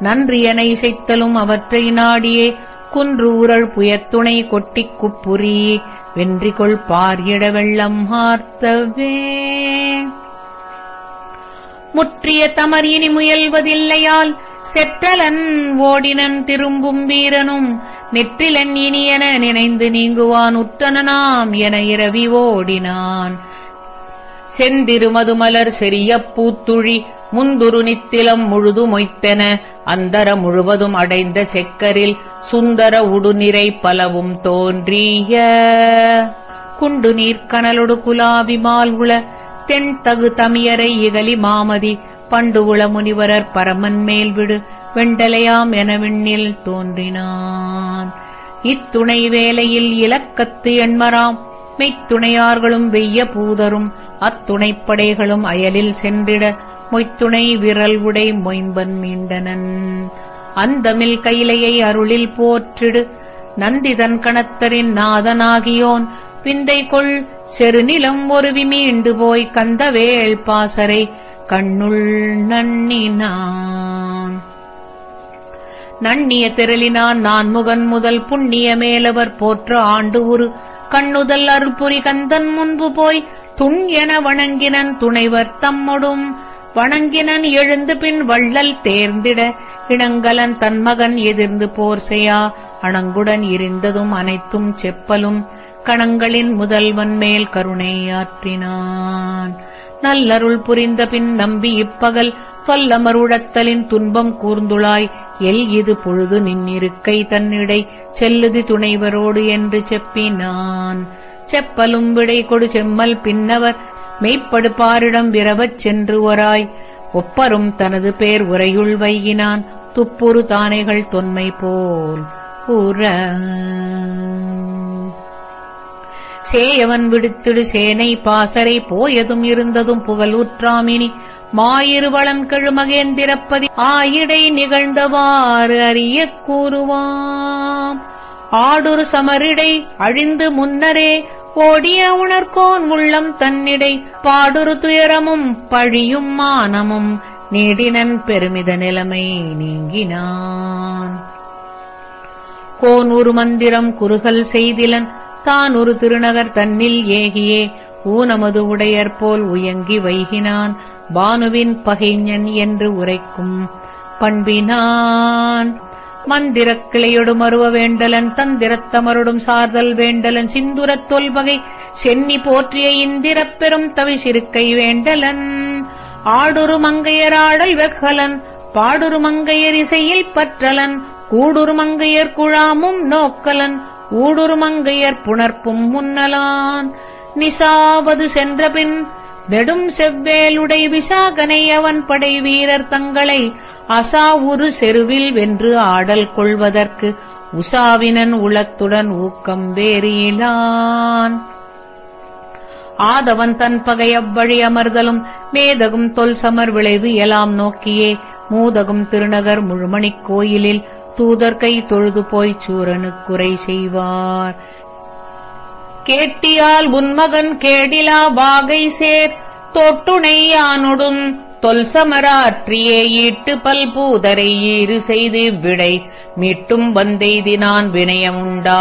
நன்றியனை இசைத்தலும் அவற்றை நாடியே. குன்று ஊரள் புயத்துணை கொட்டிக் குப்புரி வென்றிகொள் பார்யிட வெள்ளம் ஆர்த்தவே. முற்றிய தமர் இனி முயல்வதில்லையால் செற்றலன் ஓடினன் திரும்பும் வீரனும். நெற்றிலன் இனியென நினைந்து நீங்குவான் உத்தனனாம் என இரவி ஓடினான். செந்திருமதுமலர் செறிய பூத்துழி. முந்துரு நித்திலம் முழுது மொய்த்தென அந்தர முழுவதும் அடைந்த செக்கரில் சுந்தர உடுநிறை பலவும் தோன்றிய. குண்டு நீர்க்கனலொடு குலாவி மால்குள தென் தகு தமியரை இகலி மாமதி பண்டுகுள முனிவரர் பரமன் மேல் விடு வெண்டலையாம் என விண்ணில் தோன்றினான். இத்துணை வேலையில் இலக்கத்து எண்மராம் மெய்த்துணையார்களும் வெய்ய பூதரும் அத்துணைப்படைகளும் அயலில் சென்றிட மொய்த்துணை விரல் உடை மொயம்பன் மீண்டனன். அந்தமில் கைலையை அருளில் போற்றிடு. நந்திதன் கணத்தரின் நாதனாகியோன். விந்தை கொள் செருநிலம் ஒருவி மீண்டு போய் கந்தவேள் பாசரை கண்ணுள் நன்னினான் நன்னிய திரளினான் நான் முகன் முதல் புண்ணிய மேலவர் போற்ற ஆண்டு உரு. கண்ணுதல் அருள்புரி கந்தன் முன்பு போய் துண் என வணங்கினன் துணைவர் தம்மொடும். வணங்கினன் எழுந்து பின் வள்ளல் தேர்ந்திட இணங்கலன் தன்மகன் எதிர்ந்து போர் செய்யா அணங்குடன் இருந்ததும் அனைத்தும் செப்பலும் கணங்களின் முதல்வன் மேல் கருணையாற்றினான் நல்லருள் புரிந்த பின் நம்பி இப்பகல் சொல்லமருழத்தலின் துன்பம் கூர்ந்துளாய் எல் இது பொழுது நின்னிருக்கை தன்னிடை செல்லுதி துணைவரோடு என்று செப்பினான். செப்பலும் விடை கொடு செம்மல் பின்னவர் மெய்ப்படுப்பாரிடம் விரவச் சென்று ஒராய் ஒப்பரும் தனது பேர் உரையுள் வையினான். துப்புரு தானைகள் தொன்மை போல் கூற. சேயவன் விடுத்திடு சேனை பாசரை போயதும் இருந்ததும் புகழூற்றாமினி மாயிரு வளம் கெழுமகேந்திரப்பதி ஆயிடை நிகழ்ந்தவாறு அறியக் கூறுவாம். ஆடுரு சமரிடை அழிந்து முன்னரே ஓடிய உணர்கோன் உள்ளம் தன்னிடை பாடுரு துயரமும் பழியும் மானமும் நீடினன் பெருமித நிலைமை நீங்கினான். கோன் ஒரு மந்திரம் குறுகல் செய்திலன் தான் ஒரு திருநகர் தன்னில் ஏகியே ஊனமது உடையர் போல் உயங்கி வைகினான் பானுவின் பகைஞன் என்று உரைக்கும் பண்பினான். மந்திரக் கிளையொடும் அருவ வேண்டலன் தந்திரத்தமருடும் சார்தல் வேண்டலன் சிந்துரத் தொல்பகை சென்னி போற்றிய இந்திரப் பெரும் தவிசிருக்கை வேண்டலன். ஆடுரு மங்கையராடல் வெகலன் பாடுரு மங்கையர் இசையில் பற்றலன் கூடுரு மங்கையர் குழாமும் நோக்கலன் ஊடுரு மங்கையர் புணர்ப்பும் முன்னலான். நிசாவது சென்றபின் நெடும் செவ்வேலுடை விசாகனை அவன் படை வீரர் தங்களை அசாவுரு செருவில் வென்று ஆடல் கொள்வதற்கு உசாவினன் உளத்துடன் ஊக்கம் வேறியிலான் ஆதவன் தன் பகை அவ்வழி அமர்தலும் மேதகும் தொல் சமர் விளைவு எலாம் நோக்கியே மூதகும் திருநகர் முழுமணிக் கோயிலில் தூதர் கை தொழுது போய்ச் சூரனுக்குறை செய்வார். கேட்டியால் உன்மகன் கேடிலா வாகை சேர். தொட்டுணை யானொடும் தொல்சமராற்றியே ஈட்டு பல்பூதரை ஈறு செய்து விடை. மீட்டும் வந்தெய்தினான் வினயமுண்டாங்கொலோ.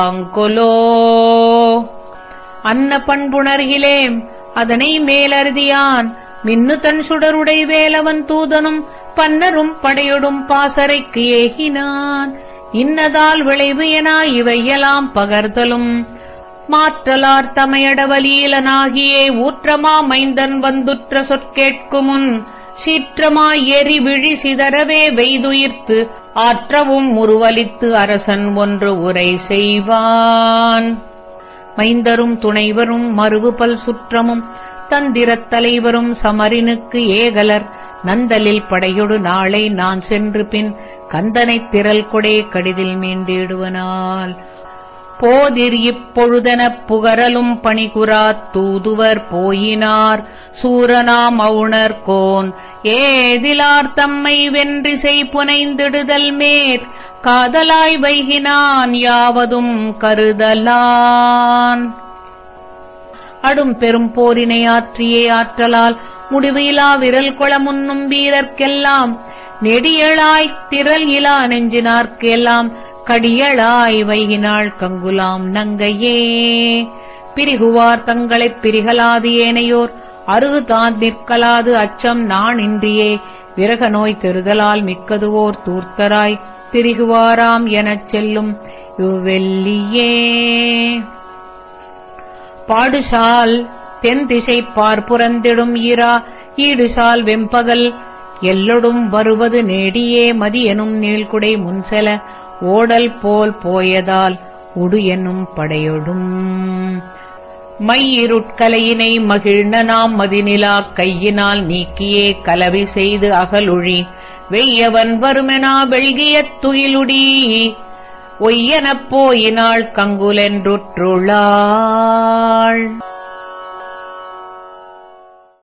அன்ன பண்புணர்கிலேம் அதனை மேலருதியான். மின்னு தன் சுடருடை வேலவன் தூதனும் பன்னரும் படையொடும் பாசறைக்கு ஏகினான். இன்னதால் விளைவு என இவையெல்லாம் பகர்தலும். மாற்றலார் தமையடவலீலனாகியே ஊற்றமா மைந்தன் வந்துற்ற சொற்கேட்குமுன் சீற்றமாய் எரி விழி சிதறவே வெய்துயிர்த்து ஆற்றவும் முருவலித்து அரசன் ஒன்று உரை செய்வான். மைந்தரும் துணைவரும் மறுவுபல் சுற்றமும் தந்திரத் தலைவரும் சமரினுக்கு ஏகலர் நந்தலில் படையொடு நாளை நான் சென்று பின் கந்தனைத் திரள் கொடே கடிதில் மீண்டிடுவனால். போதிர் இப்பொழுதெனப் புகரலும் பணிகுராத் தூதுவர் போயினார். சூரனாம் அவுணர் கோன் ஏதிலார் தம்மை வென்றிசை புனைந்திடுதல் மேற் காதலாய் வைகினான் யாவதும் கருதலான். அடும் பெரும் போரினை ஆற்றியே ஆற்றலால் முடிவிலா விரல் கொள முன்னும் வீரர்க்கெல்லாம் நெடியளாய்த் திரள் இலா நெஞ்சினார்க்கெல்லாம் கடியளாய் வைகினாள் கங்குலாம் நங்கையே. பிரிகுவார் தங்களைப் பிரிகலாது ஏனையோர். அருகு தான் நிற்கலாது அச்சம் நான் இன்றியே விரக நோய் தெருதலால் மிக்கதுவோர் தூர்த்தராய். திரிகுவாராம் எனச் செல்லும் இவ்வெல்லியே பாடுசால் தென் திசை பார்ப்புறந்திடும் ஈரா. ஈடுசால் வெம்பகல் எல்லொடும் வருவது நேடியே. மதியனும் நீள்குடை முன்செல ஓடல் போல் போயதால் உடு என்னும் படையொடும். மையிருட்கலையினை மகிழ்ந்த நாம் மதிநிலா கையினால் நீக்கியே கலவி செய்து அகலொழி. வெய்யவன் வருமெனா வெள்கிய துயிலுடி. ஒய்யனப் போயினாள் கங்குலென்றுற்றுள்ளாள்.